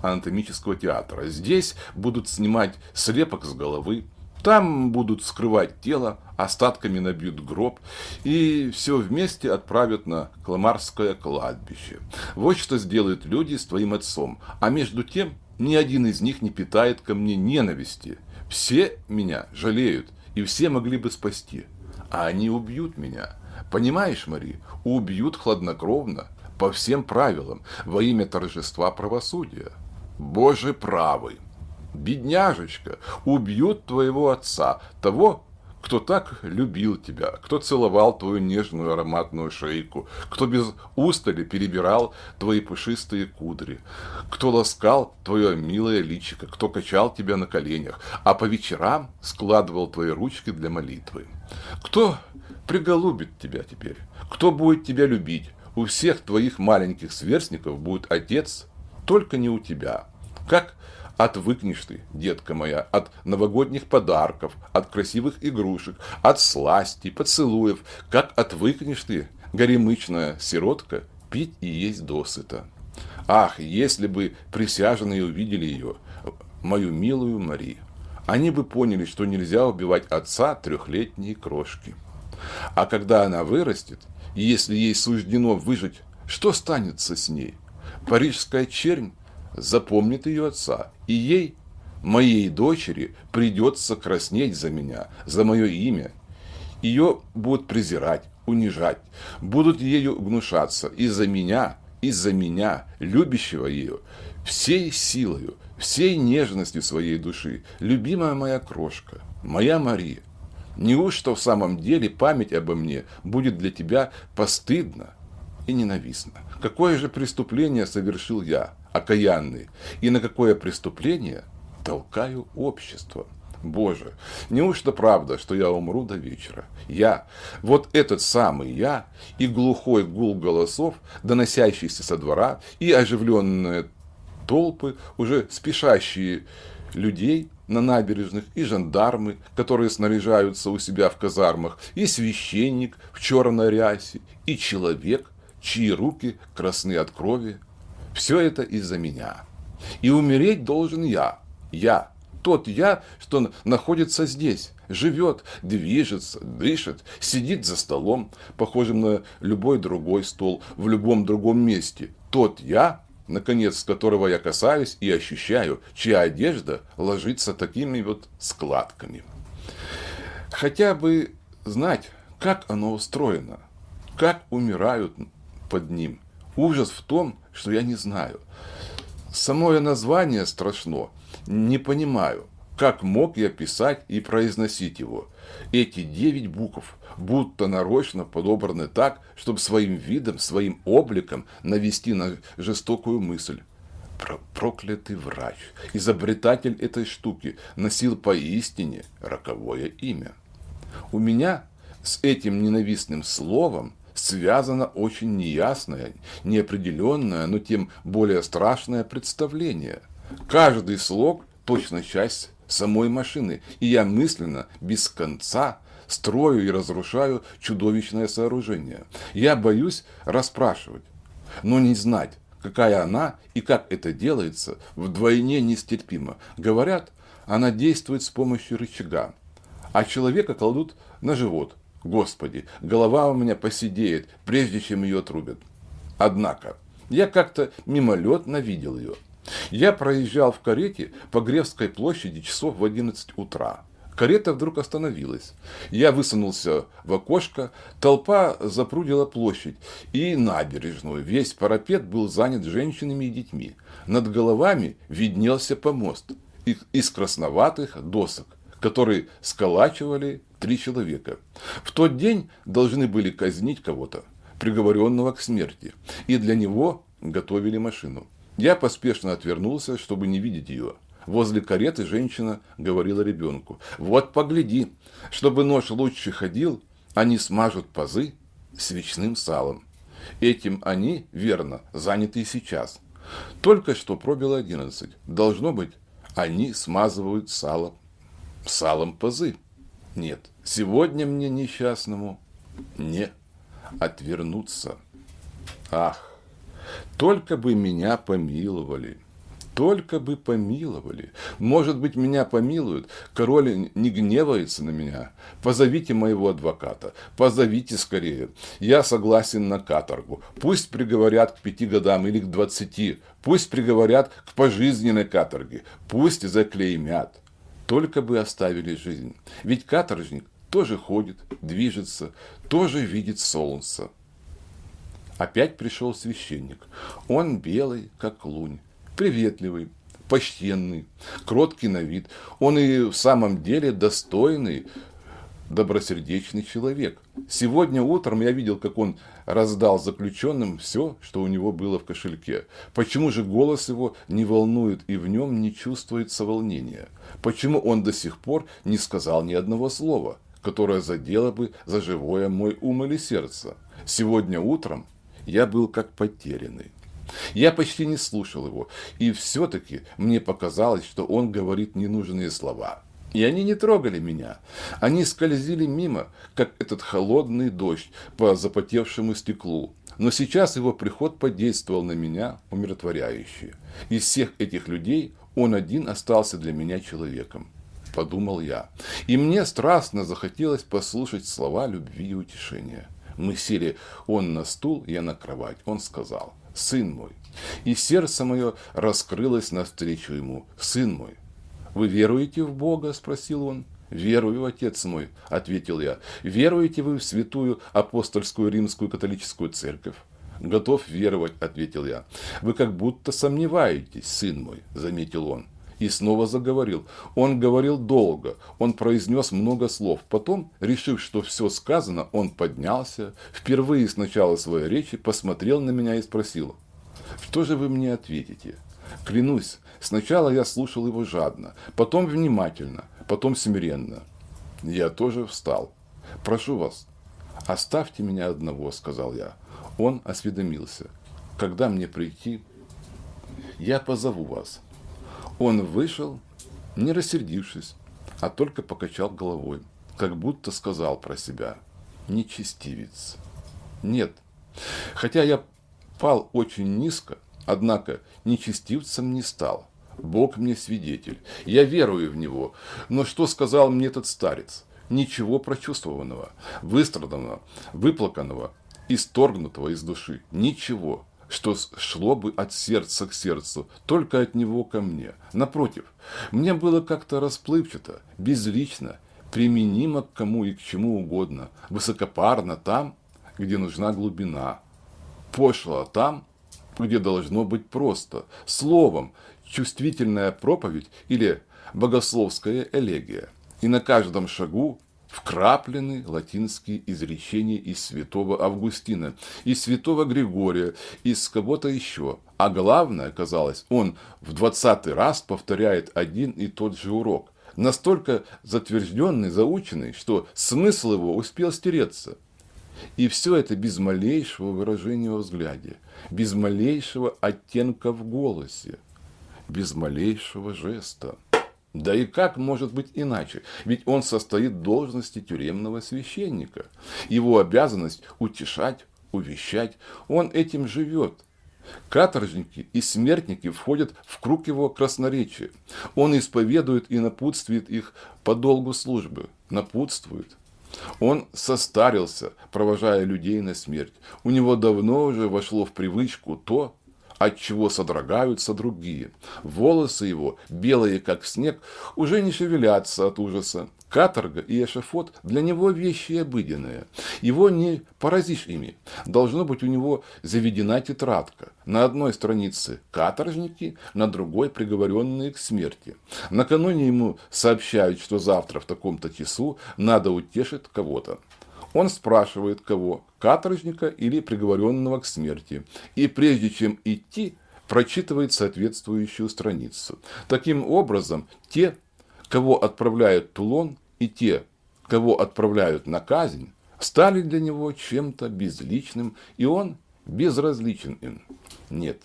анатомического театра. Здесь будут снимать слепок с головы, там будут скрывать тело, остатками набьют гроб и все вместе отправят на Кламарское кладбище. Вот что сделают люди с твоим отцом. А между тем ни один из них не питает ко мне ненависти. Все меня жалеют и все могли бы спасти. А они убьют меня. Понимаешь, Мари, убьют хладнокровно, по всем правилам, во имя торжества правосудия. Боже правый! бедняжечка, убьют твоего отца, того, кто так любил тебя, кто целовал твою нежную ароматную шейку, кто без устали перебирал твои пушистые кудри, кто ласкал твое милое личико, кто качал тебя на коленях, а по вечерам складывал твои ручки для молитвы. Кто приголубит тебя теперь? Кто будет тебя любить? У всех твоих маленьких сверстников будет отец, только не у тебя. Как Отвыкнешь ты, детка моя, от новогодних подарков, от красивых игрушек, от сласти, поцелуев, как отвыкнешь ты, горемычная сиротка, пить и есть досыта. Ах, если бы присяженные увидели ее, мою милую Мари, они бы поняли, что нельзя убивать отца трехлетней крошки. А когда она вырастет, если ей суждено выжить, что станется с ней? Парижская чернь запомнит ее отца, и ей, моей дочери, придется краснеть за меня, за мое имя. Ее будут презирать, унижать, будут ею гнушаться из-за меня, из-за меня, любящего ее, всей силою, всей нежностью своей души, любимая моя крошка, моя Мария. Неужто в самом деле память обо мне будет для тебя постыдна и ненавистна? Какое же преступление совершил я? окаянный, и на какое преступление толкаю общество. Боже, неужто правда, что я умру до вечера? Я, вот этот самый я, и глухой гул голосов, доносящийся со двора, и оживленные толпы, уже спешащие людей на набережных, и жандармы, которые снаряжаются у себя в казармах, и священник в черной рясе, и человек, чьи руки красны от крови, все это из-за меня. И умереть должен я. Я. Тот я, что находится здесь, живет, движется, дышит, сидит за столом, похожим на любой другой стол, в любом другом месте. Тот я, наконец, которого я касаюсь и ощущаю, чья одежда ложится такими вот складками. Хотя бы знать, как оно устроено, как умирают под ним. Ужас в том, что я не знаю. Самое название страшно. Не понимаю, как мог я писать и произносить его. Эти девять букв будто нарочно подобраны так, чтобы своим видом, своим обликом навести на жестокую мысль. Проклятый врач, изобретатель этой штуки, носил поистине роковое имя. У меня с этим ненавистным словом связано очень неясное, неопределенное, но тем более страшное представление. Каждый слог – точно часть самой машины, и я мысленно, без конца, строю и разрушаю чудовищное сооружение. Я боюсь расспрашивать, но не знать, какая она и как это делается, вдвойне нестерпимо. Говорят, она действует с помощью рычага, а человека кладут на живот – Господи, голова у меня посидеет, прежде чем ее отрубят. Однако, я как-то мимолетно видел ее. Я проезжал в карете по Гревской площади часов в 11 утра. Карета вдруг остановилась. Я высунулся в окошко, толпа запрудила площадь и набережную. Весь парапет был занят женщинами и детьми. Над головами виднелся помост из красноватых досок, которые сколачивали три человека. В тот день должны были казнить кого-то, приговоренного к смерти, и для него готовили машину. Я поспешно отвернулся, чтобы не видеть ее. Возле кареты женщина говорила ребенку. Вот погляди, чтобы нож лучше ходил, они смажут пазы свечным салом. Этим они, верно, заняты и сейчас. Только что пробило одиннадцать. Должно быть, они смазывают сало, салом пазы. Нет, сегодня мне несчастному не отвернуться. Ах, только бы меня помиловали. Только бы помиловали. Может быть, меня помилуют. Король не гневается на меня. Позовите моего адвоката. Позовите скорее. Я согласен на каторгу. Пусть приговорят к пяти годам или к двадцати. Пусть приговорят к пожизненной каторге. Пусть заклеймят. Только бы оставили жизнь. Ведь каторжник тоже ходит, движется, тоже видит солнце. Опять пришел священник. Он белый, как лунь приветливый, почтенный, кроткий на вид. Он и в самом деле достойный, добросердечный человек. Сегодня утром я видел, как он раздал заключенным все, что у него было в кошельке. Почему же голос его не волнует и в нем не чувствуется волнения? Почему он до сих пор не сказал ни одного слова, которое задело бы за живое мой ум или сердце? Сегодня утром я был как потерянный. Я почти не слушал его, и все-таки мне показалось, что он говорит ненужные слова. И они не трогали меня. Они скользили мимо, как этот холодный дождь по запотевшему стеклу. Но сейчас его приход подействовал на меня умиротворяюще. Из всех этих людей он один остался для меня человеком. Подумал я. И мне страстно захотелось послушать слова любви и утешения. Мы сели, он на стул, я на кровать. Он сказал – сын мой. И сердце мое раскрылось навстречу ему, сын мой. Вы веруете в Бога? спросил он. «Верую, отец мой», — ответил я. «Веруете вы в святую апостольскую римскую католическую церковь?» «Готов веровать», — ответил я. «Вы как будто сомневаетесь, сын мой», — заметил он. И снова заговорил. Он говорил долго, он произнес много слов. Потом, решив, что все сказано, он поднялся, впервые с начала своей речи посмотрел на меня и спросил, «Что же вы мне ответите?» Клянусь, сначала я слушал его жадно, потом внимательно, потом смиренно. Я тоже встал. «Прошу вас, оставьте меня одного», — сказал я. Он осведомился. «Когда мне прийти?» «Я позову вас», он вышел, не рассердившись, а только покачал головой, как будто сказал про себя «нечестивец». Нет, хотя я пал очень низко, однако нечестивцем не стал. Бог мне свидетель, я верую в Него. Но что сказал мне этот старец? Ничего прочувствованного, выстраданного, выплаканного, исторгнутого из души. Ничего что шло бы от сердца к сердцу, только от него ко мне. Напротив, мне было как-то расплывчато, безлично, применимо к кому и к чему угодно, высокопарно там, где нужна глубина, пошло там, где должно быть просто, словом, чувствительная проповедь или богословская элегия. И на каждом шагу вкраплены латинские изречения из святого Августина, из святого Григория, из кого-то еще. А главное, казалось, он в двадцатый раз повторяет один и тот же урок. Настолько затвержденный, заученный, что смысл его успел стереться. И все это без малейшего выражения во взгляде, без малейшего оттенка в голосе, без малейшего жеста. Да и как может быть иначе? Ведь он состоит в должности тюремного священника. Его обязанность утешать, увещать. Он этим живет. Каторжники и смертники входят в круг его красноречия. Он исповедует и напутствует их по долгу службы. Напутствует. Он состарился, провожая людей на смерть. У него давно уже вошло в привычку то, от чего содрогаются другие. Волосы его, белые как снег, уже не шевелятся от ужаса. Каторга и эшафот для него вещи обыденные. Его не поразишь ими. Должно быть у него заведена тетрадка. На одной странице каторжники, на другой приговоренные к смерти. Накануне ему сообщают, что завтра в таком-то часу надо утешить кого-то. Он спрашивает кого? Каторжника или приговоренного к смерти. И прежде чем идти, прочитывает соответствующую страницу. Таким образом, те, кого отправляют Тулон, и те, кого отправляют на казнь, стали для него чем-то безличным, и он безразличен им. Нет,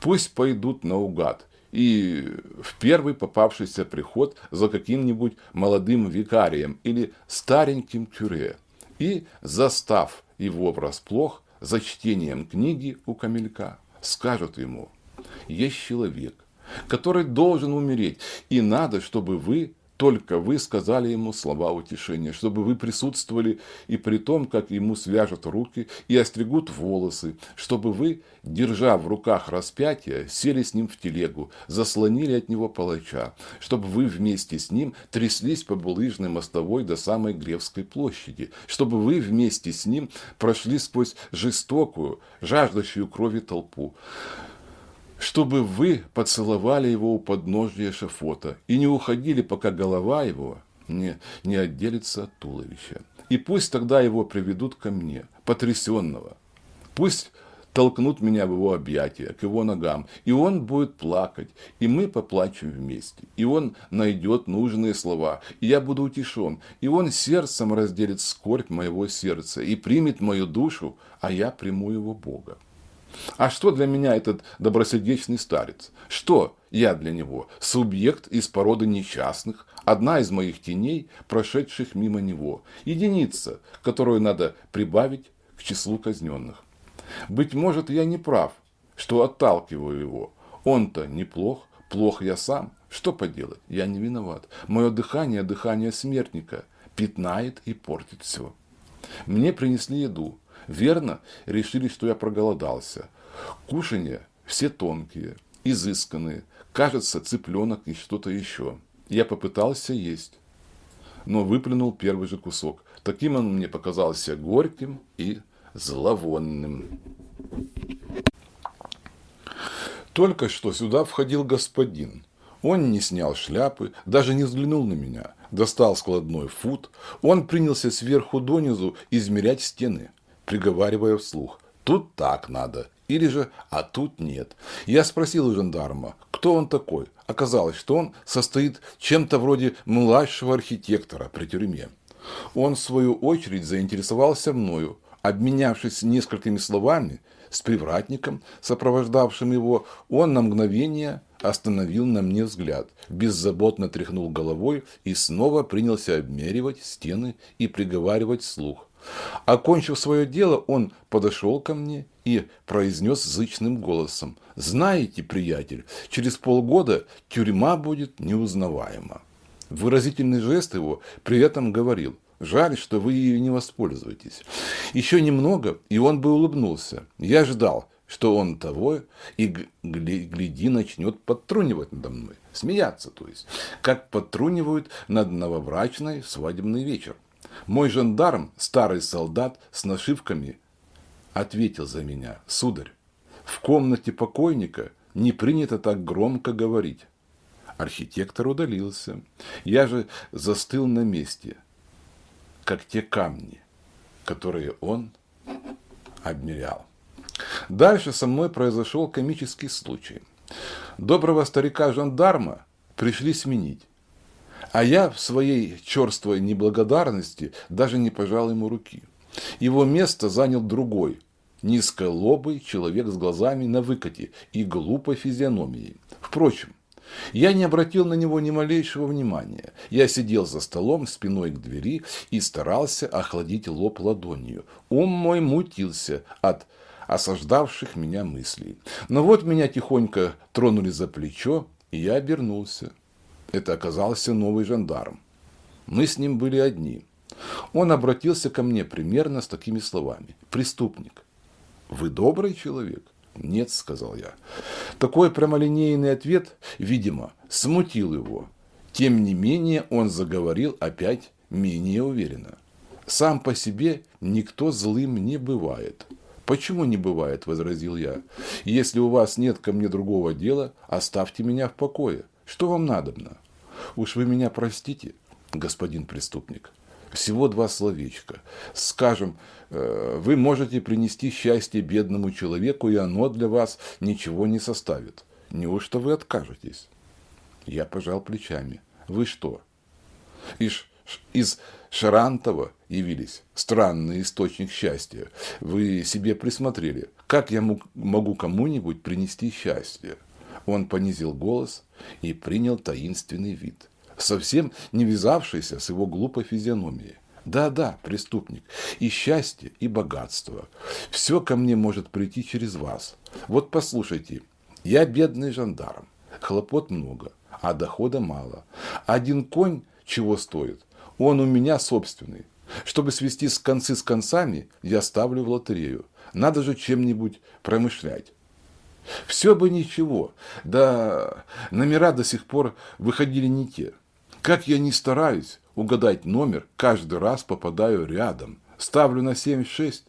пусть пойдут наугад, и в первый попавшийся приход за каким-нибудь молодым викарием или стареньким кюре, и застав его врасплох за чтением книги у камелька, скажут ему, есть человек, который должен умереть, и надо, чтобы вы только вы сказали ему слова утешения, чтобы вы присутствовали и при том, как ему свяжут руки и остригут волосы, чтобы вы, держа в руках распятие, сели с ним в телегу, заслонили от него палача, чтобы вы вместе с ним тряслись по булыжной мостовой до самой Гревской площади, чтобы вы вместе с ним прошли сквозь жестокую, жаждущую крови толпу, чтобы вы поцеловали его у подножия шафота и не уходили, пока голова его не, не отделится от туловища. И пусть тогда его приведут ко мне, потрясенного. Пусть толкнут меня в его объятия, к его ногам, и он будет плакать, и мы поплачем вместе, и он найдет нужные слова, и я буду утешен, и он сердцем разделит скорбь моего сердца и примет мою душу, а я приму его Бога. А что для меня этот добросердечный старец? Что я для него? Субъект из породы несчастных, одна из моих теней, прошедших мимо него, единица, которую надо прибавить к числу казненных. Быть может, я не прав, что отталкиваю его. Он-то неплох, плох я сам. Что поделать? Я не виноват. Мое дыхание – дыхание смертника, пятнает и портит все. Мне принесли еду. Верно, решили, что я проголодался. Кушанья все тонкие, изысканные. Кажется, цыпленок и что-то еще. Я попытался есть, но выплюнул первый же кусок. Таким он мне показался горьким и зловонным. Только что сюда входил господин. Он не снял шляпы, даже не взглянул на меня. Достал складной фут. Он принялся сверху донизу измерять стены приговаривая вслух. Тут так надо. Или же, а тут нет. Я спросил у жандарма, кто он такой. Оказалось, что он состоит чем-то вроде младшего архитектора при тюрьме. Он, в свою очередь, заинтересовался мною. Обменявшись несколькими словами с привратником, сопровождавшим его, он на мгновение остановил на мне взгляд, беззаботно тряхнул головой и снова принялся обмеривать стены и приговаривать слух. Окончив свое дело, он подошел ко мне и произнес зычным голосом. «Знаете, приятель, через полгода тюрьма будет неузнаваема». Выразительный жест его при этом говорил. Жаль, что вы ее не воспользуетесь. Еще немного, и он бы улыбнулся. Я ждал, что он того и гляди начнет подтрунивать надо мной. Смеяться, то есть. Как подтрунивают над новобрачной свадебный вечер. Мой жандарм, старый солдат с нашивками, ответил за меня, сударь, в комнате покойника не принято так громко говорить. Архитектор удалился. Я же застыл на месте, как те камни, которые он обмерял. Дальше со мной произошел комический случай. Доброго старика-жандарма пришли сменить. А я в своей черствой неблагодарности даже не пожал ему руки. Его место занял другой, низколобый человек с глазами на выкате и глупой физиономией. Впрочем, я не обратил на него ни малейшего внимания. Я сидел за столом спиной к двери и старался охладить лоб ладонью. Ум мой мутился от осаждавших меня мыслей. Но вот меня тихонько тронули за плечо, и я обернулся. Это оказался новый жандарм. Мы с ним были одни. Он обратился ко мне примерно с такими словами. «Преступник, вы добрый человек?» «Нет», — сказал я. Такой прямолинейный ответ, видимо, смутил его. Тем не менее, он заговорил опять менее уверенно. «Сам по себе никто злым не бывает». «Почему не бывает?» – возразил я. «Если у вас нет ко мне другого дела, оставьте меня в покое. Что вам надобно? Уж вы меня простите, господин преступник. Всего два словечка. Скажем, э, вы можете принести счастье бедному человеку, и оно для вас ничего не составит. Неужто вы откажетесь? Я пожал плечами. Вы что? Из, из Шарантова явились странный источник счастья. Вы себе присмотрели. Как я могу кому-нибудь принести счастье? Он понизил голос и принял таинственный вид, совсем не вязавшийся с его глупой физиономией. Да-да, преступник, и счастье, и богатство. Все ко мне может прийти через вас. Вот послушайте, я бедный жандарм, хлопот много, а дохода мало. Один конь чего стоит? Он у меня собственный. Чтобы свести с концы с концами, я ставлю в лотерею. Надо же чем-нибудь промышлять. Все бы ничего, да номера до сих пор выходили не те. Как я не стараюсь угадать номер, каждый раз попадаю рядом. Ставлю на 76,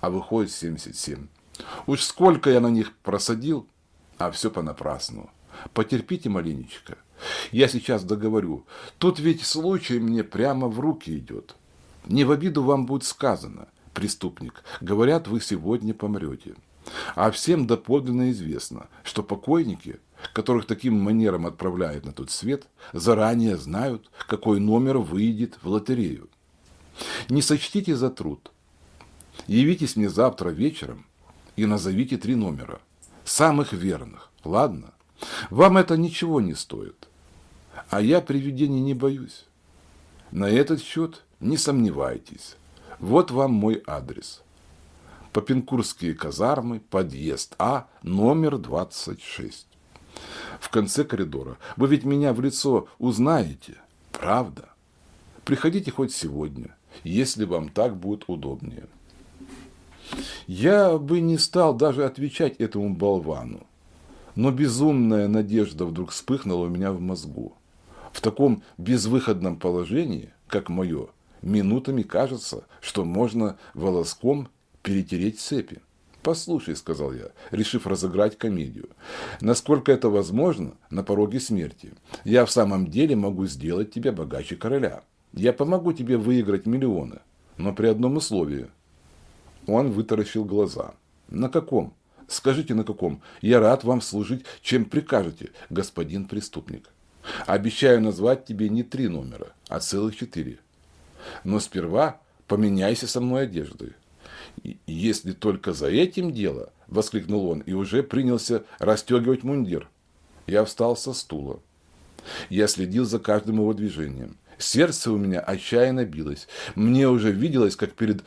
а выходит 77. Уж сколько я на них просадил, а все понапрасну. Потерпите маленечко. Я сейчас договорю. Тут ведь случай мне прямо в руки идет. Не в обиду вам будет сказано, преступник. Говорят, вы сегодня помрете. А всем доподлинно известно, что покойники, которых таким манером отправляют на тот свет, заранее знают, какой номер выйдет в лотерею. Не сочтите за труд. Явитесь мне завтра вечером и назовите три номера, самых верных, ладно? Вам это ничего не стоит. А я привидений не боюсь. На этот счет не сомневайтесь. Вот вам мой адрес. Попенкурские казармы, подъезд А, номер 26. В конце коридора. Вы ведь меня в лицо узнаете, правда? Приходите хоть сегодня, если вам так будет удобнее. Я бы не стал даже отвечать этому болвану, но безумная надежда вдруг вспыхнула у меня в мозгу. В таком безвыходном положении, как мое, минутами кажется, что можно волоском перетереть цепи. «Послушай», — сказал я, решив разыграть комедию, «насколько это возможно на пороге смерти, я в самом деле могу сделать тебя богаче короля. Я помогу тебе выиграть миллионы, но при одном условии». Он вытаращил глаза. «На каком?» «Скажите, на каком? Я рад вам служить, чем прикажете, господин преступник. Обещаю назвать тебе не три номера, а целых четыре. Но сперва поменяйся со мной одеждой. «Если только за этим дело!» – воскликнул он и уже принялся расстегивать мундир. Я встал со стула. Я следил за каждым его движением. Сердце у меня отчаянно билось. Мне уже виделось, как перед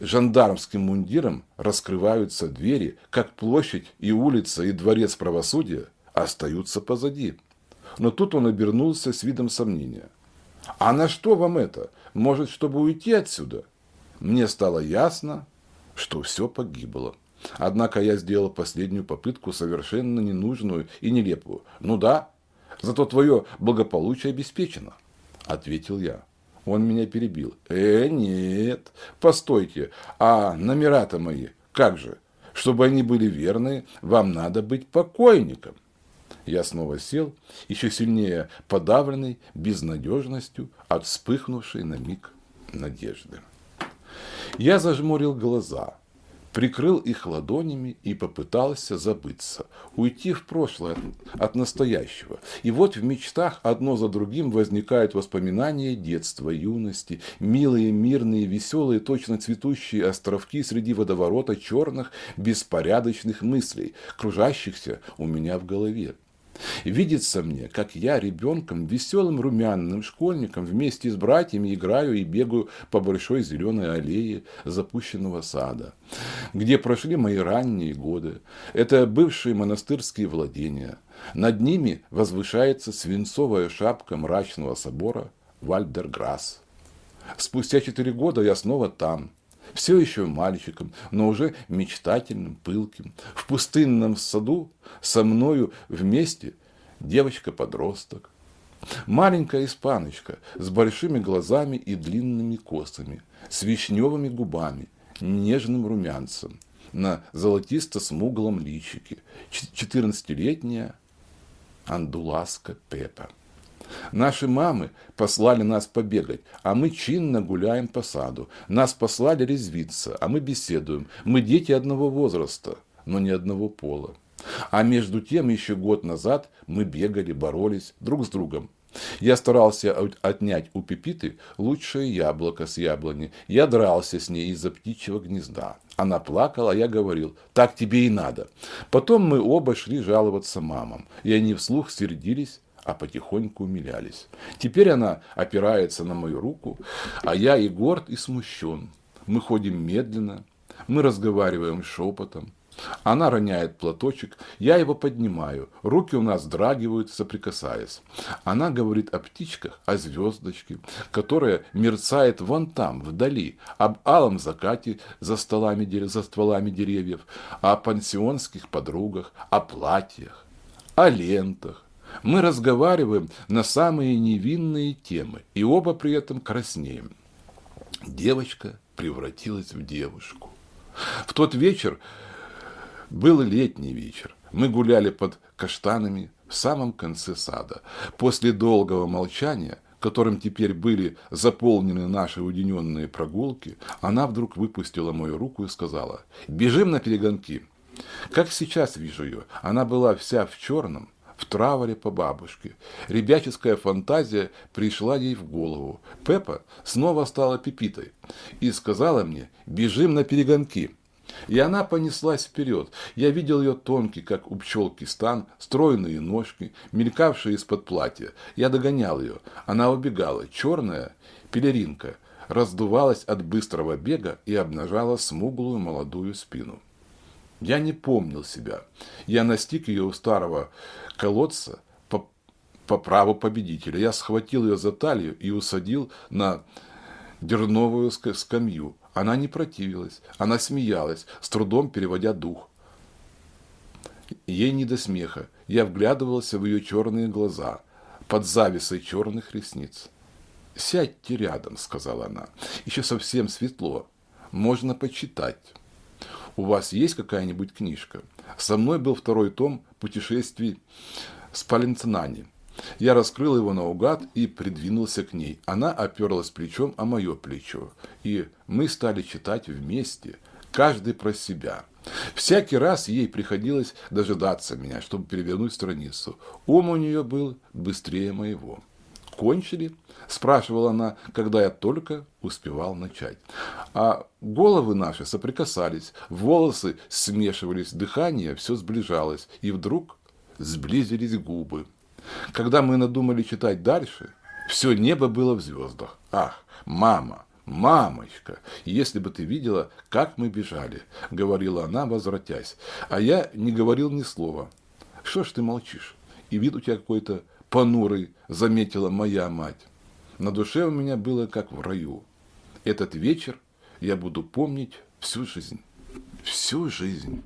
жандармским мундиром раскрываются двери, как площадь и улица и дворец правосудия остаются позади. Но тут он обернулся с видом сомнения. «А на что вам это? Может, чтобы уйти отсюда?» Мне стало ясно, что все погибло. Однако я сделал последнюю попытку, совершенно ненужную и нелепую. «Ну да, зато твое благополучие обеспечено», – ответил я. Он меня перебил. «Э, нет, постойте, а номера-то мои, как же? Чтобы они были верные, вам надо быть покойником». Я снова сел, еще сильнее подавленный безнадежностью от вспыхнувшей на миг надежды. Я зажмурил глаза, прикрыл их ладонями и попытался забыться, уйти в прошлое от, настоящего. И вот в мечтах одно за другим возникают воспоминания детства, юности, милые, мирные, веселые, точно цветущие островки среди водоворота черных, беспорядочных мыслей, кружащихся у меня в голове. Видится мне, как я ребенком, веселым румяным школьником вместе с братьями играю и бегаю по большой зеленой аллее запущенного сада, где прошли мои ранние годы. Это бывшие монастырские владения. Над ними возвышается свинцовая шапка мрачного собора Вальдерграсс. Спустя четыре года я снова там, все еще мальчиком, но уже мечтательным, пылким. В пустынном саду со мною вместе девочка-подросток. Маленькая испаночка с большими глазами и длинными косами, с вишневыми губами, нежным румянцем, на золотисто-смуглом личике, 14-летняя Андуласка Пепа. Наши мамы послали нас побегать, а мы чинно гуляем по саду. Нас послали резвиться, а мы беседуем. Мы дети одного возраста, но не одного пола. А между тем еще год назад мы бегали, боролись друг с другом. Я старался отнять у Пепиты лучшее яблоко с яблони. Я дрался с ней из-за птичьего гнезда. Она плакала, а я говорил, так тебе и надо. Потом мы оба шли жаловаться мамам, и они вслух сердились, а потихоньку умилялись. Теперь она опирается на мою руку, а я и горд, и смущен. Мы ходим медленно, мы разговариваем шепотом. Она роняет платочек, я его поднимаю, руки у нас драгивают, соприкасаясь. Она говорит о птичках, о звездочке, которая мерцает вон там, вдали, об алом закате за, столами, за стволами деревьев, о пансионских подругах, о платьях, о лентах, мы разговариваем на самые невинные темы, и оба при этом краснеем. Девочка превратилась в девушку. В тот вечер был летний вечер. Мы гуляли под каштанами в самом конце сада. После долгого молчания, которым теперь были заполнены наши уединенные прогулки, она вдруг выпустила мою руку и сказала, «Бежим на перегонки». Как сейчас вижу ее, она была вся в черном, в траворе по бабушке. Ребяческая фантазия пришла ей в голову. Пеппа снова стала Пепитой и сказала мне «бежим на перегонки». И она понеслась вперед. Я видел ее тонкий, как у пчелки стан, стройные ножки, мелькавшие из-под платья. Я догонял ее. Она убегала, черная пелеринка, раздувалась от быстрого бега и обнажала смуглую молодую спину. Я не помнил себя. Я настиг ее у старого колодца по, по праву победителя. Я схватил ее за талию и усадил на дерновую скамью. Она не противилась, она смеялась, с трудом переводя дух. Ей не до смеха. Я вглядывался в ее черные глаза, под зависой черных ресниц. «Сядьте рядом», — сказала она. «Еще совсем светло. Можно почитать» у вас есть какая-нибудь книжка? Со мной был второй том путешествий с Паленцинани. Я раскрыл его наугад и придвинулся к ней. Она оперлась плечом о мое плечо. И мы стали читать вместе, каждый про себя. Всякий раз ей приходилось дожидаться меня, чтобы перевернуть страницу. Ум у нее был быстрее моего. Кончили? Спрашивала она, когда я только успевал начать. А головы наши соприкасались, волосы смешивались, дыхание все сближалось, и вдруг сблизились губы. Когда мы надумали читать дальше, все небо было в звездах. Ах, мама, «Мамочка, если бы ты видела, как мы бежали», — говорила она, возвратясь. А я не говорил ни слова. «Что ж ты молчишь? И вид у тебя какой-то понурый», — заметила моя мать. На душе у меня было как в раю. Этот вечер я буду помнить всю жизнь. Всю жизнь.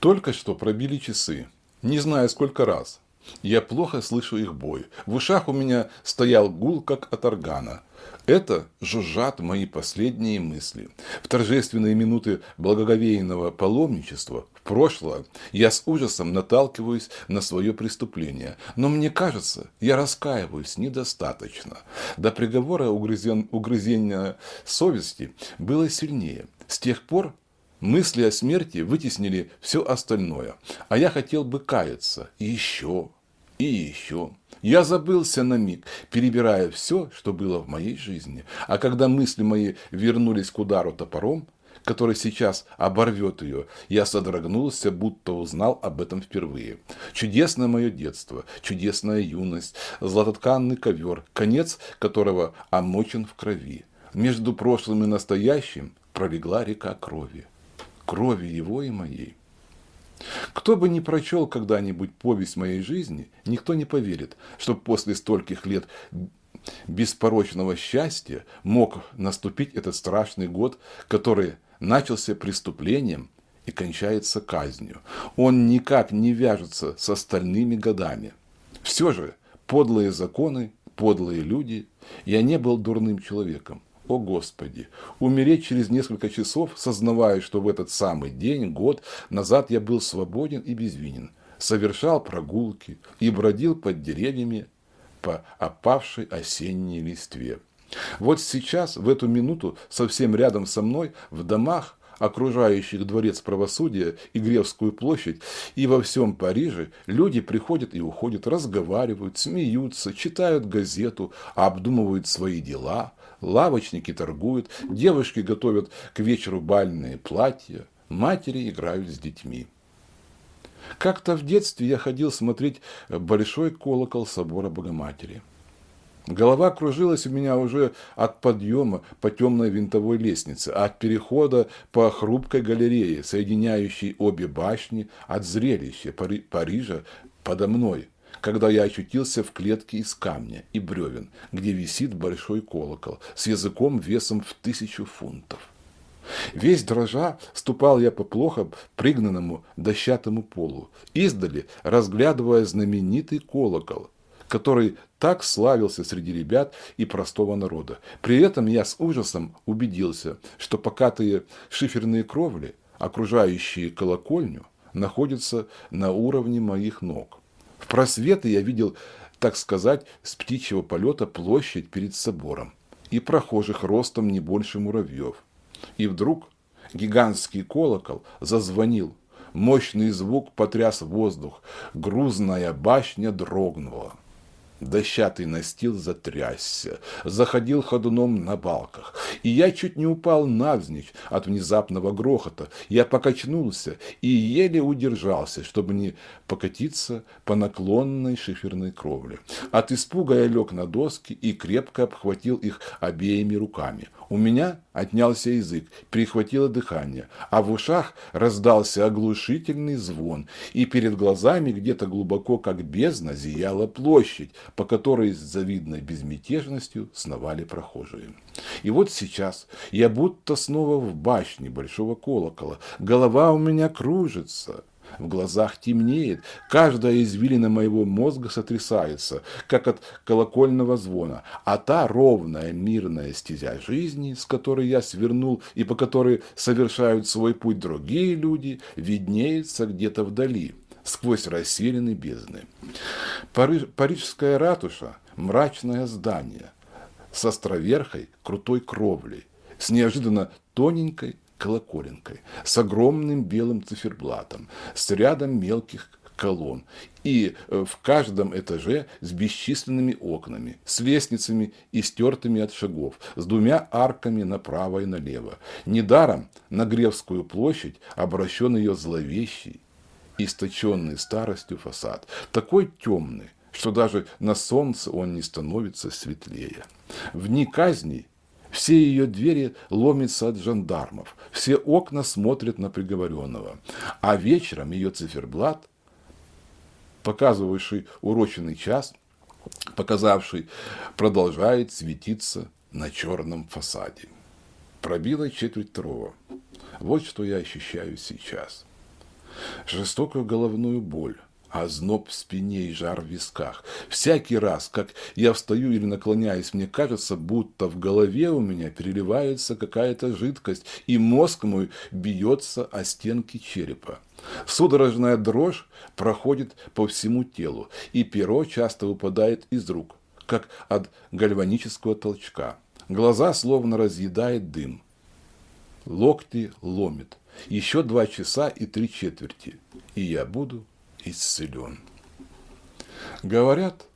Только что пробили часы. Не знаю сколько раз. Я плохо слышу их бой. В ушах у меня стоял гул, как от органа. Это жужжат мои последние мысли. В торжественные минуты благоговейного паломничества в прошлое я с ужасом наталкиваюсь на свое преступление. Но мне кажется, я раскаиваюсь недостаточно. До приговора угрызен, угрызения совести было сильнее. С тех пор мысли о смерти вытеснили все остальное. А я хотел бы каяться. Еще, и еще. Я забылся на миг, перебирая все, что было в моей жизни. А когда мысли мои вернулись к удару топором, который сейчас оборвет ее, я содрогнулся, будто узнал об этом впервые. Чудесное мое детство, чудесная юность, златотканный ковер, конец которого омочен в крови. Между прошлым и настоящим пролегла река крови. Крови его и моей. Кто бы ни прочел когда-нибудь повесть моей жизни, никто не поверит, что после стольких лет беспорочного счастья мог наступить этот страшный год, который начался преступлением и кончается казнью. Он никак не вяжется с остальными годами. Все же подлые законы, подлые люди, я не был дурным человеком. О Господи! Умереть через несколько часов, сознавая, что в этот самый день, год назад я был свободен и безвинен. совершал прогулки и бродил под деревьями по опавшей осенней листве. Вот сейчас, в эту минуту, совсем рядом со мной, в домах, окружающих дворец правосудия и Гревскую площадь, и во всем Париже люди приходят и уходят, разговаривают, смеются, читают газету, обдумывают свои дела, лавочники торгуют, девушки готовят к вечеру бальные платья, матери играют с детьми. Как-то в детстве я ходил смотреть большой колокол собора Богоматери – Голова кружилась у меня уже от подъема по темной винтовой лестнице, от перехода по хрупкой галерее, соединяющей обе башни, от зрелища Пари Парижа подо мной, когда я очутился в клетке из камня и бревен, где висит большой колокол с языком весом в тысячу фунтов. Весь дрожа ступал я по плохо пригнанному дощатому полу, издали разглядывая знаменитый колокол, который так славился среди ребят и простого народа. При этом я с ужасом убедился, что покатые шиферные кровли, окружающие колокольню, находятся на уровне моих ног. В просветы я видел, так сказать, с птичьего полета площадь перед собором и прохожих ростом не больше муравьев. И вдруг гигантский колокол зазвонил, мощный звук потряс воздух, грузная башня дрогнула. Дощатый настил затрясся, заходил ходуном на балках, и я чуть не упал навзничь от внезапного грохота. Я покачнулся и еле удержался, чтобы не покатиться по наклонной шиферной кровле. От испуга я лег на доски и крепко обхватил их обеими руками. У меня отнялся язык, перехватило дыхание, а в ушах раздался оглушительный звон, и перед глазами где-то глубоко, как бездна, зияла площадь, по которой с завидной безмятежностью сновали прохожие. И вот сейчас я будто снова в башне большого колокола, голова у меня кружится, в глазах темнеет, каждая извилина моего мозга сотрясается, как от колокольного звона, а та ровная мирная стезя жизни, с которой я свернул и по которой совершают свой путь другие люди, виднеется где-то вдали, сквозь расселены бездны. Париж, Парижская ратуша – мрачное здание с островерхой крутой кровлей, с неожиданно тоненькой колоколенкой, с огромным белым циферблатом, с рядом мелких колонн и э, в каждом этаже с бесчисленными окнами, с лестницами и стертыми от шагов, с двумя арками направо и налево. Недаром на Гревскую площадь обращен ее зловещий, источенный старостью фасад, такой темный, что даже на солнце он не становится светлее. В дни казней все ее двери ломятся от жандармов, все окна смотрят на приговоренного. А вечером ее циферблат, показывавший уроченный час, показавший, продолжает светиться на черном фасаде. Пробило четверть второго. Вот что я ощущаю сейчас. Жестокую головную боль, озноб в спине и жар в висках. Всякий раз, как я встаю или наклоняюсь, мне кажется, будто в голове у меня переливается какая-то жидкость, и мозг мой бьется о стенки черепа. Судорожная дрожь проходит по всему телу, и перо часто выпадает из рук, как от гальванического толчка. Глаза словно разъедает дым. Локти ломит. Еще два часа и три четверти, и я буду исцелен. Говорят,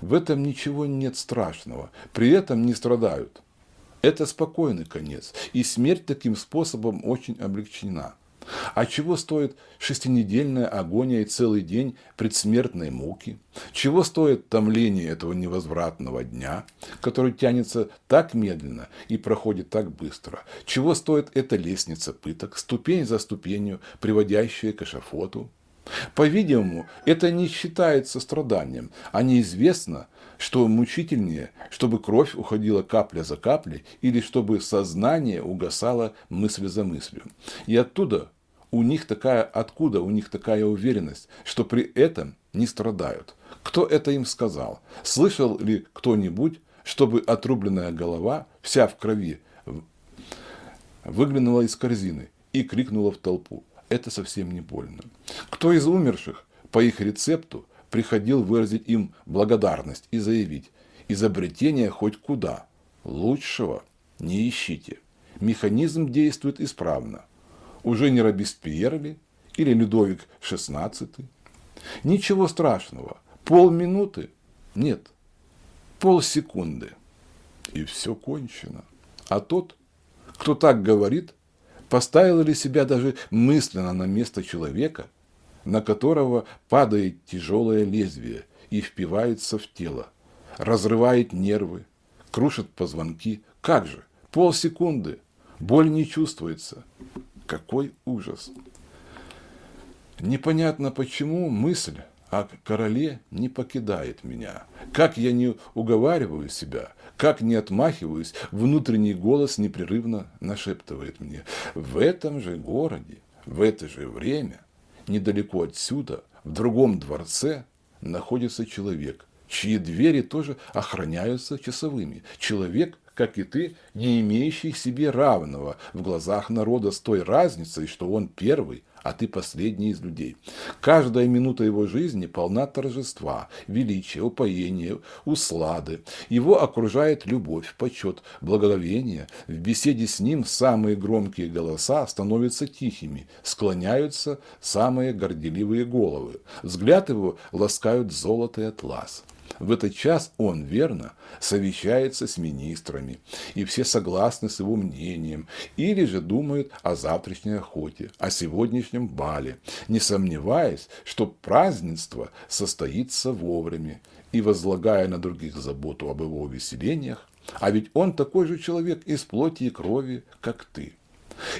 в этом ничего нет страшного, при этом не страдают. Это спокойный конец, и смерть таким способом очень облегчена. А чего стоит шестинедельная агония и целый день предсмертной муки? Чего стоит томление этого невозвратного дня, который тянется так медленно и проходит так быстро? Чего стоит эта лестница пыток, ступень за ступенью, приводящая к эшафоту? По-видимому, это не считается страданием, а неизвестно, что мучительнее, чтобы кровь уходила капля за каплей или чтобы сознание угасало мысль за мыслью. И оттуда у них такая, откуда у них такая уверенность, что при этом не страдают? Кто это им сказал? Слышал ли кто-нибудь, чтобы отрубленная голова, вся в крови, выглянула из корзины и крикнула в толпу? это совсем не больно. Кто из умерших по их рецепту приходил выразить им благодарность и заявить, изобретение хоть куда, лучшего не ищите. Механизм действует исправно. Уже не Робеспьер ли или Людовик XVI? Ничего страшного. Полминуты? Нет. Полсекунды. И все кончено. А тот, кто так говорит, поставил ли себя даже мысленно на место человека, на которого падает тяжелое лезвие и впивается в тело, разрывает нервы, крушит позвонки. Как же? Полсекунды. Боль не чувствуется. Какой ужас! Непонятно почему мысль о короле не покидает меня. Как я не уговариваю себя, как не отмахиваюсь, внутренний голос непрерывно нашептывает мне. В этом же городе, в это же время, недалеко отсюда, в другом дворце, находится человек, чьи двери тоже охраняются часовыми. Человек, как и ты, не имеющий себе равного в глазах народа с той разницей, что он первый, а ты последний из людей. Каждая минута его жизни полна торжества, величия, упоения, услады. Его окружает любовь, почет, благоговение. В беседе с ним самые громкие голоса становятся тихими, склоняются самые горделивые головы. Взгляд его ласкают золото и атлас. В этот час он, верно, совещается с министрами, и все согласны с его мнением, или же думают о завтрашней охоте, о сегодняшнем бале, не сомневаясь, что празднество состоится вовремя, и возлагая на других заботу об его увеселениях, а ведь он такой же человек из плоти и крови, как ты.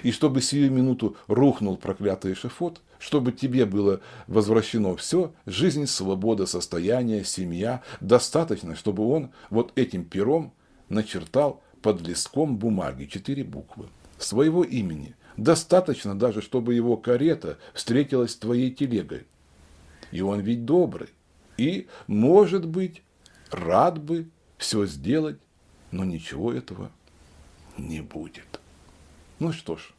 И чтобы сию минуту рухнул проклятый эшефот, чтобы тебе было возвращено все, жизнь, свобода, состояние, семья, достаточно, чтобы он вот этим пером начертал под листком бумаги четыре буквы своего имени. Достаточно даже, чтобы его карета встретилась с твоей телегой. И он ведь добрый. И, может быть, рад бы все сделать, но ничего этого не будет. Ну что ж,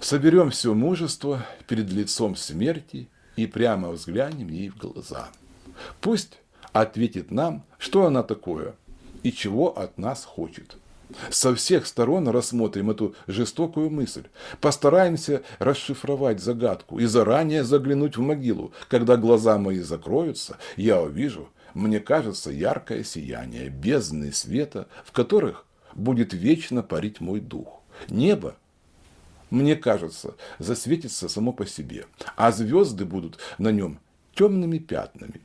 Соберем все мужество перед лицом смерти и прямо взглянем ей в глаза. Пусть ответит нам, что она такое и чего от нас хочет. Со всех сторон рассмотрим эту жестокую мысль. Постараемся расшифровать загадку и заранее заглянуть в могилу. Когда глаза мои закроются, я увижу, мне кажется, яркое сияние, бездны света, в которых будет вечно парить мой дух. Небо мне кажется, засветится само по себе, а звезды будут на нем темными пятнами,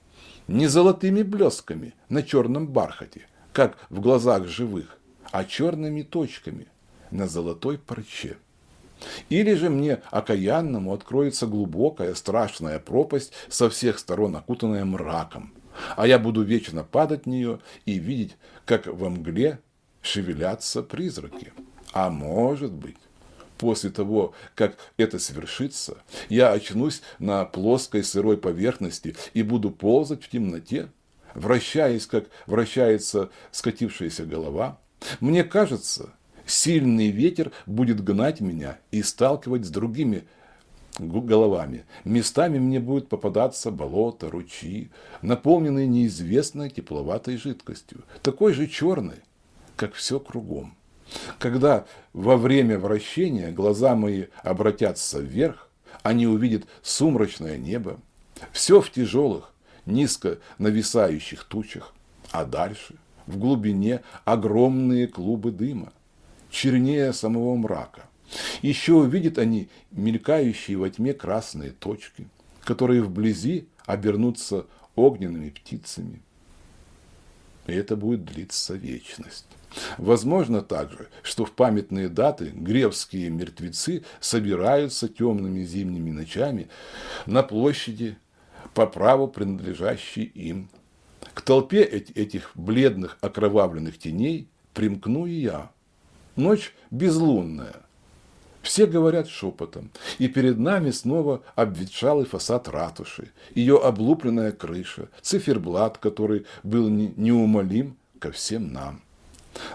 не золотыми блесками на черном бархате, как в глазах живых, а черными точками на золотой парче. Или же мне, окаянному, откроется глубокая, страшная пропасть, со всех сторон окутанная мраком, а я буду вечно падать в нее и видеть, как во мгле шевелятся призраки. А может быть, после того, как это свершится, я очнусь на плоской сырой поверхности и буду ползать в темноте, вращаясь, как вращается скатившаяся голова. Мне кажется, сильный ветер будет гнать меня и сталкивать с другими головами. Местами мне будет попадаться болото, ручьи, наполненные неизвестной тепловатой жидкостью, такой же черной, как все кругом. Когда во время вращения глаза мои обратятся вверх, они увидят сумрачное небо, все в тяжелых, низко нависающих тучах, а дальше, в глубине, огромные клубы дыма, чернее самого мрака. Еще увидят они мелькающие во тьме красные точки, которые вблизи обернутся огненными птицами. И это будет длиться вечность. Возможно также, что в памятные даты гревские мертвецы собираются темными зимними ночами на площади по праву принадлежащей им. К толпе этих бледных окровавленных теней примкну и я. Ночь безлунная. Все говорят шепотом, и перед нами снова обветшалый фасад ратуши, ее облупленная крыша, циферблат, который был неумолим ко всем нам.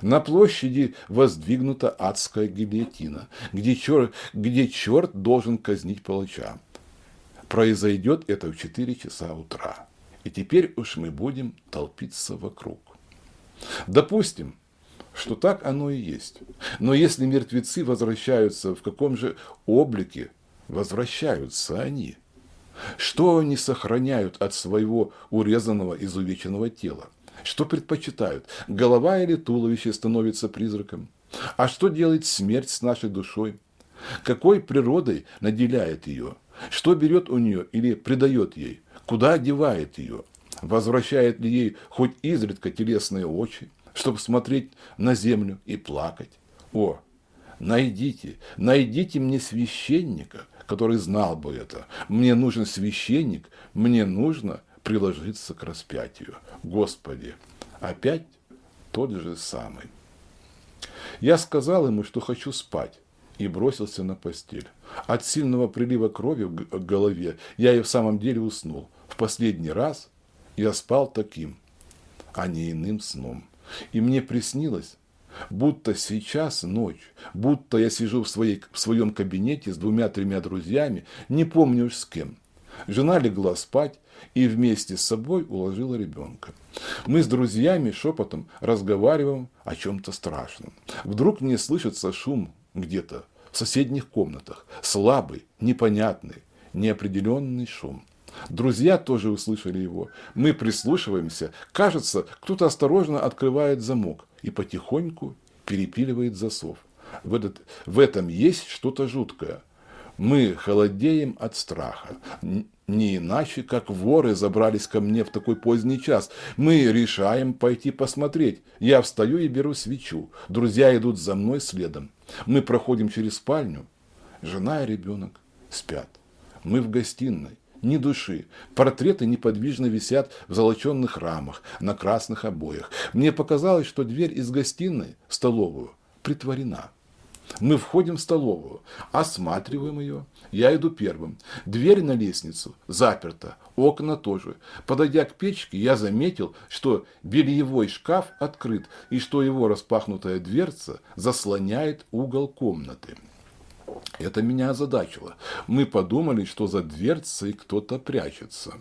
На площади воздвигнута адская гильотина, где черт, где черт должен казнить палача. Произойдет это в 4 часа утра. И теперь уж мы будем толпиться вокруг. Допустим, что так оно и есть. Но если мертвецы возвращаются в каком же облике возвращаются они? Что они сохраняют от своего урезанного, изувеченного тела? Что предпочитают? Голова или туловище становится призраком? А что делает смерть с нашей душой? Какой природой наделяет ее? Что берет у нее или придает ей? Куда одевает ее? Возвращает ли ей хоть изредка телесные очи, чтобы смотреть на землю и плакать? О, найдите, найдите мне священника, который знал бы это. Мне нужен священник, мне нужно приложиться к распятию. Господи, опять тот же самый. Я сказал ему, что хочу спать, и бросился на постель. От сильного прилива крови в голове я и в самом деле уснул. В последний раз я спал таким, а не иным сном. И мне приснилось, будто сейчас ночь, будто я сижу в, своей, в своем кабинете с двумя-тремя друзьями, не помню уж с кем. Жена легла спать и вместе с собой уложила ребенка. Мы с друзьями шепотом разговариваем о чем-то страшном. Вдруг мне слышится шум где-то в соседних комнатах, слабый, непонятный, неопределенный шум. Друзья тоже услышали его. Мы прислушиваемся. Кажется, кто-то осторожно открывает замок и потихоньку перепиливает засов. В, этот, в этом есть что-то жуткое. Мы холодеем от страха. Не иначе, как воры забрались ко мне в такой поздний час. Мы решаем пойти посмотреть. Я встаю и беру свечу. Друзья идут за мной следом. Мы проходим через спальню. Жена и ребенок спят. Мы в гостиной ни души. Портреты неподвижно висят в золоченных рамах, на красных обоях. Мне показалось, что дверь из гостиной в столовую притворена. Мы входим в столовую, осматриваем ее. Я иду первым. Дверь на лестницу заперта, окна тоже. Подойдя к печке, я заметил, что бельевой шкаф открыт и что его распахнутая дверца заслоняет угол комнаты. Это меня озадачило. Мы подумали, что за дверцей кто-то прячется.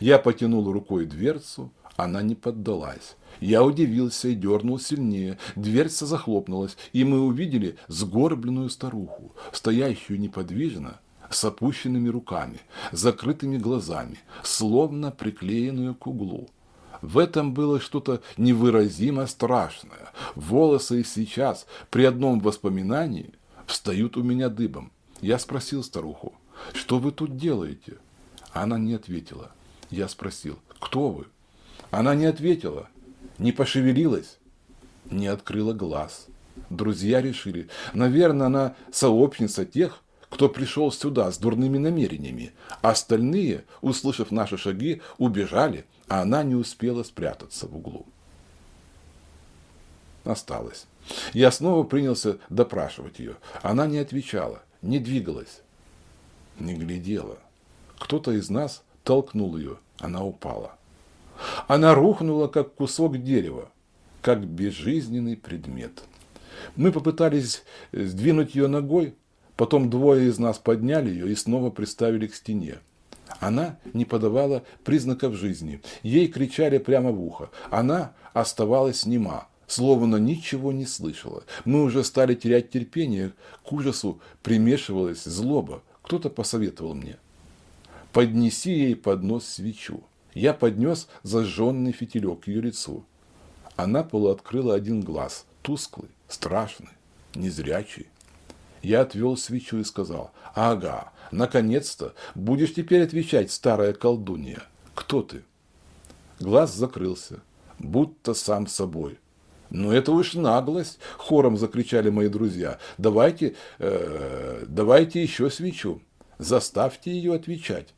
Я потянул рукой дверцу, она не поддалась. Я удивился и дернул сильнее. Дверца захлопнулась, и мы увидели сгорбленную старуху, стоящую неподвижно, с опущенными руками, закрытыми глазами, словно приклеенную к углу. В этом было что-то невыразимо страшное. Волосы и сейчас, при одном воспоминании, встают у меня дыбом. Я спросил старуху, что вы тут делаете? Она не ответила. Я спросил, кто вы? Она не ответила, не пошевелилась, не открыла глаз. Друзья решили, наверное, она сообщница тех, кто пришел сюда с дурными намерениями. Остальные, услышав наши шаги, убежали, а она не успела спрятаться в углу. Осталось. Я снова принялся допрашивать ее. Она не отвечала, не двигалась, не глядела. Кто-то из нас толкнул ее, она упала. Она рухнула, как кусок дерева, как безжизненный предмет. Мы попытались сдвинуть ее ногой, потом двое из нас подняли ее и снова приставили к стене. Она не подавала признаков жизни. Ей кричали прямо в ухо. Она оставалась нема словно ничего не слышала. Мы уже стали терять терпение, к ужасу примешивалась злоба. Кто-то посоветовал мне. Поднеси ей под нос свечу. Я поднес зажженный фитилек к ее лицу. Она полуоткрыла один глаз, тусклый, страшный, незрячий. Я отвел свечу и сказал, ага, наконец-то будешь теперь отвечать, старая колдунья. Кто ты? Глаз закрылся, будто сам собой. Ну, это уж наглость, хором закричали мои друзья. Давайте, э, давайте еще свечу. Заставьте ее отвечать.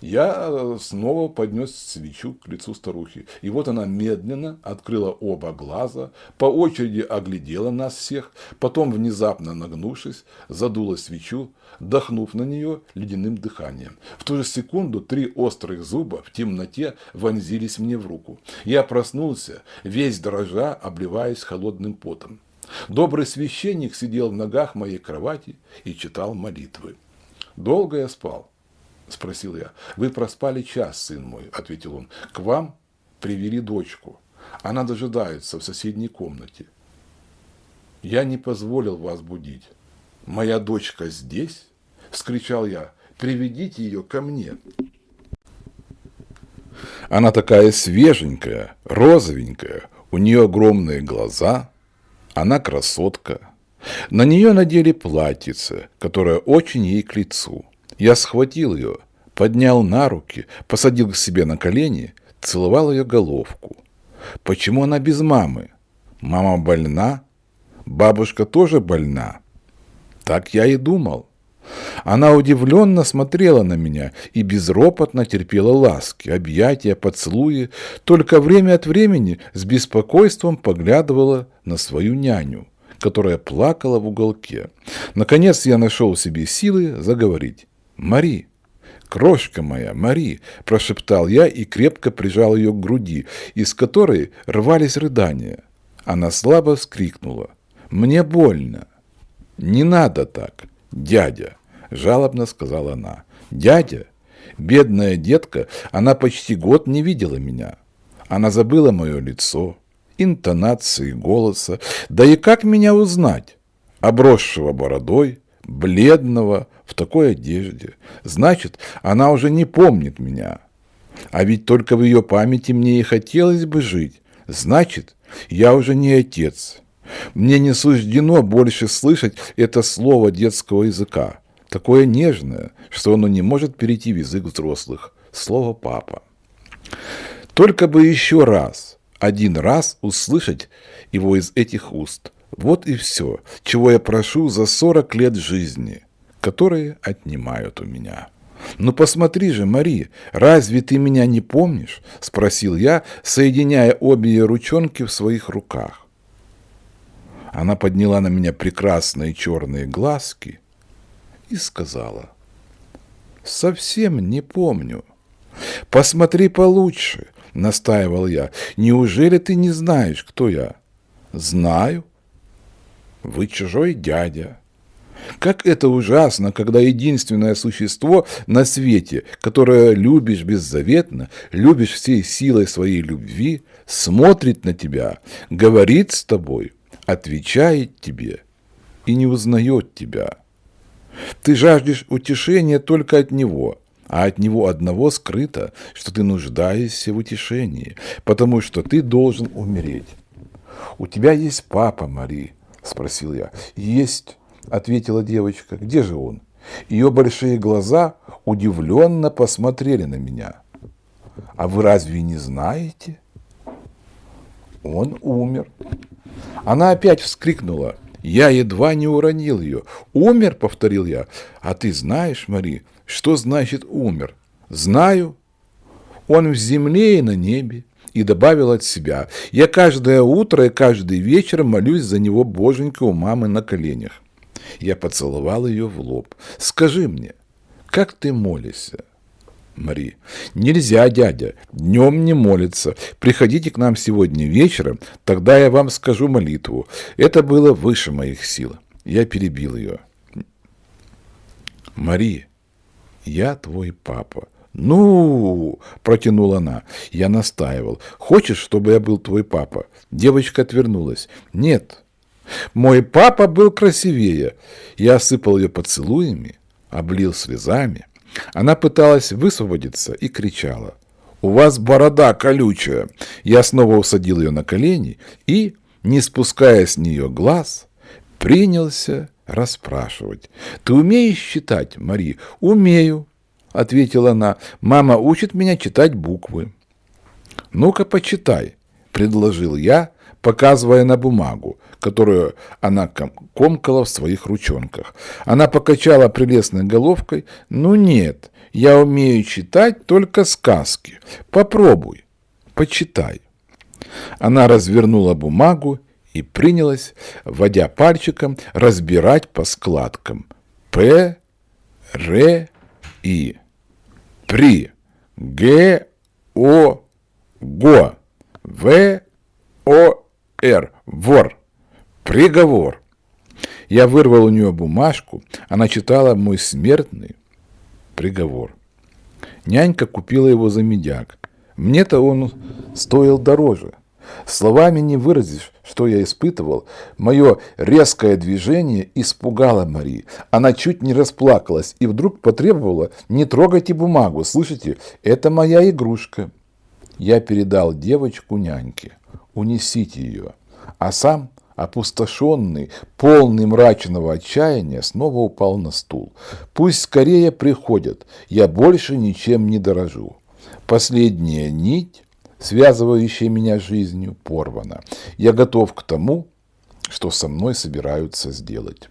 Я э, снова поднес свечу к лицу старухи. И вот она медленно открыла оба глаза, по очереди оглядела нас всех, потом, внезапно нагнувшись, задула свечу, дохнув на нее ледяным дыханием. В ту же секунду три острых зуба в темноте вонзились мне в руку. Я проснулся, весь дрожа, обливаясь холодным потом. Добрый священник сидел в ногах моей кровати и читал молитвы. Долго я спал Спросил я. Вы проспали час, сын мой, ответил он. К вам привели дочку. Она дожидается в соседней комнате. Я не позволил вас будить. Моя дочка здесь? Вскричал я. Приведите ее ко мне. Она такая свеженькая, розовенькая, у нее огромные глаза, она красотка. На нее надели платьице, которое очень ей к лицу. Я схватил ее, поднял на руки, посадил к себе на колени, целовал ее головку. Почему она без мамы? Мама больна? Бабушка тоже больна? Так я и думал. Она удивленно смотрела на меня и безропотно терпела ласки, объятия, поцелуи, только время от времени с беспокойством поглядывала на свою няню, которая плакала в уголке. Наконец я нашел себе силы заговорить. «Мари, крошка моя, Мари!» – прошептал я и крепко прижал ее к груди, из которой рвались рыдания. Она слабо вскрикнула. «Мне больно!» «Не надо так, дядя!» – жалобно сказала она. «Дядя, бедная детка, она почти год не видела меня. Она забыла мое лицо, интонации голоса. Да и как меня узнать? Обросшего бородой, бледного, в такой одежде. Значит, она уже не помнит меня. А ведь только в ее памяти мне и хотелось бы жить. Значит, я уже не отец. Мне не суждено больше слышать это слово детского языка такое нежное, что оно не может перейти в язык взрослых. Слово «папа». Только бы еще раз, один раз услышать его из этих уст. Вот и все, чего я прошу за 40 лет жизни, которые отнимают у меня. «Ну посмотри же, Мари, разве ты меня не помнишь?» – спросил я, соединяя обе ее ручонки в своих руках. Она подняла на меня прекрасные черные глазки и сказала, «Совсем не помню». «Посмотри получше», — настаивал я. «Неужели ты не знаешь, кто я?» «Знаю. Вы чужой дядя». Как это ужасно, когда единственное существо на свете, которое любишь беззаветно, любишь всей силой своей любви, смотрит на тебя, говорит с тобой, отвечает тебе и не узнает тебя. Ты жаждешь утешения только от Него, а от Него одного скрыто, что ты нуждаешься в утешении, потому что ты должен умереть. «У тебя есть папа, Мари?» – спросил я. «Есть», – ответила девочка. «Где же он?» Ее большие глаза удивленно посмотрели на меня. «А вы разве не знаете?» Он умер. Она опять вскрикнула. Я едва не уронил ее. «Умер?» — повторил я. «А ты знаешь, Мари, что значит умер?» «Знаю. Он в земле и на небе». И добавил от себя. «Я каждое утро и каждый вечер молюсь за него, боженька, у мамы на коленях». Я поцеловал ее в лоб. «Скажи мне, как ты молишься?» Мари. Нельзя, дядя, днем не молиться. Приходите к нам сегодня вечером, тогда я вам скажу молитву. Это было выше моих сил. Я перебил ее. Мари, я твой папа. «Ну!» – протянула она. Я настаивал. «Хочешь, чтобы я был твой папа?» Девочка отвернулась. «Нет, мой папа был красивее». Я осыпал ее поцелуями, облил слезами. Она пыталась высвободиться и кричала. «У вас борода колючая!» Я снова усадил ее на колени и, не спуская с нее глаз, принялся расспрашивать. «Ты умеешь читать, Мари?» «Умею», — ответила она. «Мама учит меня читать буквы». «Ну-ка, почитай», — предложил я, показывая на бумагу, которую она комкала в своих ручонках. Она покачала прелестной головкой. «Ну нет, я умею читать только сказки. Попробуй, почитай». Она развернула бумагу и принялась, водя пальчиком, разбирать по складкам. П, Р, И. При. Г, О, Го. В, О, Р. Вор. Приговор. Я вырвал у нее бумажку, она читала мой смертный приговор. Нянька купила его за медяк. Мне-то он стоил дороже. Словами не выразишь, что я испытывал. Мое резкое движение испугало Мари. Она чуть не расплакалась и вдруг потребовала «Не трогайте бумагу, слышите? Это моя игрушка». Я передал девочку няньке. Унесите ее. А сам опустошенный, полный мрачного отчаяния, снова упал на стул. Пусть скорее приходят, я больше ничем не дорожу. Последняя нить, связывающая меня жизнью, порвана. Я готов к тому, что со мной собираются сделать.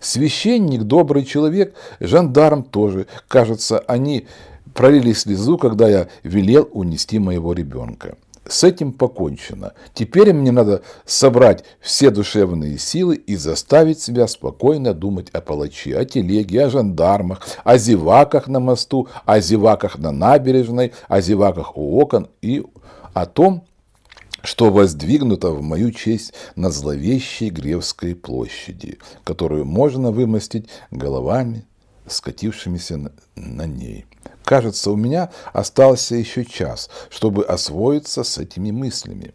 Священник, добрый человек, жандарм тоже. Кажется, они пролили слезу, когда я велел унести моего ребенка с этим покончено. Теперь мне надо собрать все душевные силы и заставить себя спокойно думать о палаче, о телеге, о жандармах, о зеваках на мосту, о зеваках на набережной, о зеваках у окон и о том, что воздвигнуто в мою честь на зловещей Гревской площади, которую можно вымостить головами, скатившимися на ней. Кажется, у меня остался еще час, чтобы освоиться с этими мыслями.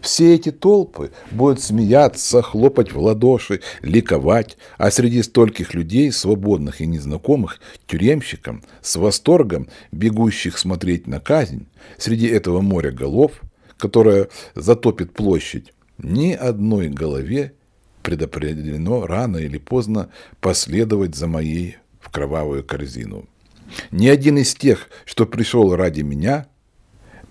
Все эти толпы будут смеяться, хлопать в ладоши, ликовать, а среди стольких людей, свободных и незнакомых, тюремщикам, с восторгом бегущих смотреть на казнь, среди этого моря голов, которое затопит площадь, ни одной голове предопределено рано или поздно последовать за моей в кровавую корзину. Ни один из тех, что пришел ради меня,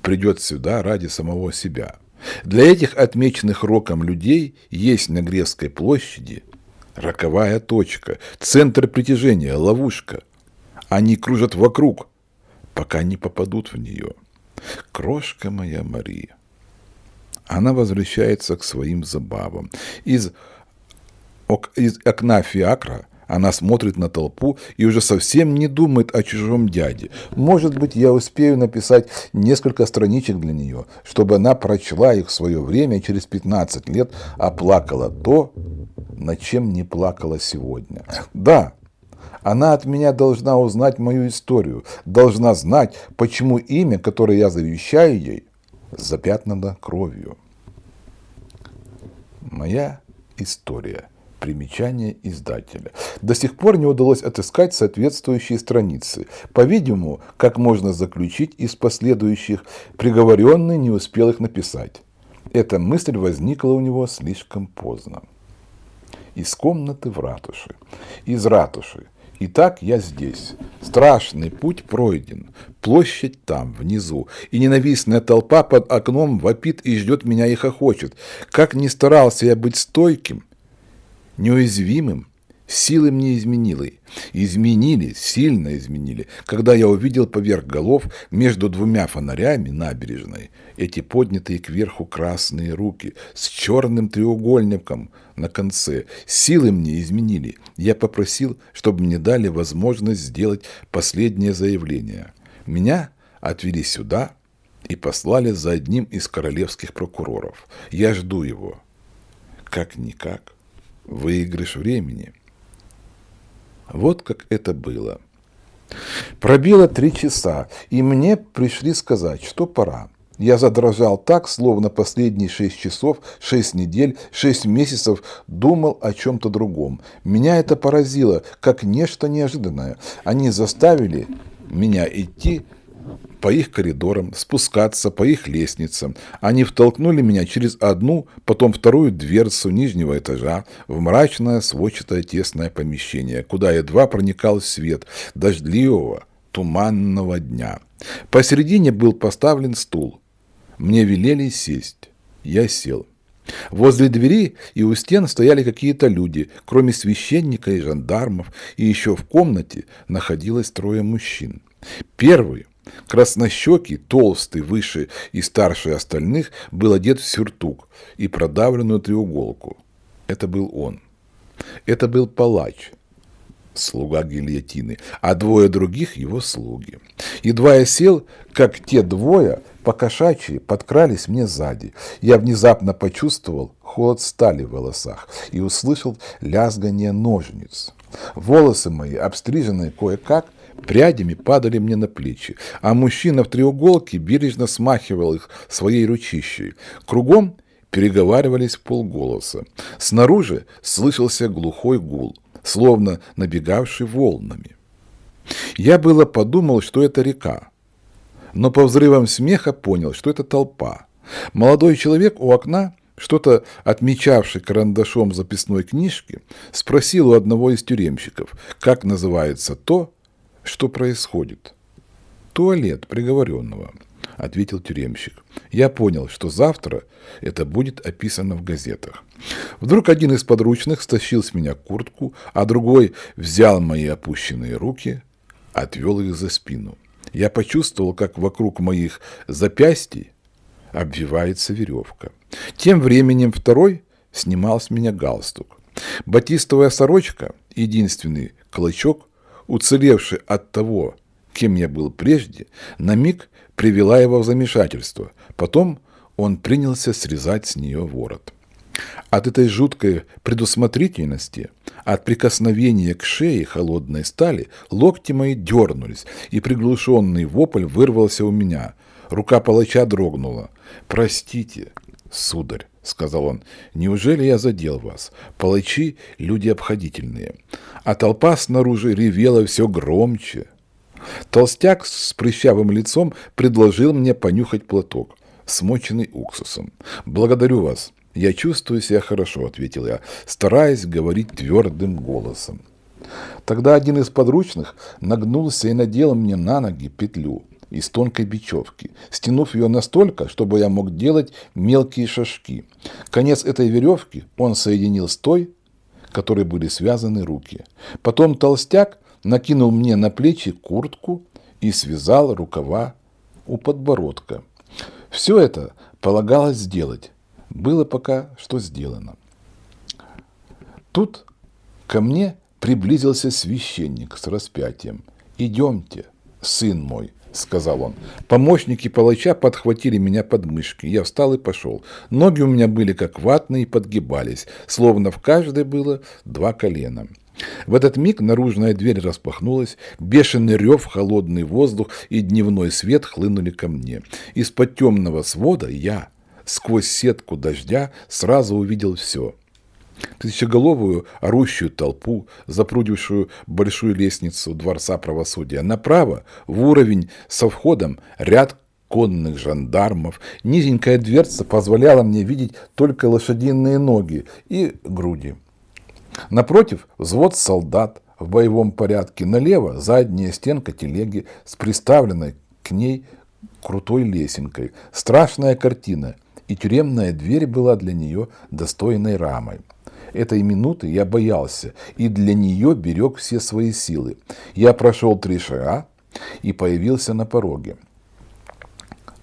придет сюда ради самого себя. Для этих отмеченных роком людей есть на Гревской площади роковая точка, центр притяжения, ловушка. Они кружат вокруг, пока не попадут в нее. Крошка моя Мария. Она возвращается к своим забавам. Из, из окна фиакра она смотрит на толпу и уже совсем не думает о чужом дяде. Может быть, я успею написать несколько страничек для нее, чтобы она прочла их в свое время и через 15 лет оплакала то, над чем не плакала сегодня. Да, она от меня должна узнать мою историю, должна знать, почему имя, которое я завещаю ей, запятнано кровью. Моя история – Примечание издателя. До сих пор не удалось отыскать соответствующие страницы. По-видимому, как можно заключить из последующих, приговоренный не успел их написать. Эта мысль возникла у него слишком поздно. Из комнаты в ратуши. Из ратуши. Итак, я здесь. Страшный путь пройден. Площадь там, внизу. И ненавистная толпа под окном вопит и ждет меня и хохочет. Как ни старался я быть стойким, неуязвимым, силы мне изменили. Изменили, сильно изменили, когда я увидел поверх голов между двумя фонарями набережной эти поднятые кверху красные руки с черным треугольником на конце. Силы мне изменили. Я попросил, чтобы мне дали возможность сделать последнее заявление. Меня отвели сюда и послали за одним из королевских прокуроров. Я жду его. Как-никак выигрыш времени. Вот как это было. Пробило три часа, и мне пришли сказать, что пора. Я задрожал так, словно последние шесть часов, шесть недель, шесть месяцев думал о чем-то другом. Меня это поразило, как нечто неожиданное. Они заставили меня идти по их коридорам, спускаться по их лестницам. Они втолкнули меня через одну, потом вторую дверцу нижнего этажа в мрачное, сводчатое тесное помещение, куда едва проникал свет дождливого, туманного дня. Посередине был поставлен стул. Мне велели сесть. Я сел. Возле двери и у стен стояли какие-то люди, кроме священника и жандармов, и еще в комнате находилось трое мужчин. Первый Краснощекий, толстый, выше и старше остальных, был одет в сюртук и продавленную треуголку. Это был он. Это был палач, слуга гильотины, а двое других его слуги. Едва я сел, как те двое, покошачьи, подкрались мне сзади. Я внезапно почувствовал холод стали в волосах и услышал лязгание ножниц. Волосы мои, обстриженные кое-как, прядями падали мне на плечи, а мужчина в треуголке бережно смахивал их своей ручищей. Кругом переговаривались в полголоса. Снаружи слышался глухой гул, словно набегавший волнами. Я было подумал, что это река, но по взрывам смеха понял, что это толпа. Молодой человек у окна, что-то отмечавший карандашом записной книжке, спросил у одного из тюремщиков, как называется то, что происходит. «Туалет приговоренного», — ответил тюремщик. Я понял, что завтра это будет описано в газетах. Вдруг один из подручных стащил с меня куртку, а другой взял мои опущенные руки, отвел их за спину. Я почувствовал, как вокруг моих запястий обвивается веревка. Тем временем второй снимал с меня галстук. Батистовая сорочка, единственный клочок, уцелевший от того, кем я был прежде, на миг привела его в замешательство. Потом он принялся срезать с нее ворот. От этой жуткой предусмотрительности, от прикосновения к шее холодной стали, локти мои дернулись, и приглушенный вопль вырвался у меня. Рука палача дрогнула. «Простите, сударь», — сказал он, — «неужели я задел вас? Палачи — люди обходительные». А толпа снаружи ревела все громче. Толстяк с прыщавым лицом предложил мне понюхать платок, смоченный уксусом. «Благодарю вас. Я чувствую себя хорошо», — ответил я, стараясь говорить твердым голосом. Тогда один из подручных нагнулся и надел мне на ноги петлю из тонкой бечевки, стянув ее настолько, чтобы я мог делать мелкие шажки. Конец этой веревки он соединил с той, которой были связаны руки. Потом толстяк накинул мне на плечи куртку и связал рукава у подбородка. Все это полагалось сделать. Было пока что сделано. Тут ко мне приблизился священник с распятием. «Идемте, сын мой», — сказал он. Помощники палача подхватили меня под мышки. Я встал и пошел. Ноги у меня были как ватные и подгибались, словно в каждой было два колена. В этот миг наружная дверь распахнулась, бешеный рев, холодный воздух и дневной свет хлынули ко мне. Из-под темного свода я, сквозь сетку дождя, сразу увидел все. Тысячеголовую орущую толпу, запрудившую большую лестницу Дворца правосудия. Направо, в уровень со входом, ряд конных жандармов. Низенькая дверца позволяла мне видеть только лошадиные ноги и груди. Напротив взвод солдат в боевом порядке. Налево задняя стенка телеги с приставленной к ней крутой лесенкой. Страшная картина, и тюремная дверь была для нее достойной рамой. Этой минуты я боялся и для нее берег все свои силы. Я прошел три шага и появился на пороге.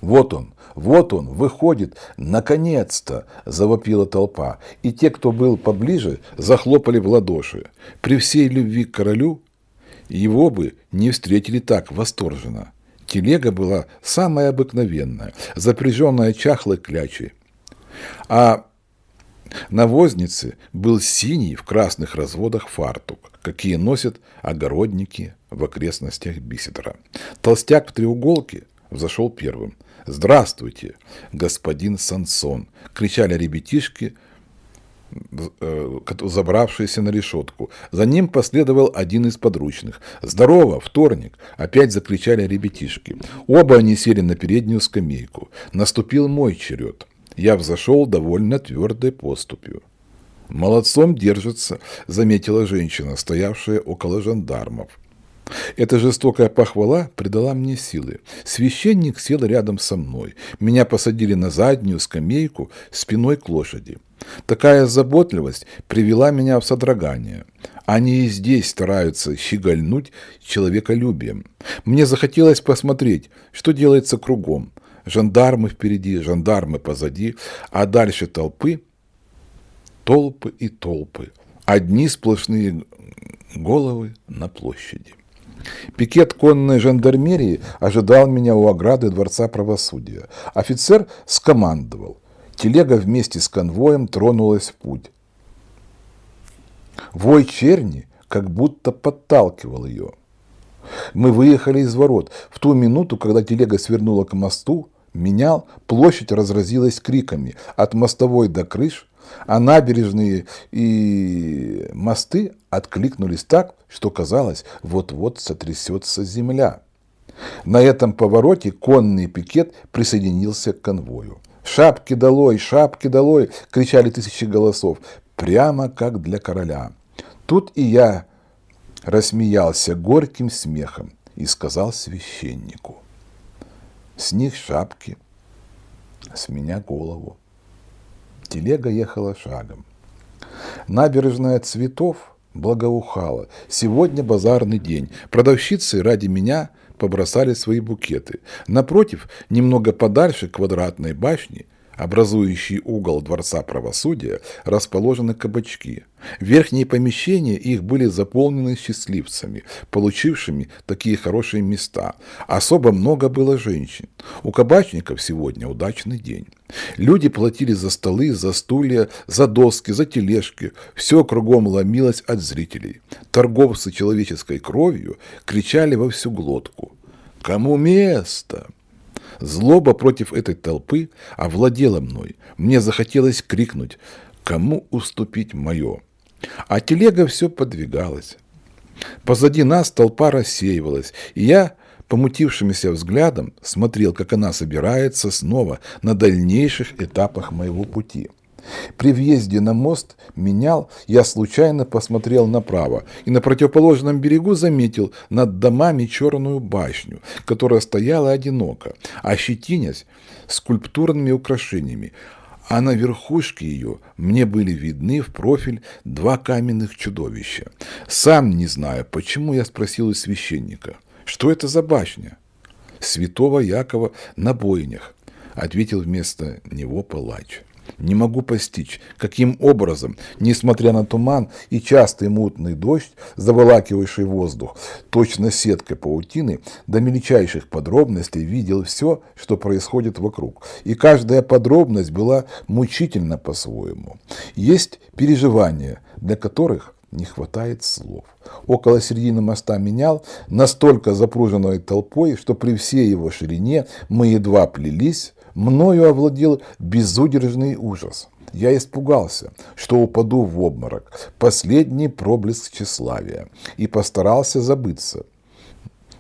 Вот он, вот он, выходит, наконец-то, завопила толпа, и те, кто был поближе, захлопали в ладоши. При всей любви к королю его бы не встретили так восторженно. Телега была самая обыкновенная, запряженная чахлой клячей. А на вознице был синий в красных разводах фартук, какие носят огородники в окрестностях Бисетера. Толстяк в треуголке взошел первым – «Здравствуйте, господин Сансон!» – кричали ребятишки, э, забравшиеся на решетку. За ним последовал один из подручных. «Здорово, вторник!» – опять закричали ребятишки. Оба они сели на переднюю скамейку. Наступил мой черед. Я взошел довольно твердой поступью. «Молодцом держится», – заметила женщина, стоявшая около жандармов. Эта жестокая похвала придала мне силы. Священник сел рядом со мной. Меня посадили на заднюю скамейку спиной к лошади. Такая заботливость привела меня в содрогание. Они и здесь стараются щегольнуть человеколюбием. Мне захотелось посмотреть, что делается кругом. Жандармы впереди, жандармы позади, а дальше толпы, толпы и толпы. Одни сплошные головы на площади. Пикет конной жандармерии ожидал меня у ограды Дворца правосудия. Офицер скомандовал. Телега вместе с конвоем тронулась в путь. Вой черни как будто подталкивал ее. Мы выехали из ворот. В ту минуту, когда телега свернула к мосту, менял, площадь разразилась криками от мостовой до крыш, а набережные и мосты откликнулись так, что казалось, вот-вот сотрясется земля. На этом повороте конный пикет присоединился к конвою. «Шапки долой! Шапки долой!» – кричали тысячи голосов, прямо как для короля. Тут и я рассмеялся горьким смехом и сказал священнику, «С них шапки, с меня голову». Телега ехала шагом. Набережная цветов благоухала. Сегодня базарный день. Продавщицы ради меня побросали свои букеты. Напротив, немного подальше квадратной башни – образующий угол Дворца правосудия, расположены кабачки. Верхние помещения их были заполнены счастливцами, получившими такие хорошие места. Особо много было женщин. У кабачников сегодня удачный день. Люди платили за столы, за стулья, за доски, за тележки. Все кругом ломилось от зрителей. Торговцы человеческой кровью кричали во всю глотку. «Кому место?» Злоба против этой толпы овладела мной. Мне захотелось крикнуть, кому уступить мое. А телега все подвигалась. Позади нас толпа рассеивалась, и я, помутившимся взглядом, смотрел, как она собирается снова на дальнейших этапах моего пути. При въезде на мост менял, я случайно посмотрел направо и на противоположном берегу заметил над домами черную башню, которая стояла одиноко, ощетинясь скульптурными украшениями, а на верхушке ее мне были видны в профиль два каменных чудовища. Сам не знаю, почему я спросил у священника, что это за башня? Святого Якова на бойнях, ответил вместо него палач. Не могу постичь, каким образом, несмотря на туман и частый мутный дождь, заволакивающий воздух, точно сеткой паутины, до мельчайших подробностей видел все, что происходит вокруг. И каждая подробность была мучительна по-своему. Есть переживания, для которых не хватает слов. Около середины моста менял, настолько запруженной толпой, что при всей его ширине мы едва плелись, Мною овладел безудержный ужас. Я испугался, что упаду в обморок, последний проблеск тщеславия, и постарался забыться.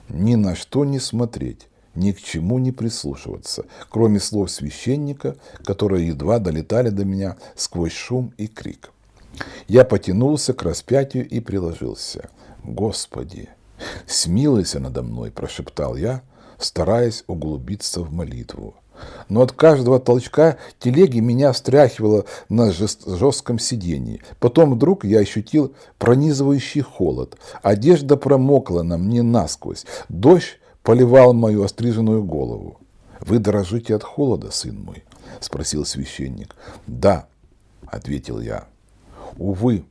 Ни на что не смотреть, ни к чему не прислушиваться, кроме слов священника, которые едва долетали до меня сквозь шум и крик. Я потянулся к распятию и приложился. «Господи, смилуйся надо мной!» – прошептал я, стараясь углубиться в молитву. Но от каждого толчка телеги меня встряхивало на жестком сидении. Потом вдруг я ощутил пронизывающий холод. Одежда промокла на мне насквозь. Дождь поливал мою остриженную голову. «Вы дорожите от холода, сын мой?» – спросил священник. «Да», – ответил я. «Увы,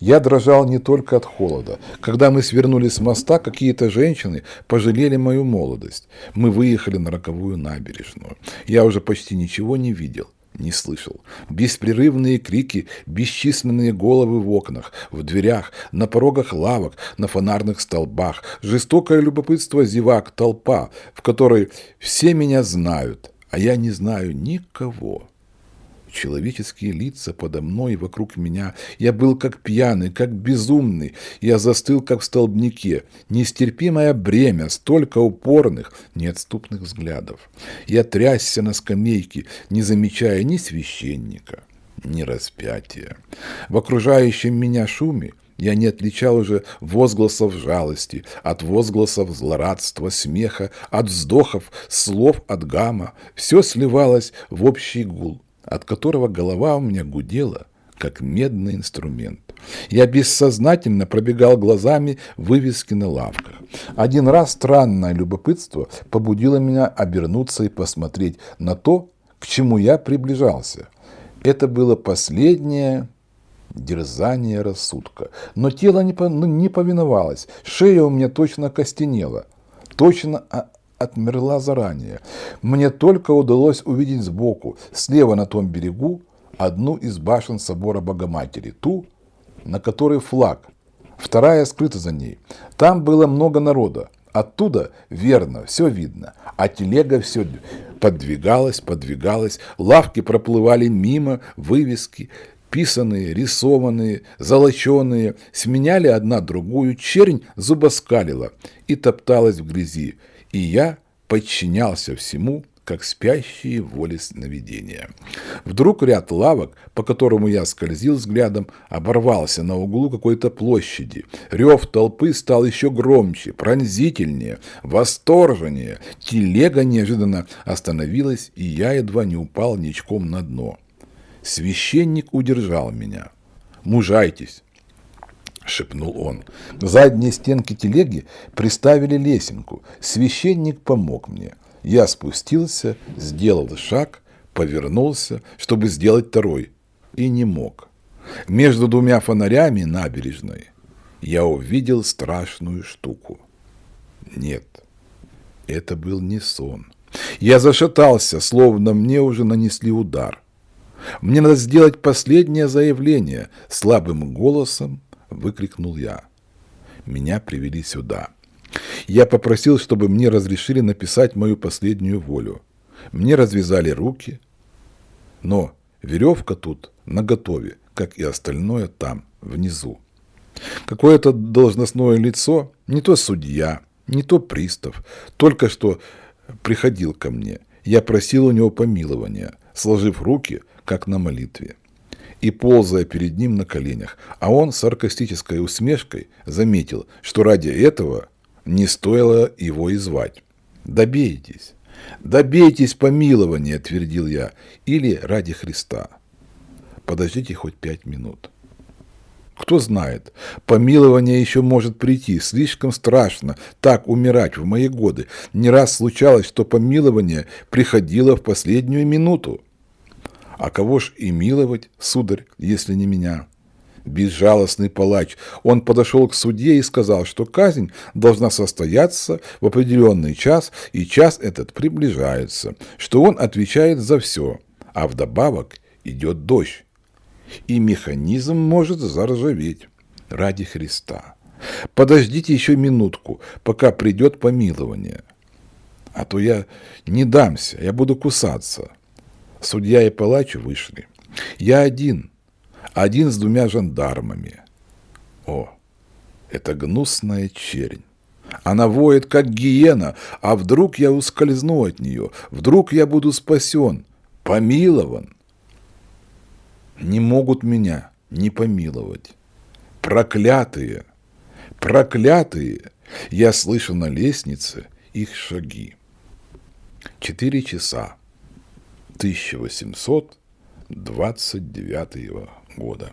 я дрожал не только от холода. Когда мы свернули с моста, какие-то женщины пожалели мою молодость. Мы выехали на роковую набережную. Я уже почти ничего не видел не слышал. Беспрерывные крики, бесчисленные головы в окнах, в дверях, на порогах лавок, на фонарных столбах, жестокое любопытство зевак, толпа, в которой все меня знают, а я не знаю никого человеческие лица подо мной и вокруг меня. Я был как пьяный, как безумный. Я застыл, как в столбнике. Нестерпимое бремя, столько упорных, неотступных взглядов. Я трясся на скамейке, не замечая ни священника, ни распятия. В окружающем меня шуме я не отличал уже возгласов жалости от возгласов злорадства, смеха, от вздохов, слов от гамма. Все сливалось в общий гул от которого голова у меня гудела, как медный инструмент. Я бессознательно пробегал глазами вывески на лавках. Один раз странное любопытство побудило меня обернуться и посмотреть на то, к чему я приближался. Это было последнее дерзание рассудка. Но тело не, ну, повиновалось, шея у меня точно костенела, точно отмерла заранее. Мне только удалось увидеть сбоку, слева на том берегу, одну из башен собора Богоматери, ту, на которой флаг, вторая скрыта за ней. Там было много народа. Оттуда, верно, все видно, а телега все подвигалась, подвигалась, лавки проплывали мимо, вывески, писанные, рисованные, золоченые, сменяли одна другую, чернь зубоскалила и топталась в грязи, и я подчинялся всему, как спящие воли сновидения. Вдруг ряд лавок, по которому я скользил взглядом, оборвался на углу какой-то площади. Рев толпы стал еще громче, пронзительнее, восторженнее. Телега неожиданно остановилась, и я едва не упал ничком на дно. Священник удержал меня. «Мужайтесь!» — шепнул он. К задней стенке телеги приставили лесенку. Священник помог мне. Я спустился, сделал шаг, повернулся, чтобы сделать второй, и не мог. Между двумя фонарями набережной я увидел страшную штуку. Нет, это был не сон. Я зашатался, словно мне уже нанесли удар. Мне надо сделать последнее заявление, слабым голосом выкрикнул я. Меня привели сюда. Я попросил, чтобы мне разрешили написать мою последнюю волю. Мне развязали руки, но веревка тут наготове, как и остальное там, внизу. Какое-то должностное лицо, не то судья, не то пристав, только что приходил ко мне. Я просил у него помилования, сложив руки, как на молитве и ползая перед ним на коленях, а он саркастической усмешкой заметил, что ради этого не стоило его и звать. «Добейтесь, добейтесь помилования», – твердил я, – «или ради Христа». Подождите хоть пять минут. Кто знает, помилование еще может прийти. Слишком страшно так умирать в мои годы. Не раз случалось, что помилование приходило в последнюю минуту. А кого ж и миловать, сударь, если не меня? Безжалостный палач. Он подошел к судье и сказал, что казнь должна состояться в определенный час, и час этот приближается, что он отвечает за все, а вдобавок идет дождь, и механизм может заржаветь ради Христа. Подождите еще минутку, пока придет помилование, а то я не дамся, я буду кусаться. Судья и палач вышли. Я один, один с двумя жандармами. О, это гнусная чернь. Она воет, как гиена, а вдруг я ускользну от нее, вдруг я буду спасен, помилован. Не могут меня не помиловать. Проклятые, проклятые! Я слышу на лестнице их шаги. Четыре часа. 1829 года.